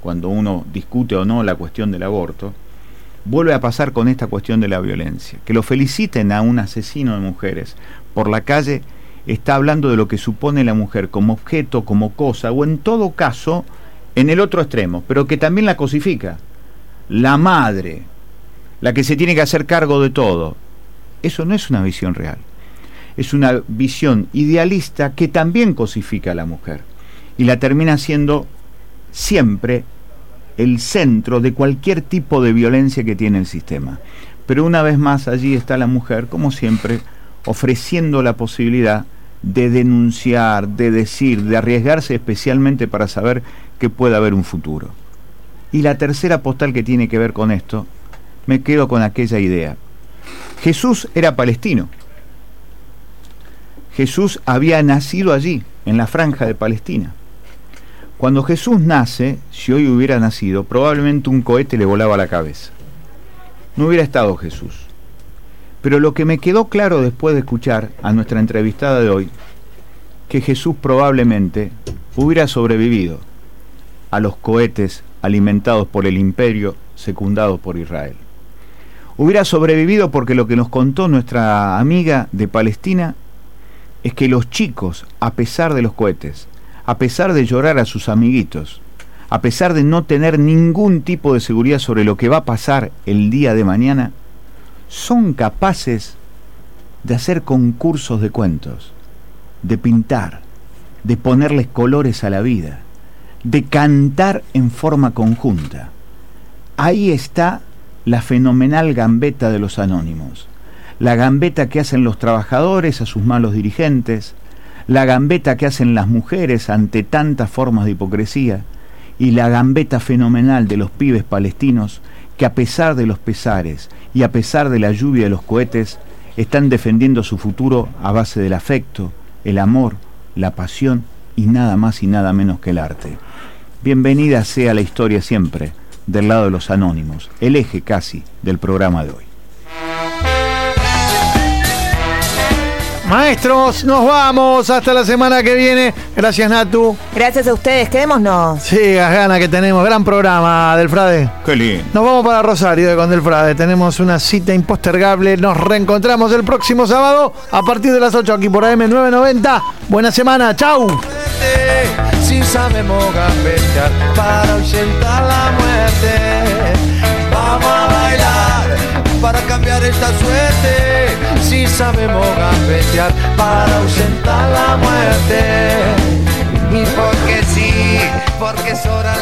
cuando uno discute o no la cuestión del aborto, vuelve a pasar con esta cuestión de la violencia. Que lo feliciten a un asesino de mujeres por la calle está hablando de lo que supone la mujer como objeto, como cosa, o en todo caso, en el otro extremo, pero que también la cosifica. La madre, la que se tiene que hacer cargo de todo. Eso no es una visión real. Es una visión idealista que también cosifica a la mujer y la termina siendo siempre el centro de cualquier tipo de violencia que tiene el sistema. Pero una vez más allí está la mujer, como siempre, ofreciendo la posibilidad de denunciar, de decir, de arriesgarse especialmente para saber que puede haber un futuro. Y la tercera postal que tiene que ver con esto, me quedo con aquella idea. Jesús era palestino. Jesús había nacido allí, en la franja de Palestina. Cuando Jesús nace, si hoy hubiera nacido, probablemente un cohete le volaba la cabeza. no hubiera estado Jesús. Pero lo que me quedó claro después de escuchar a nuestra entrevistada de hoy, que Jesús probablemente hubiera sobrevivido a los cohetes alimentados por el imperio secundados por Israel. Hubiera sobrevivido porque lo que nos contó nuestra amiga de Palestina es que los chicos, a pesar de los cohetes, a pesar de llorar a sus amiguitos, a pesar de no tener ningún tipo de seguridad sobre lo que va a pasar el día de mañana, son capaces de hacer concursos de cuentos, de pintar, de ponerles colores a la vida, de cantar en forma conjunta. Ahí está la fenomenal gambeta de los anónimos, la gambeta que hacen los trabajadores a sus malos dirigentes, la gambeta que hacen las mujeres ante tantas formas de hipocresía, y la gambeta fenomenal de los pibes palestinos que a pesar de los pesares y a pesar de la lluvia de los cohetes, están defendiendo su futuro a base del afecto, el amor, la pasión y nada más y nada menos que el arte. Bienvenida sea la historia siempre del lado de los anónimos, el eje casi del programa de hoy. Maestros, nos vamos hasta la semana que viene. Gracias, Natu. Gracias a ustedes, quedémonos. Sí, las ganas que tenemos. Gran programa, Del Frade. Qué lindo. Nos vamos para Rosario de con Del Frade. Tenemos una cita impostergable. Nos reencontramos el próximo sábado a partir de las 8 aquí por AM990. Buena semana. Chau. Si sabemos gambetear para ahuyentar la muerte, vamos a bailar para cambiar esta suerte. Si sabemos gambetear para ahuyentar la muerte, y porque sí, porque las voces.